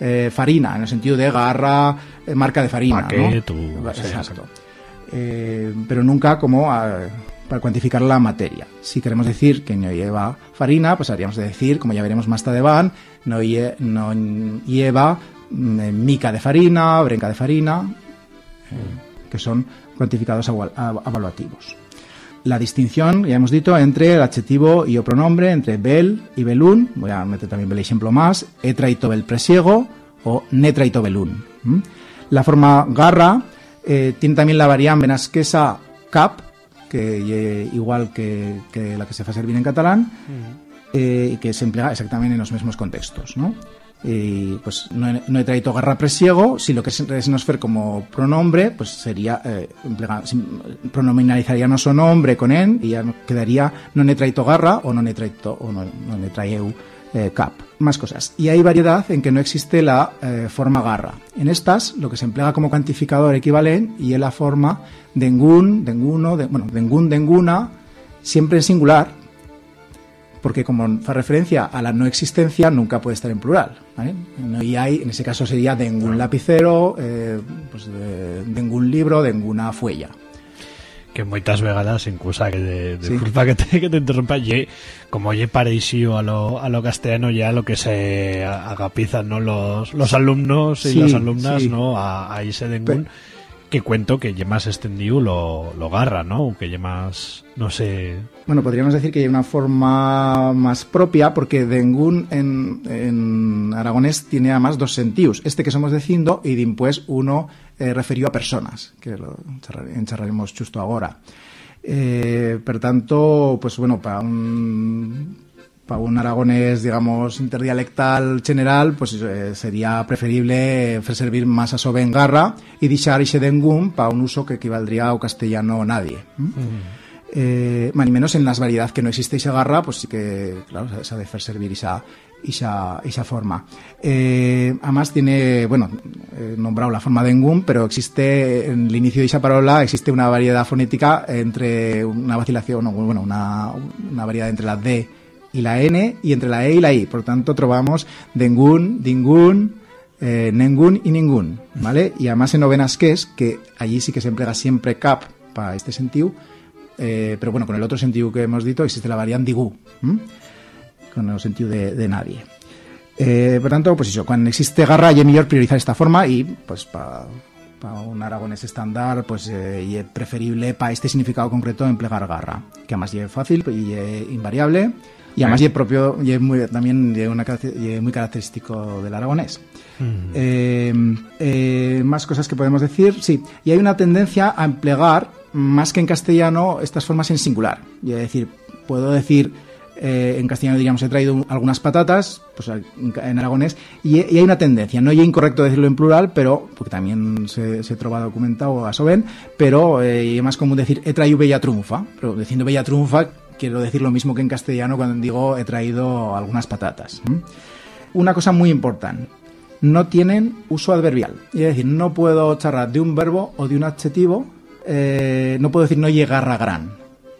eh, farina, en el sentido de garra eh, marca de farina. ¿no? Exacto. Eh, pero nunca como ah, para cuantificar la materia. Si queremos decir que no lleva farina, pues habríamos de decir, como ya veremos más tarde van, no, lle- no lleva mm, mica de farina, brenca de farina, eh, que son cuantificados evaluativos. La distinción, ya hemos dicho, entre el adjetivo y el pronombre, entre bel y belún, voy a meter también el ejemplo más, he traído bel presiego o ne traído belún. ¿m? La forma garra eh, tiene también la variante benasquesa cap, que ye igual que, que la que se fa servir en catalán, eh, y que se emplea exactamente en los mismos contextos, ¿no? Y pues no he, no he traído garra presiego, si lo que se se nos fer como pronombre, pues sería, eh, pronominalizaría no su nombre con en, y ya quedaría no he traído garra o no he traído, o no he traído eh, cap. Más cosas. Y hay variedad en que no existe la eh, forma garra. En estas, lo que se emplea como cuantificador equivalente y es la forma dengun, denguno, de, bueno, dengun, denguna, siempre en singular, porque como fa referencia a la no existencia, nunca puede estar en plural. ¿vale? No y hay, en ese caso sería de ningún lapicero, eh, pues de, de ningún libro, de ninguna fuella. que moitas vegadas incluso que de, de Sí. disculpa que te, que te interrumpa ye, como ye parecido a lo, a lo castellano ya lo que se agapizan no los, los alumnos y Sí, las alumnas sí. no a, a ese que cuento que ye más extendido lo, lo garra no que ye más no sé Bueno, podríamos decir que hay una forma más propia, porque Dengun en, en aragonés tiene además dos sentidos. Este que somos diciendo y después uno eh, referido a personas, que lo charrar- encharraremos justo ahora. Eh, tanto, pues bueno, para un, para un aragonés, digamos, interdialectal general, pues eh, sería preferible fer servir más a sobengarra y deixar ese Dengun para un uso que equivaldría ao castellano nadie. ¿m? Eh, más ni menos en las variedades que no existe esa garra, pues sí que, claro, se- ha de hacer servir esa, esa, esa forma. Eh, además tiene, bueno, he nombrado la forma de engum, pero existe, en el inicio de esa parola, existe una variedad fonética entre una vacilación, o, bueno, una, una variedad entre la D y la N, y entre la E y la I. Por tanto, trovamos dengun, dingun, eh, nengun y ningún, ¿vale? Y además en novenasqués, que allí sí que se emplea siempre cap para este sentido, eh, pero bueno, con el otro sentido que hemos dicho existe la variante digú, ¿m? con el sentido de, de nadie. Eh, por tanto, pues eso, cuando existe garra y es mejor priorizar esta forma y pues para un aragonés estándar pues eh, y es preferible para este significado concreto emplear garra, que además es fácil y es invariable y además y es propio y es muy, también y es una, y es muy característico del aragonés. Eh, eh, más cosas que podemos decir, sí, y hay una tendencia a emplear más que en castellano estas formas en singular. Y es decir, puedo decir eh, en castellano diríamos he traído un- algunas patatas, pues en, en aragonés, y, y hay una tendencia, no es incorrecto decirlo en plural, pero porque también se, se trova documentado a Soben, pero eh, es más común decir he traído bella trunfa, pero diciendo bella trunfa quiero decir lo mismo que en castellano cuando digo he traído algunas patatas. Una cosa muy importante, no tienen uso adverbial. Es decir, no puedo charlar de un verbo o de un adjetivo, eh, no puedo decir no llegar a gran.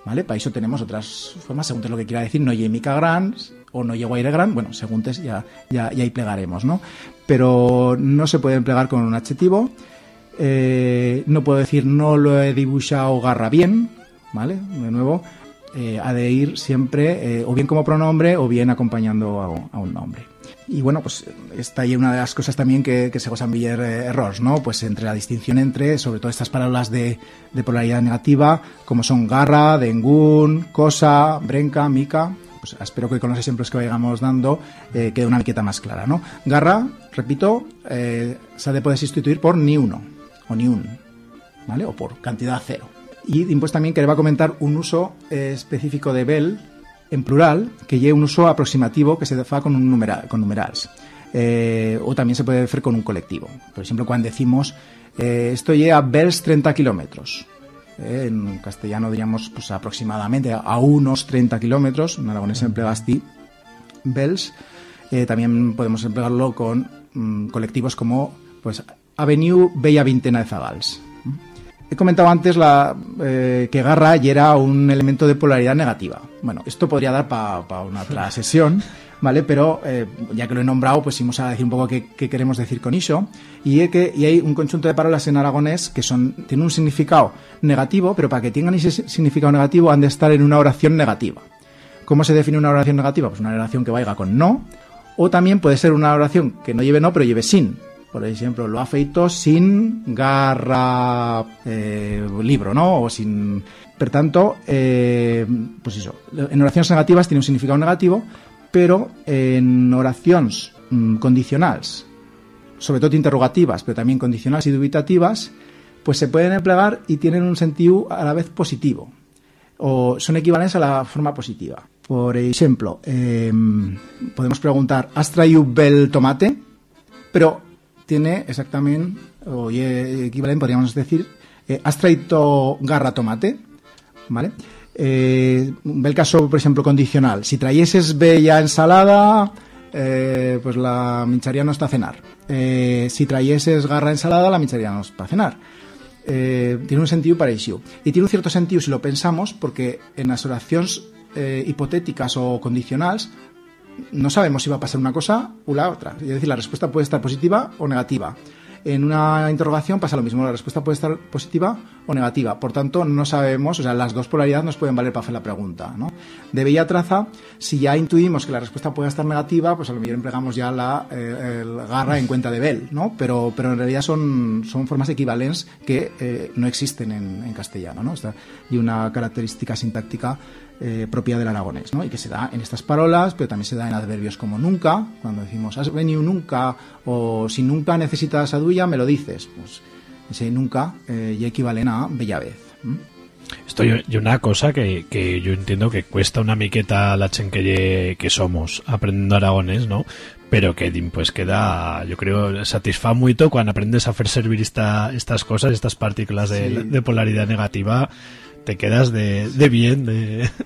¿Vale? Para eso tenemos otras formas, según te lo que quiera decir, no llegue mica gran o no llego a ir gran, bueno, según te ya, ya, ahí plegaremos, ¿no? Pero no se puede emplear con un adjetivo, eh, no puedo decir no lo he dibujado garra bien, ¿vale? De nuevo, eh, ha de ir siempre eh, o bien como pronombre o bien acompañando a, un nombre. Y bueno, pues está ahí una de las cosas también que, se gozan Villar eh, errores, ¿no? Pues entre la distinción entre, sobre todo estas palabras de, polaridad negativa, como son garra, dengún, cosa, brenca, mica, pues espero que con los ejemplos que vayamos dando eh, quede una miqueta más clara, ¿no? Garra, repito, eh, se ha de poder sustituir por ni uno. o ni un, ¿vale? O por cantidad cero. Y después también que va a comentar un uso eh, específico de bel en plural, que lleve un uso aproximativo que se fa con, un numeral, con numerals. Eh, o también se puede hacer con un colectivo. Por ejemplo, cuando decimos eh, esto llega a bels 30 kilómetros. Eh, en castellano diríamos pues, aproximadamente a unos 30 kilómetros. En aragonés se emplea así bells. Eh, también podemos emplearlo con mm, colectivos como pues Avenue Bella Vintena de Zagals. He comentado antes la, eh, que Garra ya era un elemento de polaridad negativa. Bueno, esto podría dar para una otra sesión, ¿vale? Pero eh, ya que lo he nombrado, pues vamos a decir un poco qué, qué queremos decir con eso. Y, é que, y hay un conjunto de palabras en aragonés que son tienen un significado negativo, pero para que tengan ese significado negativo han de estar en una oración negativa. ¿Cómo se define una oración negativa? Pues una oración que vaya con no, o también puede ser una oración que no lleve no, pero lleve sin. Por ejemplo, lo ha feito sin garra eh, libro, ¿no? O sin... Per tanto, eh, pues eso, en oraciones negativas tiene un significado negativo, pero en oraciones mm, condicionales, sobre todo interrogativas, pero también condicionales y dubitativas, pues se pueden emplear y tienen un sentido a la vez positivo, o son equivalentes a la forma positiva. Por ejemplo, eh, podemos preguntar, ¿has traído bel tomate? Pero tiene exactamente, o equivalente, podríamos decir, eh, ¿has traído garra tomate? ¿Vale? Eh, bel caso, por ejemplo, condicional. Si traieses bella ensalada, eh, pues la mincharía no está a cenar. Si traieses garra ensalada, la mincharía no está a cenar. Tiene un sentido parecido. Y tiene un cierto sentido si lo pensamos, porque en las oraciones hipotéticas o condicionales no sabemos si va a pasar una cosa o la otra. Es decir, la respuesta puede estar positiva o negativa. En una interrogación pasa lo mismo, la respuesta puede estar positiva o negativa. Por tanto, no sabemos, o sea, las dos polaridades nos pueden valer para hacer la pregunta. ¿no? De bella traza, si ya intuimos que la respuesta puede estar negativa, pues a lo mejor empleamos ya la eh, el garra en cuenta de Bell, ¿no? Pero, pero en realidad son, son formas equivalentes que eh, no existen en, castellano, ¿no? Esta- y una característica sintáctica eh, propia del aragonés, ¿no? Y que se da en estas parolas, pero también se da en adverbios como nunca, cuando decimos has venido nunca, o si nunca necesitas a duya, me lo dices. Pues ese nunca eh, ya equivalen a bella vez. Esto y una cosa que, que yo entiendo que cuesta una miqueta la chen que, somos aprendiendo aragonés, ¿no? Pero que pues queda, yo creo, satisfa mucho cuando aprendes a hacer servir esta, estas cosas, estas partículas de, Sí. de polaridad negativa, te quedas de, de bien, de...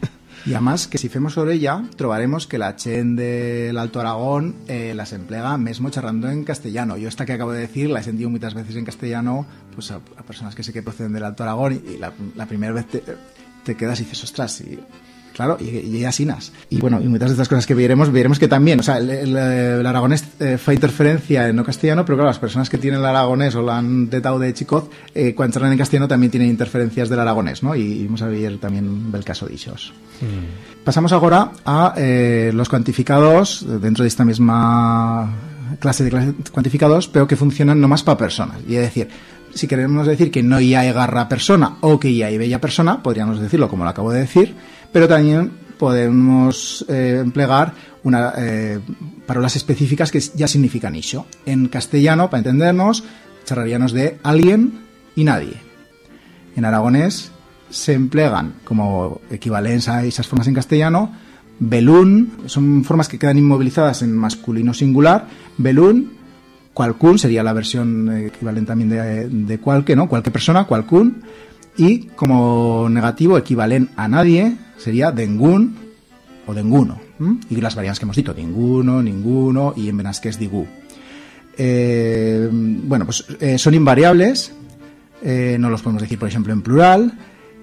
Y además que si femos sobre ella, trobaremos que la chen del Alto Aragón eh, las emplega mesmo charrando en castellano. Yo esta que acabo de decir la he sentido muchas veces en castellano pues a, a personas que sé que proceden del Alto Aragón y, la, la primera vez te, te quedas y dices, ostras, y, claro, y, y asinas. Y bueno, y muchas de estas cosas que veremos, veremos que también, o sea, el, el- el aragonés eh, fa interferencia en no castellano, pero claro, las personas que tienen el aragonés o lo han detado de chicoz, eh, cuando charlan en castellano también tienen interferencias del aragonés, ¿no? Y, y vamos a ver también el caso de ellos. Pasamos ahora a eh, los cuantificados dentro de esta misma clase de clase- cuantificados, pero que funcionan nomás para personas. Y es decir, si queremos decir que no hay garra persona o que hay bella persona, podríamos decirlo como lo acabo de decir, pero también podemos eh, emplear una, eh, palabras específicas que ya significan eso. En castellano, para entendernos, charlaríamos de alguien y nadie. En aragonés se emplean como equivalentes a esas formas en castellano belún, son formas que quedan inmovilizadas en masculino singular, belún, cualcún sería la versión eh, equivalente también de, de ¿no? Cualquier persona, cualcún, y como negativo equivalente a nadie sería dengún o denguno. Y las variantes que hemos dicho, ninguno, ninguno y en benasqués digú. Eh, bueno, pues eh, son invariables, eh, no los podemos decir, por ejemplo, en plural.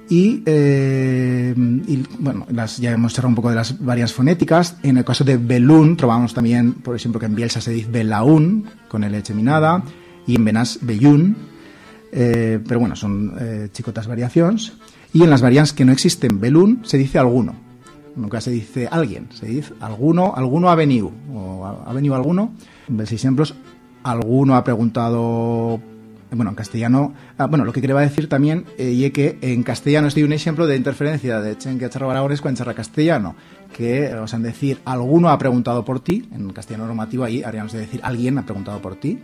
Y, eh, y, bueno, ya hemos charlado un poco de las varias fonéticas. En el caso de belún, trovamos también, por ejemplo, que en Bielsa se dice belaún, con el geminada, y en Benás bellún. Eh, pero bueno, son eh, chicotas variaciones. Y en las variantes que no existen belún, se dice alguno. Nunca se dice alguien, se dice alguno, alguno ha venido, o ha venido alguno. En de ejemplos, alguno ha preguntado bueno, en castellano, ah, bueno, lo que quería decir también eh, y que en castellano estoy un ejemplo de interferencia de chen que charra aragonés con charra castellano, que o sea, decir alguno ha preguntado por ti, en castellano normativo ahí haríamos de decir alguien ha preguntado por ti,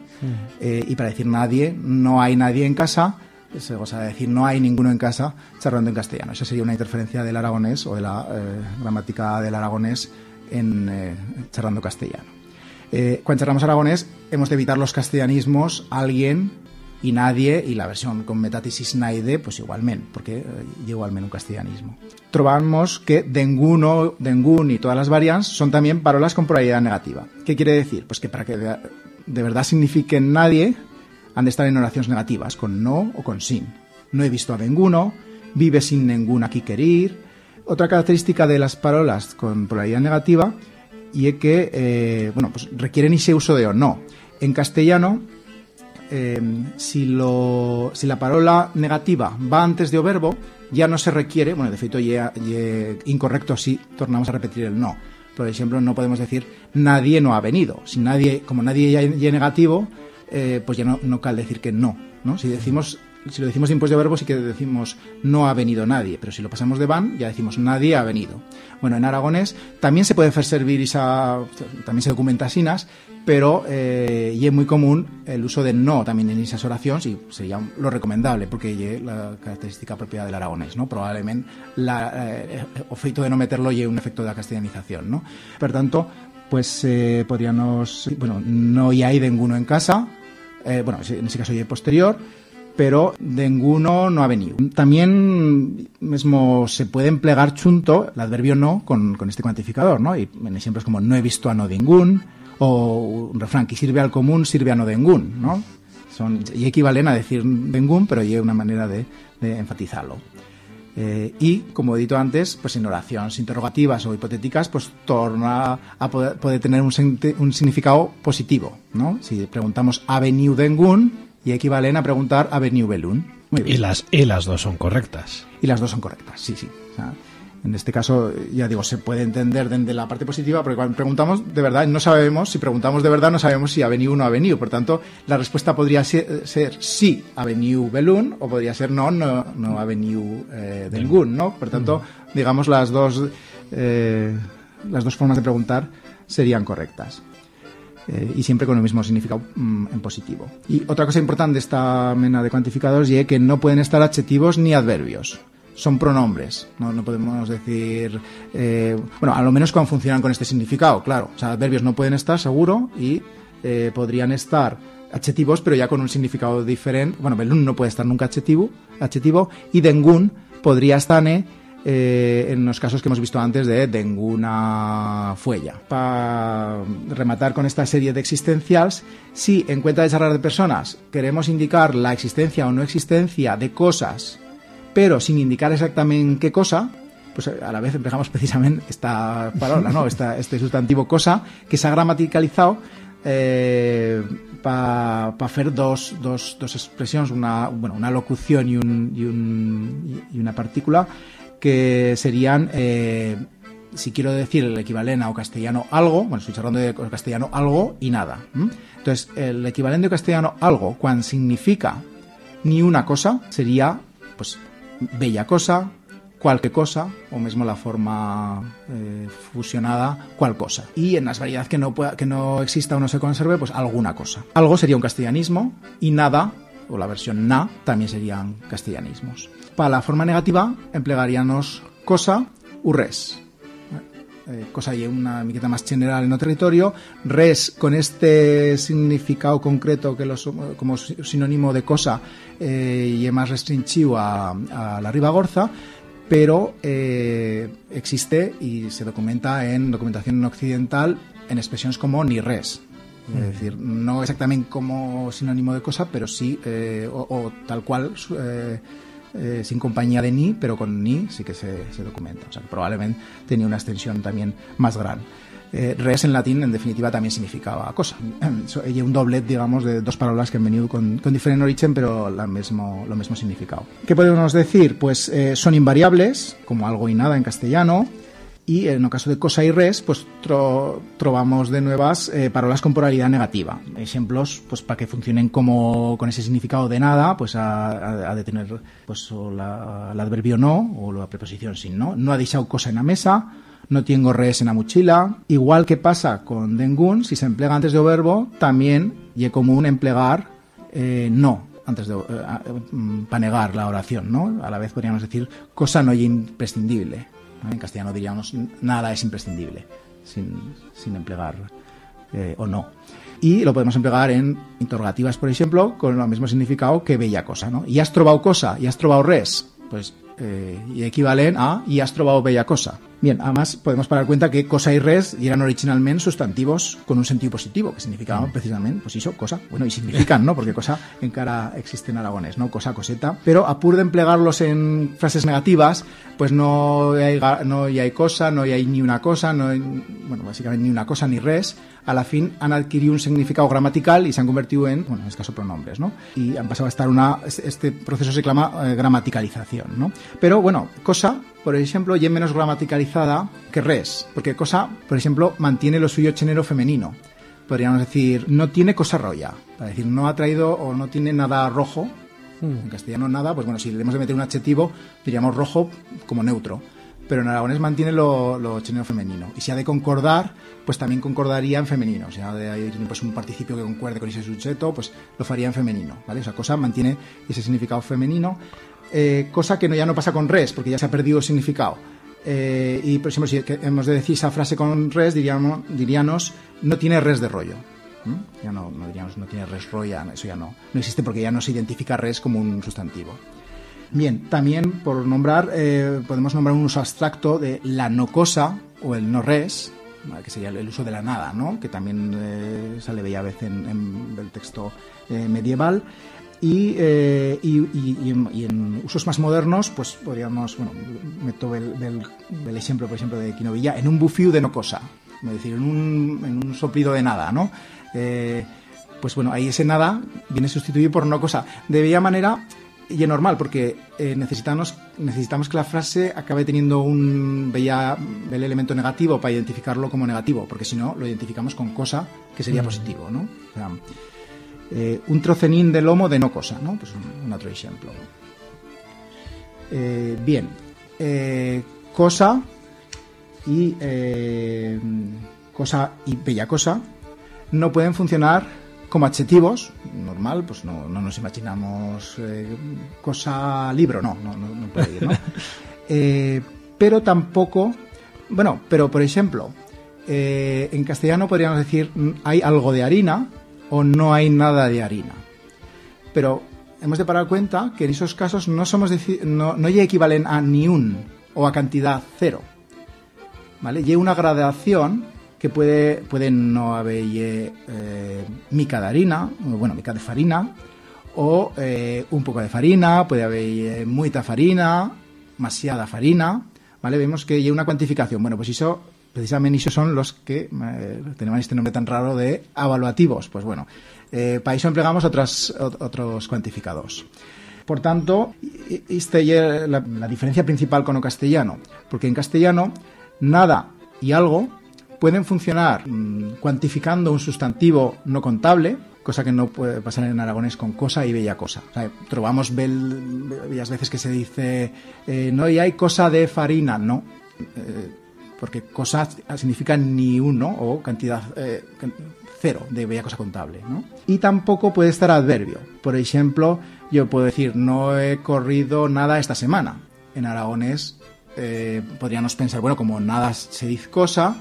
eh, y para decir nadie, no hay nadie en casa, es, o sea, decir no hay ninguno en casa charlando en castellano. Esa sería una interferencia del aragonés o de la eh, gramática del aragonés en eh, charlando castellano. Eh, cuando charlamos aragonés hemos de evitar los castellanismos alguien y nadie y la versión con metatesis naide pues igualmente porque eh, lleva igualmente un castellanismo trovamos que denguno, dengun y todas las variantes son también palabras con probabilidad negativa ¿qué quiere decir? pues que para que de, verdad signifiquen nadie han de estar en oraciones negativas con no o con sin no he visto a ninguno vive sin ningún aquí querer otra característica de las palabras con probabilidad negativa y es que eh, bueno, pues requieren ese uso de o no. En castellano, eh, si, la palabra negativa va antes de o verbo, ya no se requiere, bueno, de feito, incorrecto si tornamos a repetir el no. Por ejemplo, no podemos decir nadie no ha venido. Si nadie, como nadie ya, ya negativo, eh, pues ya no, no cal decir que no, ¿no? Si decimos si lo decimos impuesto de verbo sí que decimos no ha venido nadie, pero si lo pasamos de van ya decimos nadie ha venido. Bueno, en aragonés también se puede hacer servir esa, también se documenta sinas, pero eh, y es muy común el uso de no también en esas oraciones y sería lo recomendable porque es la característica propia del aragonés, ¿no? Probablemente eh, o feito de no meterlo y un efecto de la castellanización, ¿no? Por tanto, pues eh, podríamos, bueno, no hay ninguno en casa, eh, bueno, en ese caso ya posterior, pero ninguno no ha venido. También mismo se puede emplear chunto el adverbio no con, este cuantificador, ¿no? Y en ejemplos como no he visto a no ningún o un refrán que sirve al común, sirve a no ningún, ¿no? Son, y equivalen a decir ningún, pero hay una manera de, enfatizarlo. Eh, y, como he dicho antes, pues en oraciones interrogativas o hipotéticas, pues torna a poder, poder tener un, un, significado positivo, ¿no? Si preguntamos ha venido ningún, y equivalen a preguntar a veniu belun. Muy bien. Y las, y las dos son correctas. Y las dos son correctas, sí, sí. O sea, en este caso, ya digo, se puede entender desde la parte positiva, porque cuando preguntamos de verdad, no sabemos, si preguntamos de verdad, no sabemos si ha venido o no ha venido. Por tanto, la respuesta podría ser, ser sí, ha venido belun, o podría ser no, no, venido eh, ningún, ¿no? Por tanto, digamos, las dos, eh, las dos formas de preguntar serían correctas. Eh, y siempre con el mismo significado mm, en positivo. Y otra cosa importante de esta mena de cuantificadores es que no pueden estar adjetivos ni adverbios. Son pronombres, no, no podemos decir. Eh, bueno, a lo menos cuando funcionan con este significado, claro. O sea, adverbios no pueden estar, seguro, y eh, podrían estar adjetivos, pero ya con un significado diferente. Bueno, belun no puede estar nunca adjetivo, adjetivo y dengun podría estar eh, en los casos que hemos visto antes de ninguna fuella. Para rematar con esta serie de existencials, si en cuenta de charlar de personas queremos indicar la existencia o no existencia de cosas, pero sin indicar exactamente qué cosa, pues a la vez empezamos precisamente esta palabra, ¿no? Esta, este sustantivo cosa, que se ha gramaticalizado eh, para pa hacer dos, dos, dos expresiones, una, bueno, una locución y, un, y, un, y una partícula, que serían, eh, si quiero decir el equivalente a castellano algo, bueno, estoy hablando de castellano algo y nada. Entonces, el equivalente castellano algo, cuando significa ni una cosa, sería, pues, bella cosa, cualquier cosa, o mismo la forma eh, fusionada, cual cosa. Y en las variedades que no, que no exista o no se conserve, pues alguna cosa. Algo sería un castellanismo y nada, o la versión na, también serían castellanismos. Para la forma negativa emplearíamos cosa u res. Eh, cosa y una miqueta más general en el territorio. Res con este significado concreto que los, como sinónimo de cosa eh, y es más restringido a, a la ribagorza, pero eh, existe y se documenta en documentación occidental en expresiones como ni res. Es decir, no exactamente como sinónimo de cosa, pero sí, o, o, tal cual, eh, sin compañía de ni, pero con ni sí que se, se, documenta. O sea, que probablemente tenía una extensión también más grande. Eh, res en latín, en definitiva, también significaba cosa. Y un doblet, digamos, de dos palabras que han venido con, con diferente origen, pero la mismo, lo mismo significado. ¿Qué podemos decir? Pues eh, son invariables, como algo y nada en castellano, Y en el caso de cosa y res, pues tro, de nuevas eh, parolas con pluralidad negativa. Ejemplos, pues para que funcionen como con ese significado de nada, pues ha, de tener pues o la, el adverbio no o la preposición sin no. No ha deixado cosa en la mesa, no tengo res en la mochila. Igual que pasa con dengun, si se emplea antes de o verbo, también y común emplear eh, no antes de para negar la oración, ¿no? A la vez podríamos decir cosa no es imprescindible. En castellano diríamos nada es imprescindible, sin, emplear eh, o no. Y lo podemos emplear en interrogativas, por ejemplo, con el mismo significado que bella cosa, ¿no? Y has trovado cosa, y has trovado res, pues eh, equivalen a y has trovado bella cosa. Bien, además podemos parar cuenta que cosa y res eran originalmente sustantivos con un sentido positivo, que significaban precisamente, pues eso, cosa. Bueno, y significan, ¿no? Porque cosa en cara existe en aragonés, ¿no? Cosa, coseta. Pero a pur de emplearlos en frases negativas, pues no hay, no hay cosa, no hay ni una cosa, no hay, bueno, básicamente ni una cosa ni res. A la fin han adquirido un significado gramatical y se han convertido en, bueno, en este caso pronombres, ¿no? Y han pasado a estar una, este proceso se llama eh, gramaticalización, ¿no? Pero bueno, cosa, por ejemplo, y es menos gramaticalizada que res, porque cosa, por ejemplo, mantiene lo suyo género femenino. Podríamos decir, no tiene cosa roya, para decir, no ha traído o no tiene nada rojo, en castellano nada, pues bueno, si le hemos de meter un adjetivo, diríamos rojo como neutro. Pero en aragonés mantiene lo, lo género femenino. Y si ha de concordar, pues también concordaría en femenino. O sea, de pues un participio que concuerde con ese sujeto, pues lo faría en femenino, ¿vale? O sea, cosa mantiene ese significado femenino. Eh, cosa que no, ya no pasa con res, porque ya se ha perdido el significado. Eh, y, por ejemplo, si hemos de decir esa frase con res, diríamos, diríamos no tiene res de rollo. ¿Mm? Ya no, no diríamos no tiene res roya, eso ya no, no existe porque ya no se identifica res como un sustantivo. Bien, también por nombrar, eh, podemos nombrar un uso abstracto de la no cosa o el no res, que sería el uso de la nada, ¿no? que también eh, sale bella vez en, en el texto eh, medieval. Y, eh, y, y- y en, y en usos más modernos, pues podríamos, bueno, meto el, del, del ejemplo, por ejemplo, de Quinovilla, en un bufiu de no cosa, es decir, en un, en un soplido de nada, ¿no? Eh, pues bueno, ahí ese nada viene sustituido por no cosa. De bella manera, y es normal, porque eh, necesitamos, necesitamos que la frase acabe teniendo un bella, bel elemento negativo para identificarlo como negativo, porque si no, lo identificamos con cosa que sería Mm. positivo, ¿no? O sea, eh, un trocenín de lomo de no cosa, ¿no? Pues un, un otro ejemplo. Eh, bien, eh, cosa y cosa y bella cosa no pueden funcionar como adjetivos, normal, pues no, no nos imaginamos cosa libro, no, no, no, puede ir, ¿no? Pero tampoco, bueno, pero por ejemplo, en castellano podríamos decir mm, hay algo de harina o no hay nada de harina. Pero hemos de parar cuenta que en esos casos no somos no, no equivalen a ni un o a cantidad cero. ¿Vale? Y hay una gradación que puede, puede no haber eh, mica de harina, bueno, mica de farina, o eh, un poco de farina, puede haber eh, muita farina, demasiada farina, ¿vale? Vemos que hay una cuantificación. Bueno, pues eso, precisamente esos son los que eh, tenemos este nombre tan raro de evaluativos. Pues bueno, eh, para eso empleamos otras, ot- otros cuantificados. Por tanto, i- esta es la, diferencia principal con el castellano, porque en castellano nada y algo pueden funcionar mm, cuantificando un sustantivo no contable, cosa que no puede pasar en aragonés con cosa y bella cosa. O sea, trovamos bel- bellas veces que se dice eh, no y hay cosa de farina, no. Eh, porque cosa significa ni uno o cantidad eh, cero de bella cosa contable, ¿no? Y tampoco puede estar adverbio. Por ejemplo, yo puedo decir no he corrido nada esta semana. En aragonés eh, podríamos pensar, bueno, como nada se dice cosa,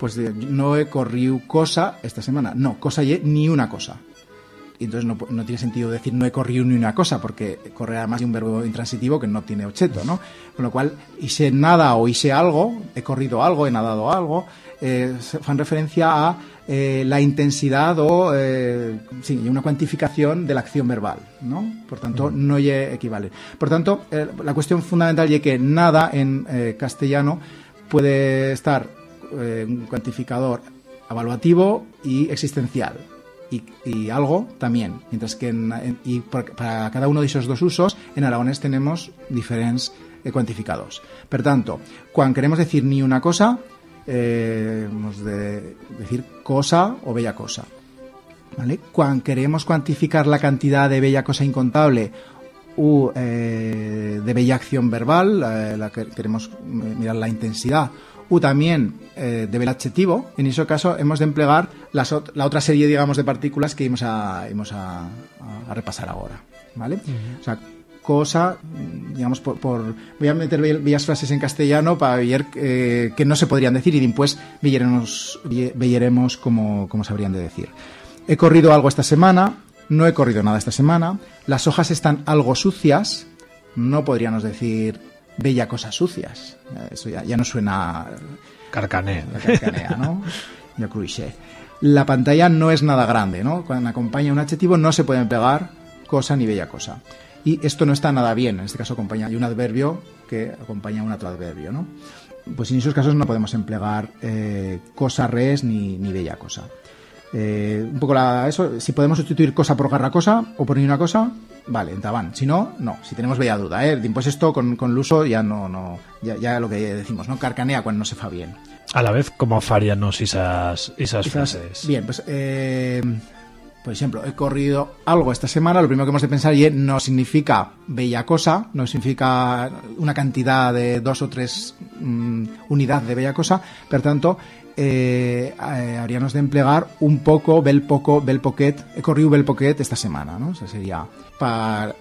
pues no he corrido cosa esta semana. No, cosa y ni una cosa. Y entonces no, no tiene sentido decir no he corrido ni una cosa, porque correr además de un verbo intransitivo que no tiene objeto, ¿no? Con lo cual, hice nada o hice algo, he corrido algo, he nadado algo, eh, fan referencia a eh, la intensidad o eh, sí, una cuantificación de la acción verbal, ¿no? Por tanto, no ye equivale. Por tanto, eh, la cuestión fundamental es que nada en castellano puede estar un cuantificador evaluativo y existencial. Y, algo también. Mientras que en, y por- para cada uno de esos dos usos, en aragonés tenemos diferentes eh, cuantificados. Per tanto, cuando queremos decir ni una cosa, eh, de decir cosa o bella cosa. ¿Vale? Cuando queremos cuantificar la cantidad de bella cosa incontable u eh, de bella acción verbal, eh, la que queremos mirar la intensidad, u también eh, de bel adjetivo, en ese caso hemos de emplear las ot- la otra serie, digamos, de partículas que íbamos a, íbamos a, repasar ahora. ¿Vale? O sea, cosa, digamos, por, por- voy a meter be- bellas frases en castellano para ver eh, que no se podrían decir y después veremos, veremos cómo, cómo se habrían de decir. He corrido algo esta semana, no he corrido nada esta semana, las hojas están algo sucias, no podríamos decir bella cosas sucias, eso ya, ya no suena Carcanea. la carcanea, ¿no? Yo cruise. La pantalla no es nada grande, ¿no? Cuando acompaña un adjetivo no se puede pegar cosa ni bella cosa. Y esto no está nada bien, en este caso acompaña hay un adverbio que acompaña un otro adverbio, ¿no? Pues en esos casos no podemos emplear eh, cosa res ni, ni bella cosa. Eh, un poco la, eso, si podemos sustituir cosa por garra cosa o por ni una cosa, vale, entaban. Si no, no. Si tenemos bella duda, ¿eh? Pues esto con, con el uso ya no, no, ya, ya lo que decimos, ¿no? Carcanea cuando no se fa bien. A la vez, ¿cómo faríanos esas, esas frases? Bien, pues, eh, por ejemplo, he corrido algo esta semana, lo primero que hemos de pensar y no significa bella cosa, no significa una cantidad de dos o tres mm, unidades de bella cosa, por tanto, eh, eh, habríamos de emplear un poco, bel poco, bel poquet, he corrido bel poquet esta semana, ¿no? O sea, sería para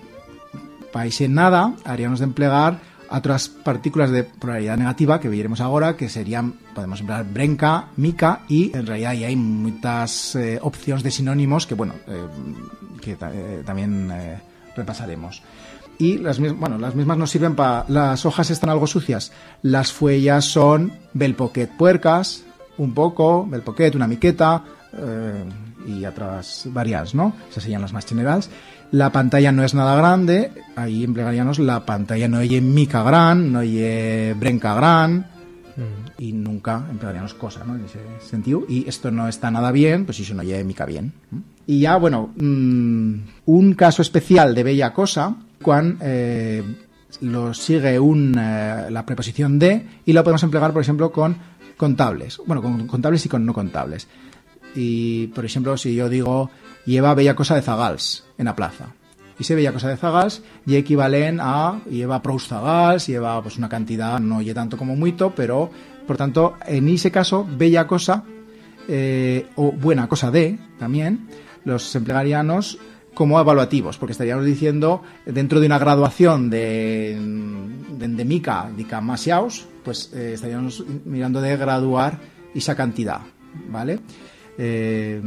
ese nada, haríamos de emplear otras partículas de polaridad negativa que veremos ahora, que serían, podemos emplear brenca, mica, y en realidad ya hay muchas eh, opciones de sinónimos que, bueno, eh, que ta- también repasaremos. Y las, mis- bueno, las mismas nos sirven para... Las hojas están algo sucias. Las fuellas son belpoquet puercas, un poco, belpoquet, una miqueta, eh, y otras varias, ¿no? Esas serían las más generales. La pantalla no es nada grande, ahí emplearíamos la pantalla no es mica gran, no es brenca gran, y nunca emplearíamos cosa, ¿no? En ese sentido. Y esto no está nada bien, pues eso no es mica bien. Y ya, bueno, mm, un caso especial de bella cosa, cuando eh, lo sigue un, eh, la preposición de, y lo podemos emplear, por ejemplo, con contables. Bueno, con contables y con no contables. Y, por ejemplo, si yo digo, lleva bella cosa de zagals en la plaza. Y ese bella cosa de zagals y equivalen a, lleva prous zagals, lleva pues una cantidad, no lle tanto como muito, pero, por tanto, en ese caso, bella cosa, eh, o buena cosa de, también, los emplearíamos como evaluativos, porque estaríamos diciendo, dentro de una graduación de, de endemica de camasiaos, pues eh, estaríamos mirando de graduar esa cantidad, ¿vale? Eh,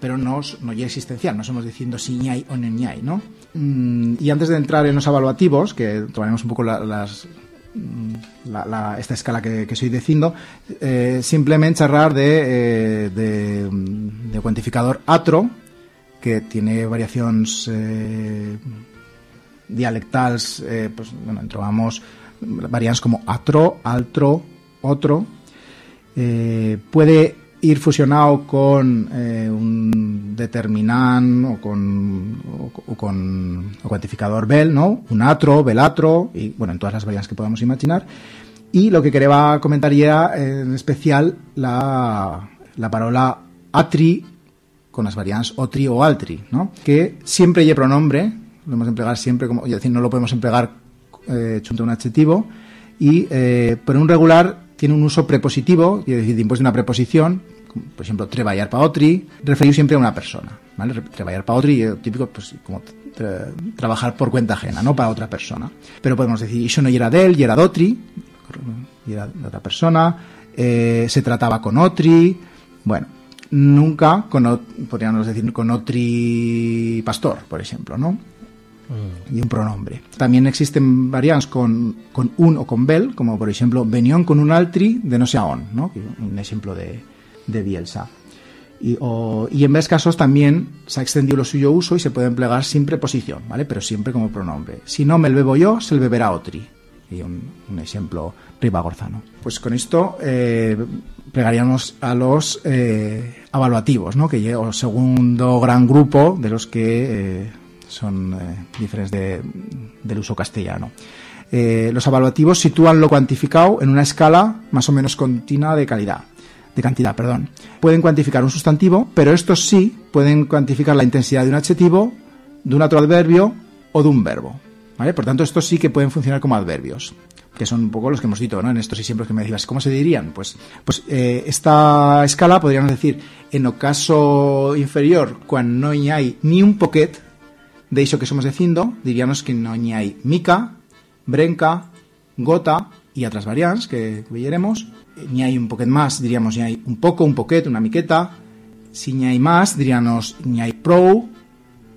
pero no, no ya existencial, no estamos diciendo si hay o no ¿no? Mm, y antes de entrar en los evaluativos, que tomaremos un poco la- esta escala que, estoy diciendo, eh, simplemente charlar de, de cuantificador atro, que tiene variaciones eh, dialectals, eh, pues, bueno, trobamos variantes como atro, altro, otro, eh, puede ir fusionado con eh, un determinant o con, o, con cuantificador bel, ¿no? Un atro, belatro, y bueno, en todas las variantes que podamos imaginar. Y lo que quería comentar ya eh, en especial la, la palabra atri con las variantes otri o altri, ¿no? Que siempre lleva pronombre, lo emplear siempre como, es decir, no lo podemos emplear eh, junto a un adjetivo, y eh, por un regular tiene un uso prepositivo, es decir, después de una preposición, por ejemplo, treballar pa otri, referido siempre a una persona, ¿vale? Re- Treballar pa otri, eh, típico, pues, como tra- trabajar por cuenta ajena, ¿no? Para otra persona. Pero podemos decir, eso no era de él, era de otri, era de otra persona, eh, se trataba con otri, bueno, nunca con, podríamos decir, con otri pastor, por ejemplo, ¿no? y un pronombre. También existen variantes con, con un o con bel, como por ejemplo venión con un altri de no sé a on, ¿no? Un ejemplo de, de Bielsa. Y, o- y en varios casos también se ha extendido lo suyo uso y se puede emplear sin preposición, ¿vale? Pero siempre como pronombre. Si no me el bebo yo, se el beberá otri. Y un, ejemplo ribagorzano. Pues con esto eh, plegaríamos a los eh, evaluativos, ¿no? que lle o segundo gran grupo de los que eh, son eh, diferentes de- del uso castellano. Los evaluativos sitúan lo cuantificado en una escala más o menos continua de calidad, de cantidad, perdón. Pueden cuantificar un sustantivo, pero estos sí pueden cuantificar la intensidad de un adjetivo, de un otro adverbio o de un verbo. ¿Vale? Por tanto, estos sí que pueden funcionar como adverbios, que son un poco los que hemos dicho, ¿no? En estos ejemplos que me decías, ¿cómo se dirían? Pues, pues eh, esta escala podríamos decir, en el caso inferior, cuando no hay ni un poquet de eso que somos diciendo, diríamos que no hay mica, brenca, gota y otras variantes que veremos. Ni hay un poquet más, diríamos ni hay un poco, un poquet, una miqueta. Si ni hay más, diríamos ni hay pro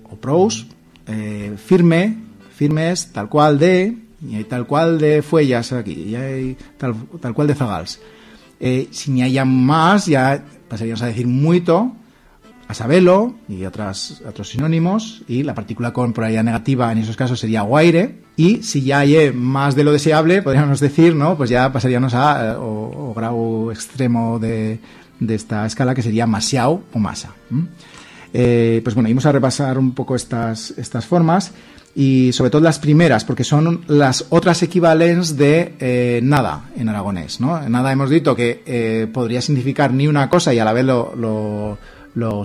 o pros, eh, firme, firmes, tal cual de, y hay tal cual de fuellas aquí, y hay tal, tal cual de zagals. Eh, si ni haya más, ya pasaríamos a decir muito, a y otras, otros sinónimos, y la partícula con polaridad negativa en esos casos sería guaire, y si ya hay más de lo deseable, podríamos decir, ¿no? Pues ya pasaríamos a eh, o, o grado extremo de, de esta escala que sería masiao o masa. Eh, pues bueno, vamos a repasar un poco estas, estas formas y sobre todo las primeras, porque son las otras equivalentes de eh, nada en aragonés. ¿no? Nada hemos dicho que eh, podría significar ni una cosa y a la vez lo, lo, lo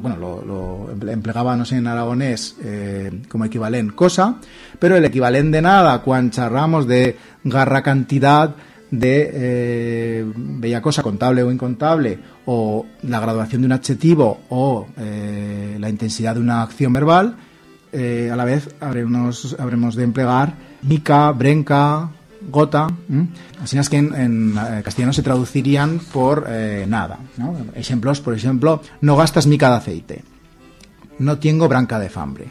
bueno, lo, lo emple- empleábamos en aragonés eh, como equivalente cosa, pero el equivalente de nada, cuando charramos de garra cantidad de eh, bella cosa contable o incontable o la graduación de un adjetivo o la intensidad de una acción verbal eh, a la vez habremos, habremos de emplear mica, brenca, gota ¿m? así es que en, eh, castellano se traducirían por eh, nada ejemplos, por ejemplo no gastas mica de aceite no tengo branca de fambre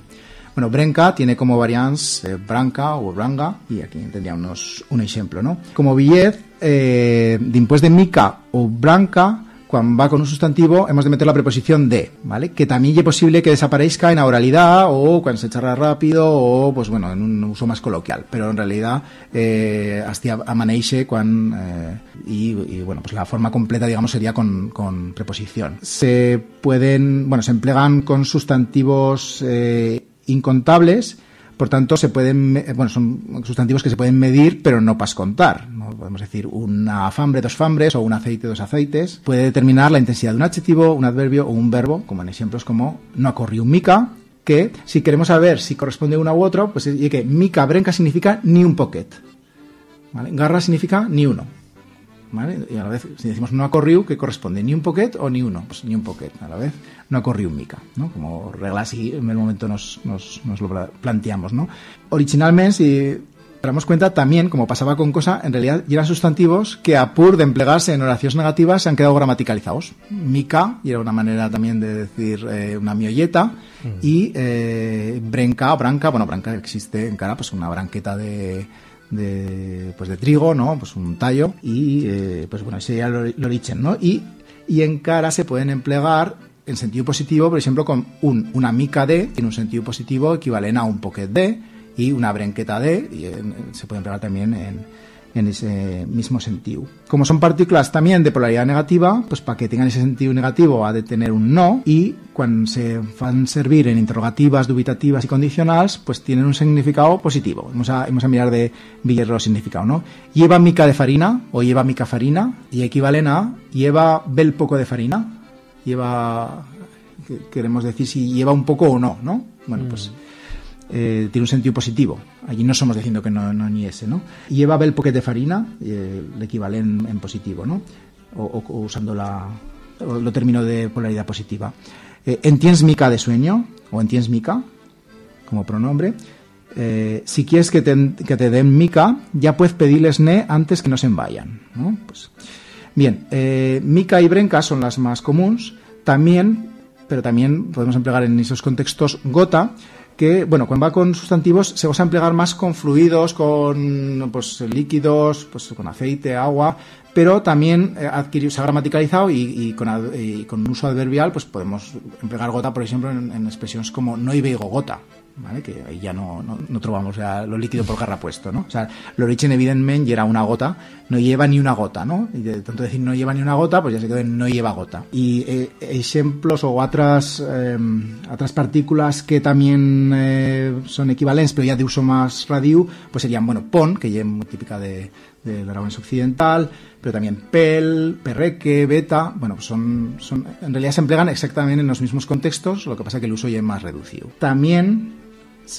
bueno, brenca tiene como variantes branca o branga, y aquí tendríamos un ejemplo, ¿no? Como billet, eh, después de mica o branca, cuando va con un sustantivo, hemos de meter la preposición de, ¿vale? Que también es posible que desaparezca en oralidad o cuando se charra rápido o, pues bueno, en un uso más coloquial. Pero en realidad, eh, hasta amanece cuando, eh, y, bueno, pues la forma completa, digamos, sería con, con preposición. Se pueden, bueno, se emplean con sustantivos eh, incontables, por tanto, se pueden, me- bueno, son sustantivos que se pueden medir, pero no pas contar. ¿no? Podemos decir una fambre, dos fambres, o un aceite, dos aceites. Puede determinar la intensidad de un adjetivo, un adverbio o un verbo, como en ejemplos como no corrió un mica, que si queremos saber si corresponde uno u otro, pues es que mica brenca significa ni un pocket. ¿vale? Garra significa ni uno. ¿Vale? Y a la vez, si decimos no ha corrido, ¿qué corresponde? ¿Ni un pocket o ni uno? Pues ni un pocket. A la vez, no ha corrido un mica, ¿no? Como regla así, en el momento nos, nos, nos lo pla- planteamos, ¿no? Originalmente, si damos cuenta, también, como pasaba con cosa, en realidad eran sustantivos que a pur de emplearse en oraciones negativas se han quedado gramaticalizados. Mica, y era una manera también de decir eh, una miolleta, y eh, brenca, branca, bueno, branca existe en cara, pues una branqueta de de pues de trigo, ¿no? Pues un tallo y eh, pues bueno, ese sería el, origen, ¿no? Y, y en cara se pueden emplear en sentido positivo, por ejemplo, con un, una mica de, tiene un sentido positivo equivalente a un pocket de y una brenqueta de, y en- en- se puede emplear también en, en ese mismo sentido. Como son partículas también de polaridad negativa, pues para que tengan ese sentido negativo ha de tener un no y cuando se van servir en interrogativas, dubitativas y condicionales, pues tienen un significado positivo. Vamos a, vamos a mirar de Villar los significados, ¿no? Lleva mica de farina o lleva mica farina y equivalen a lleva bel poco de farina, lleva que- queremos decir si lleva un poco o no, ¿no? Bueno, pues eh, tiene un sentido positivo. Allí no somos diciendo que no, ni ese, ¿no? Lleva bel poquet de farina, eh, el equivalente en, positivo, ¿no? O usando la, o lo término de polaridad positiva. Eh, ¿Entiendes mica de sueño? ¿O entiendes mica? Como pronombre. Eh, si quieres que te, que te den mica, ya puedes pedirles ne antes que no se vayan, ¿no? Pues, bien, eh, mica y brenca son las más comunes. También, pero también podemos emplear en esos contextos gota, que, bueno, cuando va con sustantivos se usa emplear más con fluidos, con pues, líquidos, pues, con aceite, agua, pero también eh, adquirió, se ha gramaticalizado y, y con, y un uso adverbial pues podemos emplear gota, por ejemplo, en, expresiones como no iba gota. ¿vale? que ahí ya no, no, no trobamos ya lo líquido por garrapuesto, ¿no? O sea, l'origen evidentment era una gota, no lleva ni una gota, ¿no? Y de tanto decir no lleva ni una gota, pues ya se quedó en no lleva gota. Y eh, ejemplos o otras, eh, otras partículas que también son equivalentes, pero ya de uso más radio, pues serían, bueno, pon, que ya es muy típica de, del aragonés occidental, pero también pel, perreque, beta, bueno, pues son, son, en realidad se emplean exactamente en los mismos contextos, lo que pasa que el uso ya es más reducido. También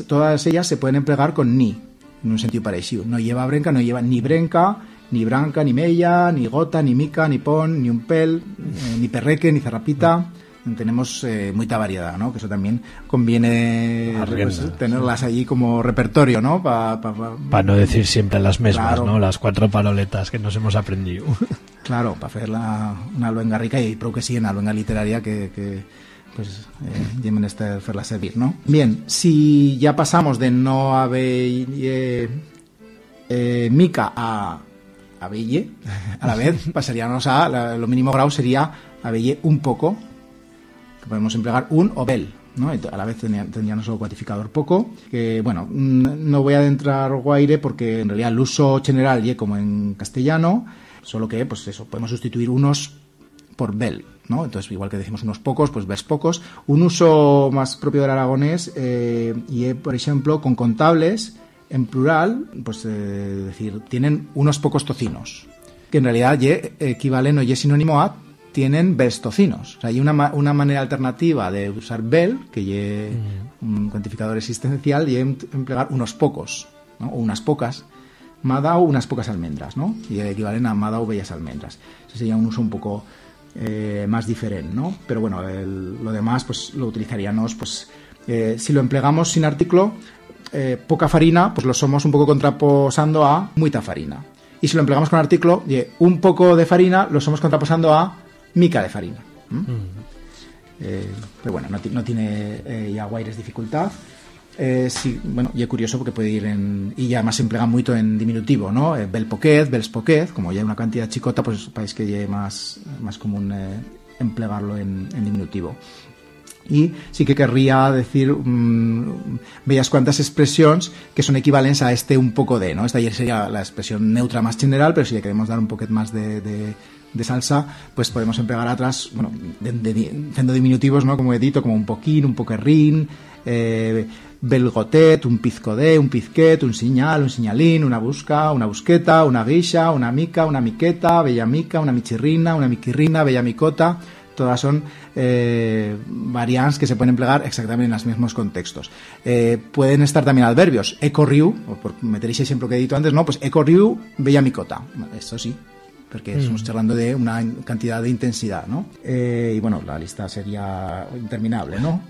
todas ellas se pueden emplear con ni, en un sentido parecido. No lleva brenca, no lleva ni brenca, ni branca, ni mella, ni gota, ni mica, ni pon, ni un pel, eh, ni perreque, ni zarrapita. Tenemos eh, mucha variedad, ¿no? Que eso también conviene pues, tenerlas allí como repertorio, ¿no? Pa- pa- pa- Para no decir siempre las mismas, Claro. ¿no? Las cuatro paroletas que nos hemos aprendido. Claro, para hacer la, una albenga rica y creo que sí, una albenga literaria que, que pues eh, este hacerla servir, ¿no? Bien, si ya pasamos de no haber eh, eh, mica a abelle a la vez, pasaríamos a la- lo mínimo grado sería abelle un poco, podemos emplear un o bel. A la vez tendría- tendríamos el cuantificador poco, que bueno, mm, no voy a adentrar guaire porque en realidad el uso general y como en castellano, solo que pues eso, podemos sustituir unos por bel, ¿no? Entonces, igual que decimos unos pocos, pues ves pocos. Un uso más propio del aragonés, eh, y por ejemplo, con contables, en plural, pues eh, decir, tienen unos pocos tocinos, que en realidad ye equivalen o ye sinónimo a tienen bels tocinos. O sea, hay una, una manera alternativa de usar bel, que ye un cuantificador existencial, y em- emplear unos pocos, ¿no? o unas pocas, m'ha dado unas pocas almendras, ¿no? Y equivalen a m'ha dado bellas almendras. Ese sería un uso un poco eh, más diferente, ¿no? Pero bueno, el- lo demás pues lo utilizaríamos, pues eh, si lo empleamos sin artículo, eh, poca farina, pues lo somos un poco contraposando a muita farina. Y si lo empleamos con artículo, un poco de farina, lo somos contraposando a mica de farina. ¿m? Eh, pero bueno, no, no tiene eh, ya guaires dificultad. Eh, sí, bueno, y es curioso porque puede ir en... Y además se emplea mucho en diminutivo, ¿no? Eh, bel poquet, bels poquet, como ya hay una cantidad chicota, pues parece que ya es más, más común emplearlo en, en diminutivo. Y sí que querría decir mm, bellas cuantas expresiones que son equivalentes a este un poco de, ¿no? Esta ya sería la expresión neutra más general, pero si le queremos dar un poquet más de, de- de salsa, pues podemos emplear atrás, bueno, siendo diminutivos, ¿no? Como he dicho, como un poquín, un poquerrín, eh, belgotet, un pizco de, un pizquet, un señal, un señalín, una busca, una busqueta, una guisha, una mica, una miqueta, bella mica, una michirrina, una miquirrina, bella micota, todas son eh, variantes que se pueden emplear exactamente en los mismos contextos. Eh, pueden estar también adverbios. He corriu, o por meter ese ejemplo que he dicho antes, no, pues he corriu bella micota. Esto sí, porque Mm. estamos hablando de una cantidad de intensidad, ¿no? Eh, y bueno, la lista sería interminable, ¿no?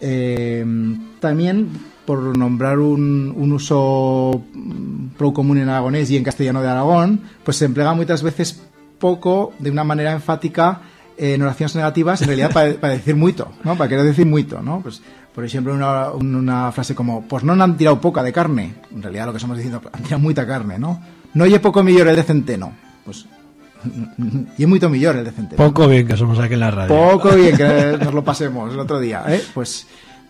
Eh, también, por nombrar un, un uso mm, pro común en aragonés y en castellano de Aragón, pues se emplea muchas veces poco, de una manera enfática, en oraciones negativas, en realidad para, decir mucho, ¿no? Para querer decir mucho, ¿no? Pues, por ejemplo, una, una frase como, pues no han tirado poca de carne. En realidad lo que estamos diciendo, han tirado mucha carne, ¿no? No oye poco millor el de centeno. Pues, y es mucho millor el de centeno. Poco bien que somos aquí en la radio. Poco bien que nos lo pasemos el otro día, ¿eh? Pues,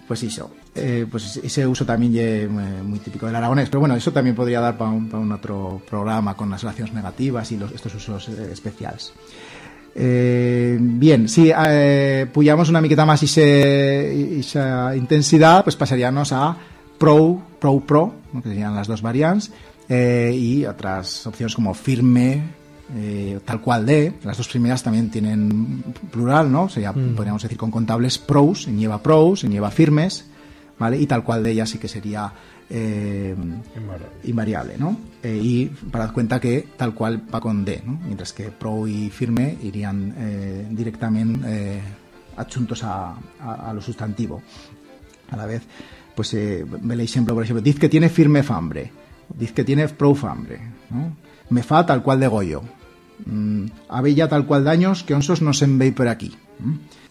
pues eso. Eh, pues ese uso también es muy típico del aragonés. Pero bueno, eso también podría dar para un, para un otro programa con las relaciones negativas y los, estos usos eh, especiales. Eh, bien, si eh, puyamos una miqueta más esa intensidad, pues pasaríamos a pro, pro, pro, que serían las dos variantes, eh, y otras opciones como firme, eh, tal cual de. Las dos primeras también tienen plural, ¿no? Sería, Mm. podríamos decir con contables pros, en lleva pros, en lleva firmes, ¿vale? Y tal cual de ella sí que sería eh, invariable, ¿no? Eh, y para dar cuenta que tal cual va con D, ¿no? Mientras que pro y firme irían directamente adjuntos a, a, a lo sustantivo. A la vez, pues ve el ejemplo, por ejemplo, diz que tiene firme fambre, diz que tiene pro fambre, ¿no? Me fa tal cual de Goyo. Mm, Abella tal cual daños que onsos no se ve por aquí.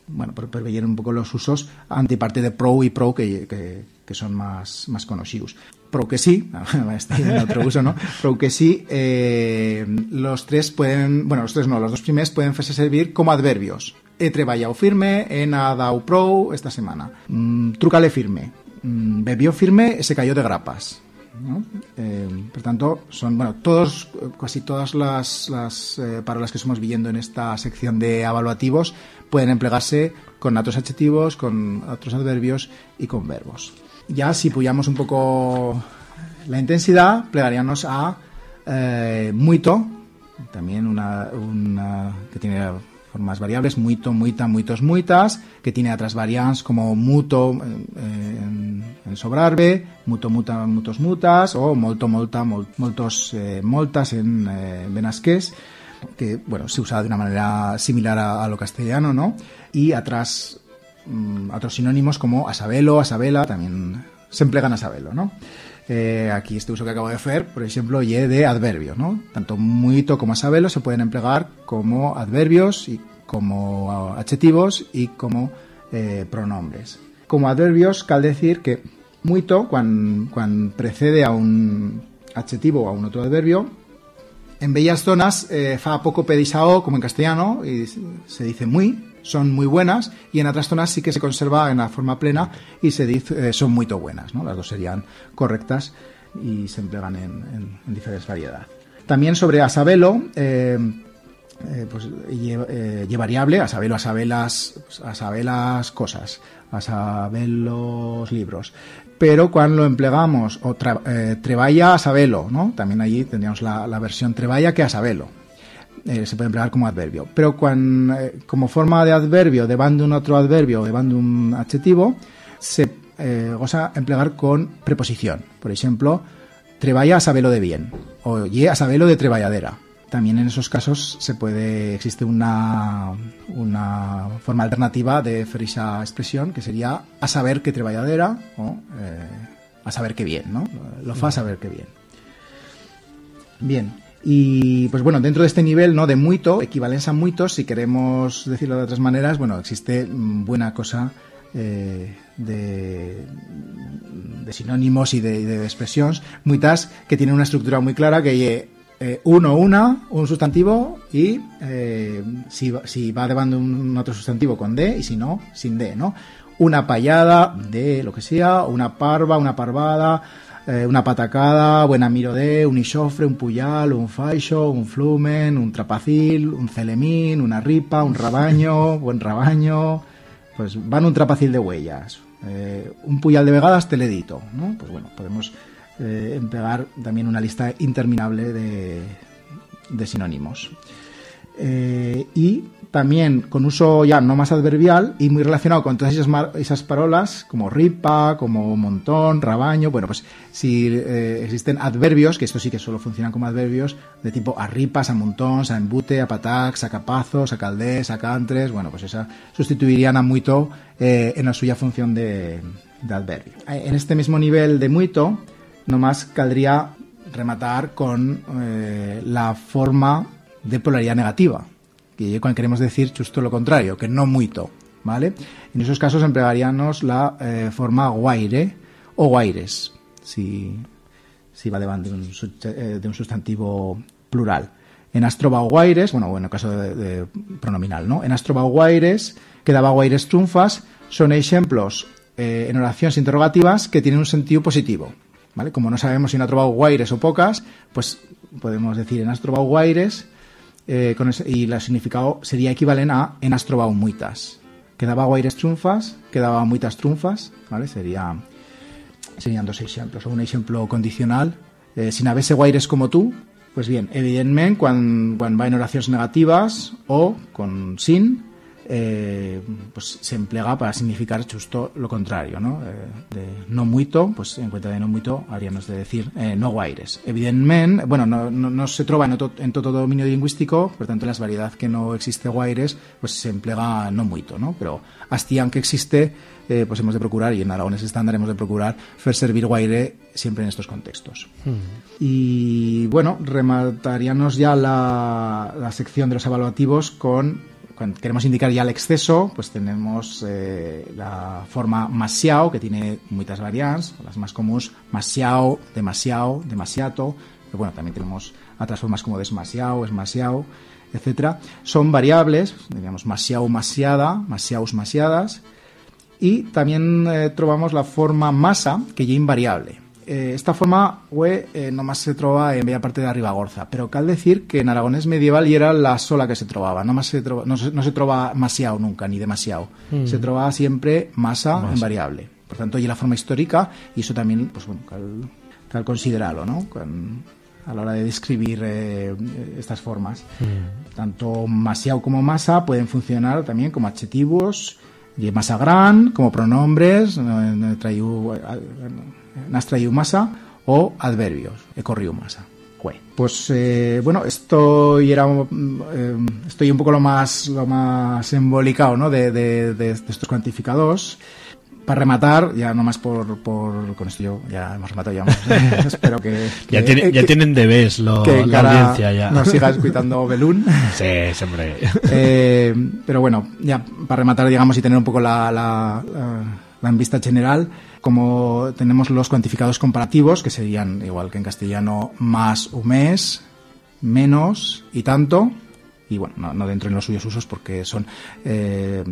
Bueno, por, por ver un poco los usos antiparte de pro y pro que, que, que son más, más conocidos. Pro que sí, otro uso, ¿no? Pro que sí, eh, los tres pueden, bueno, los tres no, los dos primeros pueden hacerse servir como adverbios. He treballado firme, he nadado pro esta semana. Mm, trucale firme. mm, bebió firme, se cayó de grapas. Eh, por tanto, son bueno, todos, casi todas las, las eh, palabras que estamos viendo en esta sección de evaluativos pueden emplearse con otros adjetivos, con otros adverbios y con verbos. Ya si puyamos un poco la intensidad, plegaríamos a eh, muito, también una que tiene formas variables, muito, muita, muitos, muitas, que tiene otras variantes como muto eh, en, en sobrarbe, muto, muta, mutos, mutas, o molto, molta, mol- moltos, eh, moltas en eh, que bueno, se usa de una manera similar a, a lo castellano, ¿no? Y atrás mm, otros sinónimos como asabelo, asabela, también se emplean asabelo, ¿no? Eh, aquí este uso que acabo de hacer, por ejemplo, y de adverbio, ¿no? Tanto muito como asabelo se pueden emplear como adverbios y como adjetivos y como eh, pronombres. Como adverbios, cal decir que muito, cuando, cuando precede a un adjetivo o a un otro adverbio, en bellas zonas eh, fa poco pedisao, como en castellano, y se dice muy, son muy buenas, y en otras zonas sí que se conserva en la forma plena y se dice eh, son muy buenas, ¿no? Las dos serían correctas y se emplean en, en- en diferentes variedades. También sobre asabelo, eh, eh, pues lle- eh, lle variable, a saber, a saber las, a saber las cosas, a saber los libros. Pero cuando lo empleamos, o eh, treballa a sabelo, ¿no? También allí tendríamos la, la versión treballa que a sabelo. Eh, se puede emplear como adverbio. Pero cuando, eh, como forma de adverbio, de un otro adverbio o de un adjetivo, se eh, goza emplear con preposición. Por ejemplo, treballa a sabelo de bien o ye a sabelo de treballadera. También en esos casos se puede existe una, una forma alternativa de esa expresión que sería a saber que treballadera o eh, a saber que bien, ¿no? Lo fa a saber que bien. Bien. Y pues bueno, dentro de este nivel ¿no? de muito, equivalencia a muitos, si queremos decirlo de otras maneras, bueno, existe mm, buena cosa eh, de, de sinónimos y de, de expresiones, muitas que tienen una estructura muy clara que eh, uno, una, un sustantivo y eh, si, si va llevando un otro sustantivo con de y si no, sin de, ¿no? Una payada de lo que sea, una parva, una parvada, eh, una patacada, buena miro de, un isofre, un puyal, un faixo, un flumen, un trapacil, un celemín, una ripa, un rabaño, buen rabaño, pues van un trapacil de huellas, eh, un puyal de vegadas teledito, ¿no? Pues bueno, podemos eh, emplear también una lista interminable de, de sinónimos. Eh, y también con uso ya no más adverbial y muy relacionado con todas esas, esas parolas como ripa, como montón, rabaño. Bueno, pues si eh, existen adverbios, que esto sí que solo funcionan como adverbios, de tipo a ripas, a montóns, a embute, a patacs, a capazos, a caldés, a cantres, bueno, pues esa sustituirían a muito eh, en la suya función de, adverbio. Eh, En este mismo nivel de muito, nomás caldría rematar con la forma de polaridad negativa, que queremos decir justo lo contrario, que no muito, ¿vale? En esos casos emplearíamos la eh, forma guaire o guaires, si, va de eh, de un sustantivo plural. En astrobau guaires, bueno, bueno, caso de, pronominal, ¿no? En astrobau guaires, quedaba guaires trunfas, son ejemplos eh, en oraciones interrogativas que tienen un sentido positivo, ¿vale? Como no sabemos si en astrobau guaires o pocas, pues podemos decir en astrobau guaires, eh, y el significado sería equivalente a en astrobau muitas. Quedaba guaires trunfas, quedaba muitas trunfas, ¿vale? Sería, serían dos ejemplos. O un ejemplo condicional, eh, sin haberse guaires como tú, pues bien, evidentemente, cuando, cuando va en oraciones negativas o con sin, eh, pues se emplea para significar justo lo contrario, ¿no? Eh, de no muito, pues en cuenta de no muito haríamos de decir eh, no guaires. Evidentemente, bueno, no, no, no se trova en, en todo dominio lingüístico, por tanto, en las variedades que no existe guaires, pues se emplea no muito, ¿no? Pero hasta aunque existe, eh, pues hemos de procurar, y en aragones estándar hemos de procurar, hacer servir guaire siempre en estos contextos. Y bueno, remataríamos ya la, la sección de los evaluativos con, cuando queremos indicar ya el exceso, pues tenemos eh, la forma masiao, que tiene muchas variantes, las más comunes, masiao, demasiado, demasiado, pero bueno, también tenemos otras formas como desmasiao, esmasiao, etcétera. Son variables, digamos, masiao, masiada, masiaus, masiadas, y también eh, trobamos la forma massa, que ya invariable. Eh, esta forma ue, eh, nomás se troba en bella parte de Ribagorza, pero cal decir que en aragonés medieval y era la sola que se trovaba, nomás se troba, no, se, no se trova masiao nunca, ni demasiado. Mm. Se trova siempre masa, Masa. en variable. Por tanto, y la forma histórica, y eso también, pues bueno, cal, cal considerarlo, ¿no? Con- a la hora de describir eh, estas formas. Tanto masiao como masa pueden funcionar también como adjetivos, y masa gran, como pronombres, eh, traiu, eh, nas traiu masa, o adverbios, he corrido masa. Jue. Pues eh, bueno, esto era eh, estoy un poco lo más lo más embolicado ¿no? de, de- de estos cuantificados. Para rematar, ya nomás por, por con esto yo ya hemos rematado ya. espero que, Ya, que- tiene- ya que- tienen debes lo, que la cara audiencia ya. nos siga escuchando Belún. Sí, siempre. Eh, pero bueno, ya para rematar, digamos, y tener un poco la, la, la- la en vista general, como tenemos los cuantificados comparativos, que serían, igual que en castellano, más o mes, menos y tanto, y bueno, no, dentro en los suyos usos porque son... eh,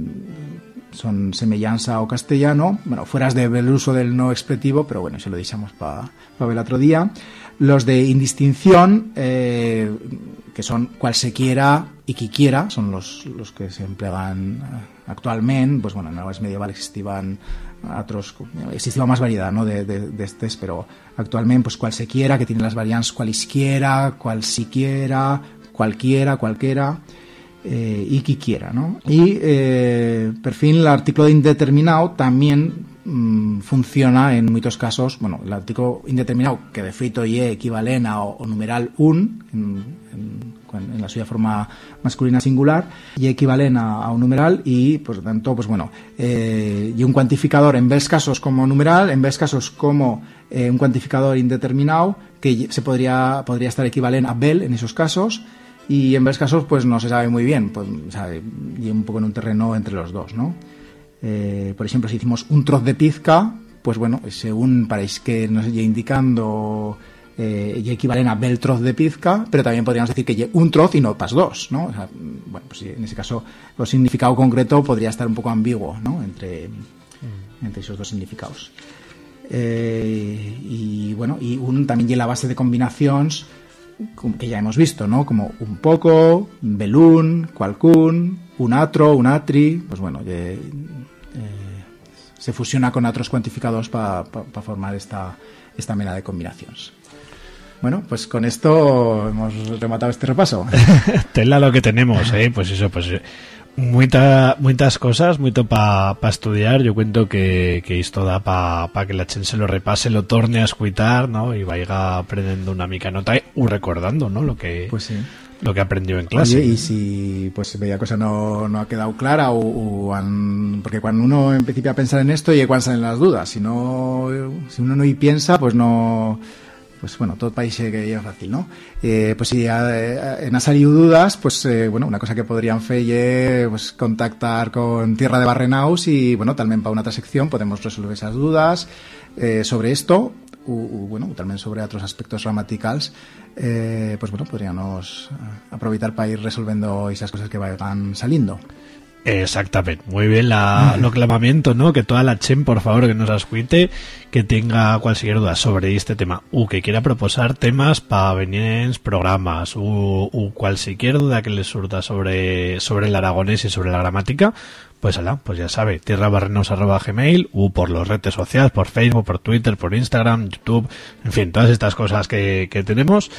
son semellanza ao castellano, bueno, fueras de el uso del no expresivo, pero bueno, se lo deixamos para ver el otro día. Los de indistinción, eh, que son cualsequiera y quiquiera, son los, los que se emplean actualmente, pues bueno, en la medieval existían otros, existía más variedad ¿no? de, de, de pero actualmente pues cualsequiera, que tiene las variantes cualisquiera, cualsiquiera, cualquiera, cualquiera, eh, y quiquiera, ¿no? Y eh, por fin el artículo de indeterminado también mm, funciona en muchos casos, bueno, el artículo indeterminado que de frito y equivalente a o, numeral un en, en la suya forma masculina singular y equivalente a, a un numeral y por tanto pues bueno eh, y un cuantificador en vez casos como numeral en vez casos como eh, un cuantificador indeterminado que se podría podría estar equivalente a bel en esos casos y en varios casos pues no se sabe muy bien, pues, sabe, y un poco en un terreno entre los dos, ¿no? Eh, por ejemplo, si hicimos un troz de pizca, pues bueno, según parece que nos iba indicando eh, y equivalen a bel troz de pizca, pero también podríamos decir que un troz y no pas dos, ¿no? O sea, bueno, pues en ese caso el significado concreto podría estar un poco ambiguo, ¿no? Entre, entre esos dos significados. Eh, y bueno, y un también lleva la base de combinaciones que ya hemos visto, ¿no? Como un poco, belún, qualcún, un atro, un atri, pues bueno, eh, se fusiona con otros cuantificados para formar esta, esta mena de combinaciones. Bueno, pues con esto hemos rematado este repaso. Tela lo que tenemos, ¿eh? Pues eso, pues eh, muita, muchas cosas, mucho para pa estudiar. Yo cuento que, que esto da para pa que la gente se lo repase, lo torne a escuitar, ¿no? Y vaya aprendiendo una mica nota o recordando, ¿no? Lo que, Pues sí. lo que aprendió en clase. Oye, y si pues bella cosa no, no ha quedado clara o, o han- porque cuando uno empieza a pensar en esto y cuando salen las dudas, si no si uno no y piensa, pues no pues bueno, todo país que es fácil, ¿no? Eh, pues si eh, en salido dudas, pues eh, bueno, una cosa que podrían hacer pues contactar con Tierra de Barrenaus y bueno, también para una otra sección podemos resolver esas dudas eh, sobre esto u, bueno, también sobre otros aspectos gramaticales eh, pues bueno, podríamos eh, aprovechar para ir resolviendo esas cosas que vayan saliendo. Exactamente, muy bien la, lo clamamiento, ¿no? Que toda la chen, por favor, que nos ascuite, que tenga cualquier duda sobre este tema, u que quiera proposar temas para venir en programas, u, cualquier duda que les surta sobre, sobre el aragonés y sobre la gramática, pues ala, pues ya sabe, tierrabarrenos.gmail, u por los redes sociales, por Facebook, por Twitter, por Instagram, YouTube, en fin, todas estas cosas que, que tenemos,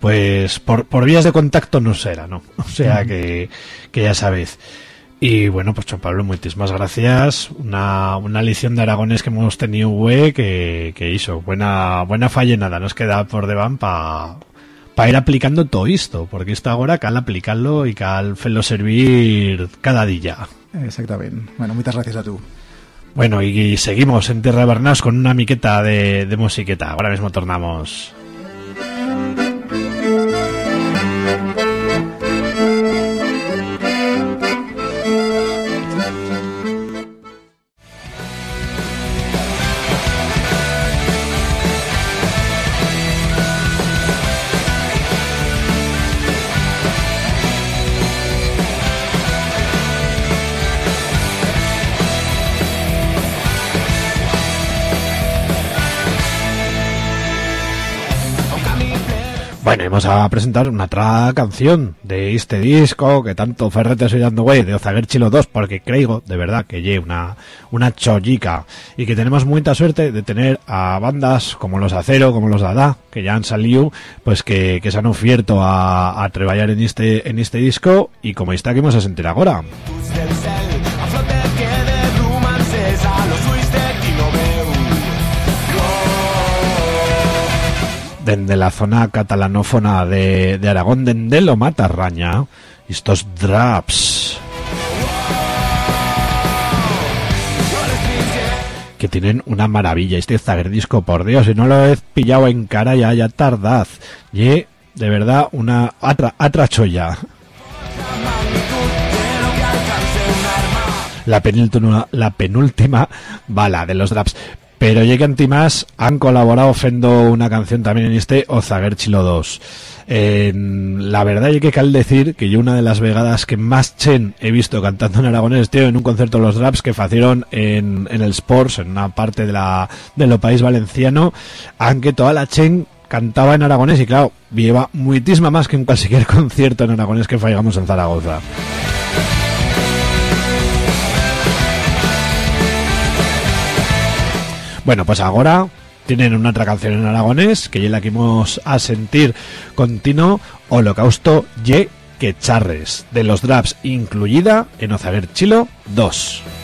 pues por, por vías de contacto no será, ¿no? O sea que, que ya sabéis. Y bueno, pues Juan Pablo, muchísimas gracias. Una, una lección de Aragones que hemos tenido, güey, que, que hizo. Buena, buena fallenada. Nos queda por deban para pa ir aplicando todo esto, porque esto ahora cal aplicarlo y cal hacerlo servir cada día. Exactamente. Bueno, muchas gracias a tú. Bueno, y, y seguimos en Tierra de Barnas con una miqueta de, de musiqueta. Ahora mismo tornamos. Bueno, vamos a presentar una otra canción de este disco que tanto Ferrete estoy dando güey de Ozaguer Chilo 2 porque creo de verdad que lle una, una chollica y que tenemos mucha suerte de tener a bandas como los Acero, como los Dada, que ya han salido, pues que, que se han ofierto a, a trabajar en este, en este disco y como está que vamos a sentir ahora. Desde la zona catalanófona de, de Aragón, dende lo Matarraña, estos draps. que tienen una maravilla. Este Zager disco, por Dios, si no lo he pillado en cara ya, ya tardaz. Y de verdad, una atra, atrachoya. La penúltima, la penúltima bala de los draps. Pero ya que Antimás han colaborado haciendo una canción también en este Ozager Chilo 2. En- la verdad hay que cal decir que yo una de las vegadas que más chen he visto cantando en aragonés, tío, en un concierto de los Draps que facieron en, el Sports, en una parte de la, lo país valenciano, aunque toda la chen cantaba en aragonés y claro, lleva muitísima más que en cualquier concierto en aragonés que faigamos en Zaragoza. Bueno, pues ahora tienen una otra canción en aragonés que ya la que vamos a sentir continuo Holocausto Ye que charres de los draps incluida en Ozaguer Chilo 2.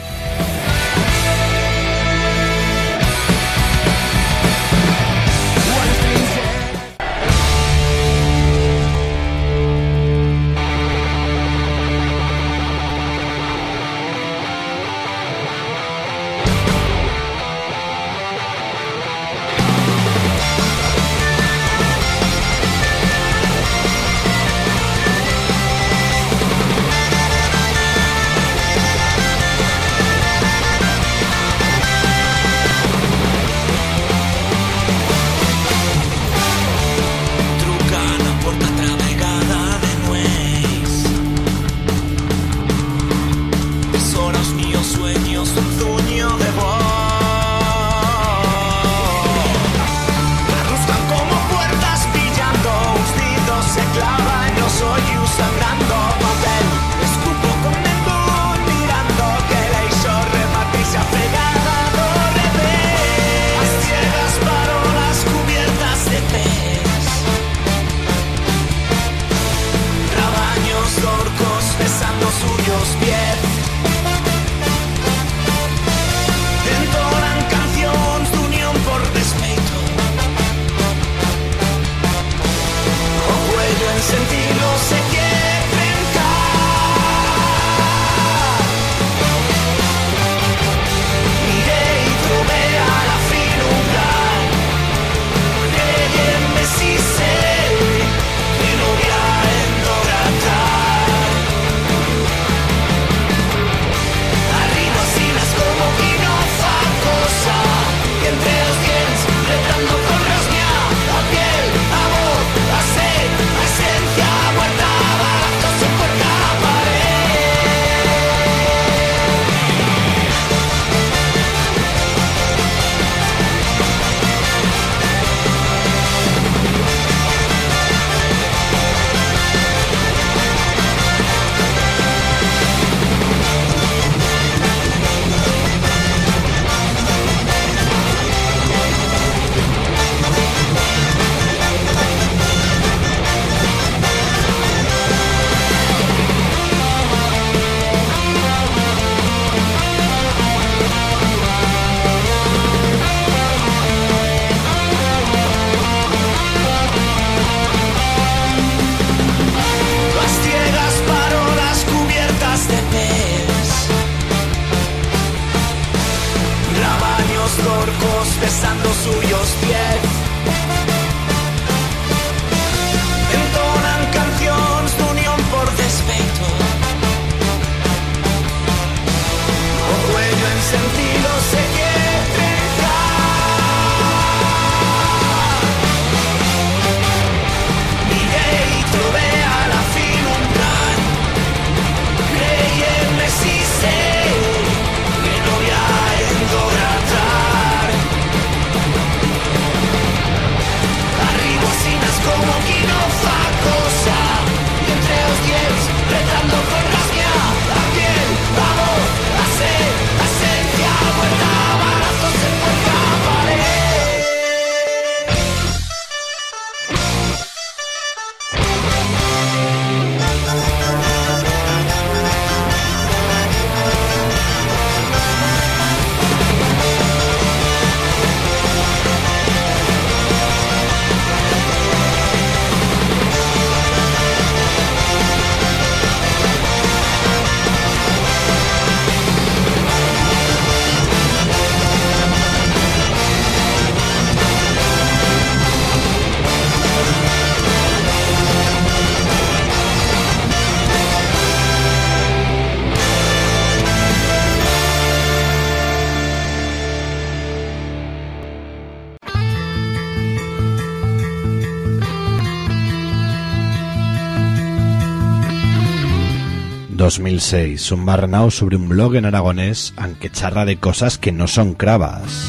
2006, un barrenao sobre un blog en aragonés, aunque charra de cosas que no son cravas.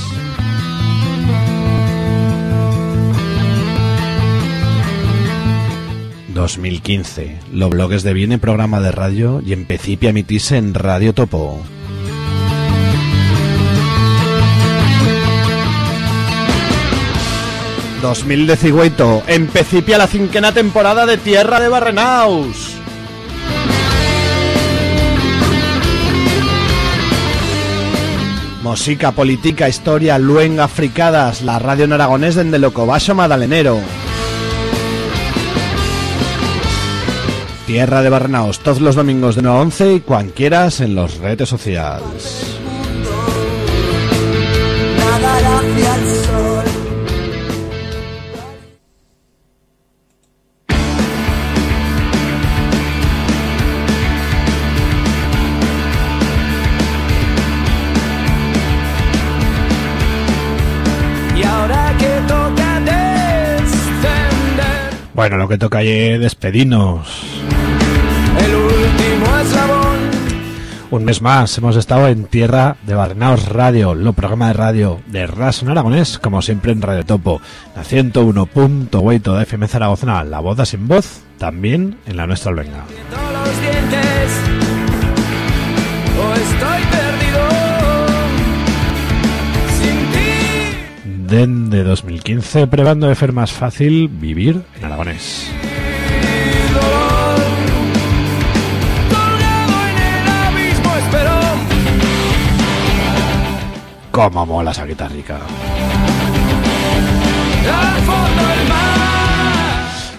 2015. Los blogs de Viene programa de radio y empecé a emitirse en Radio Topo. ...2018... ...empecipia la cinquena temporada de Tierra de Barrenaus. Música, política, historia, luenga, fricadas... ...la radio en aragonés desde Locobaso Madalenero. Tierra de Barrenaos, todos los domingos de 9 a 11 y cuanquieras en los redes sociales. Bueno, lo que toca es despedirnos. el último eslabón. Un mes más hemos estado en Tierra de Barrenaos Radio, lo programa de radio de Rason Aragonés, como siempre en Radio Topo, la 101.8 de FM Zaragoza, la boda sin voz, también en la nuestra luenga. Ti. Desde 2015, probando de ser más fácil vivir en aragonés. Cómo mola esa guitarrica.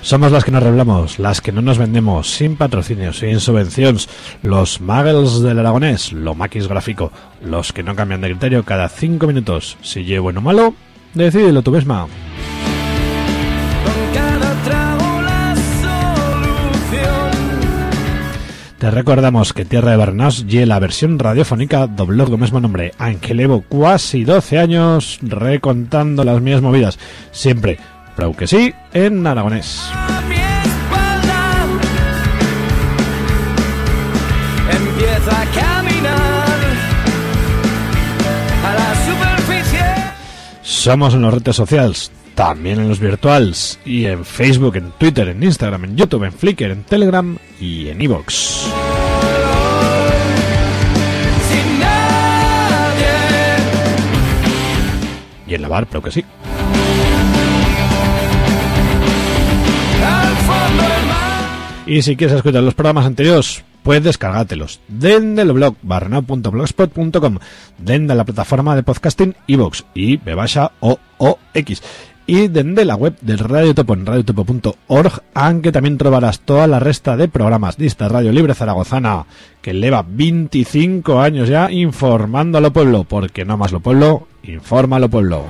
Somos las que nos revelamos, las que no nos vendemos, sin patrocinios, sin subvenciones, los muggles del aragonés, lo maquis gráfico, los que no cambian de criterio cada cinco minutos. Si llevo bueno o malo, decídelo tú misma. Te recordamos que Tierra de Barrenaos y la versión radiofónica dobló con mismo nombre, aunque llevo casi 12 años recontando las mías movidas, siempre, pero que sí, en aragonés. Somos en las redes sociales, también en los virtuales, y en Facebook, en Twitter, en Instagram, en YouTube, en Flickr, en Telegram y en Evox. Y en la bar, pero que sí. Y si quieres escuchar los programas anteriores, puedes descargártelos desde el blog barnao.blogspot.com, desde la plataforma de podcasting iVoox y bebasha o X y desde la web del Radio Topo en radiotopo.org, aunque también trobarás toda la resta de programas de esta Radio Libre Zaragozana, que lleva 25 años ya informando a lo pueblo, porque no más lo pueblo, informa a lo pueblo.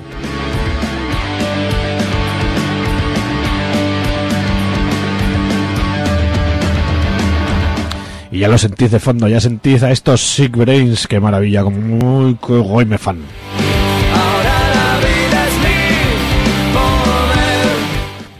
Y ya lo sentís de fondo, ya sentís a estos Sick Brains, qué maravilla, como muy guay me fan.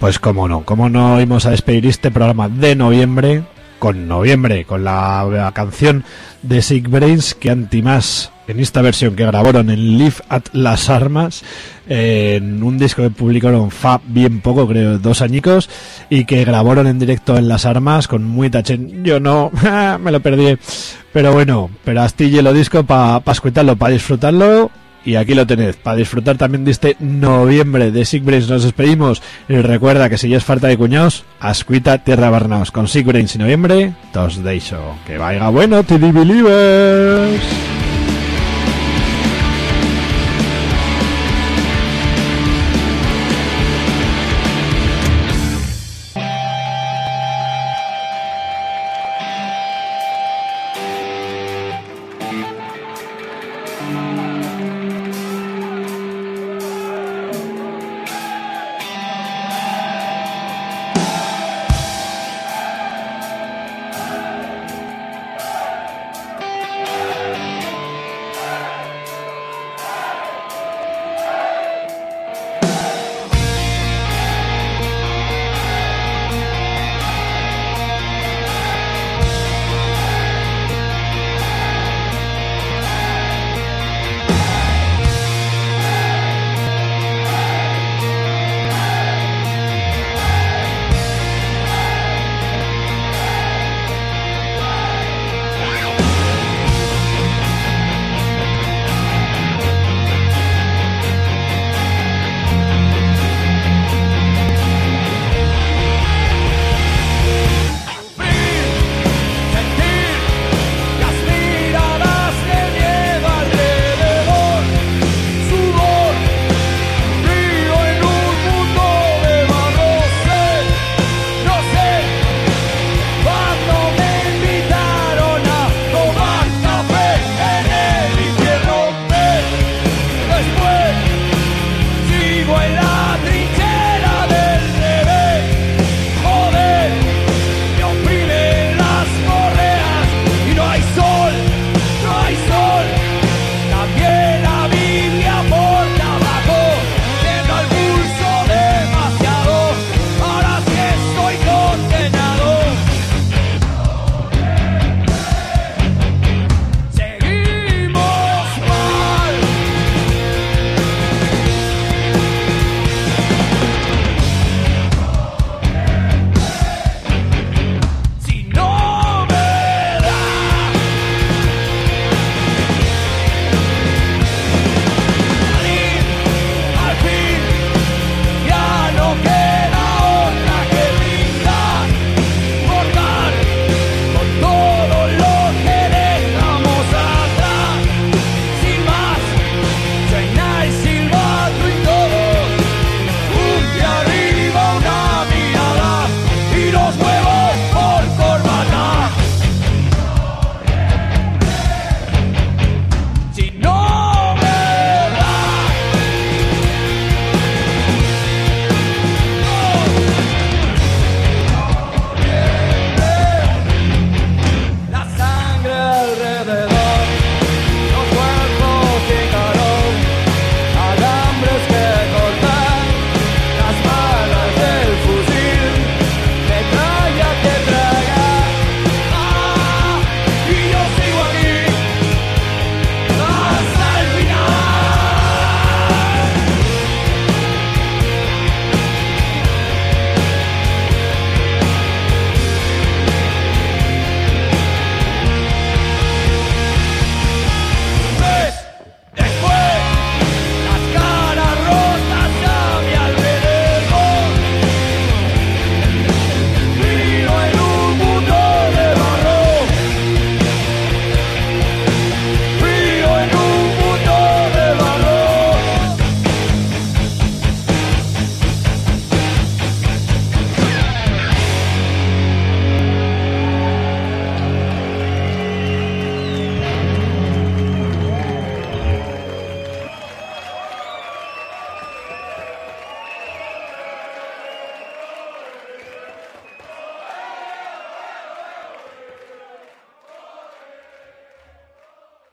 Pues cómo no, cómo no íbamos a despedir este programa de noviembre con noviembre, con la, la canción de Sick Brains que antimás en esta versión que grabaron en Live at Las Armas, en un disco que publicaron fa bien poco, creo, dos añicos, y que grabaron en directo en Las Armas con muy tachen. Yo no, me lo perdí. Pero bueno, pero astille lo disco para pa escucharlo, para disfrutarlo. Y aquí lo tenéis, para disfrutar también de este noviembre de Sick Brains. Nos despedimos. Y recuerda que si ya es falta de cuñados, ascuita Tierra Barnaos. Con Sick Brains y noviembre, tos deixo. Que vaya bueno, TD Believers.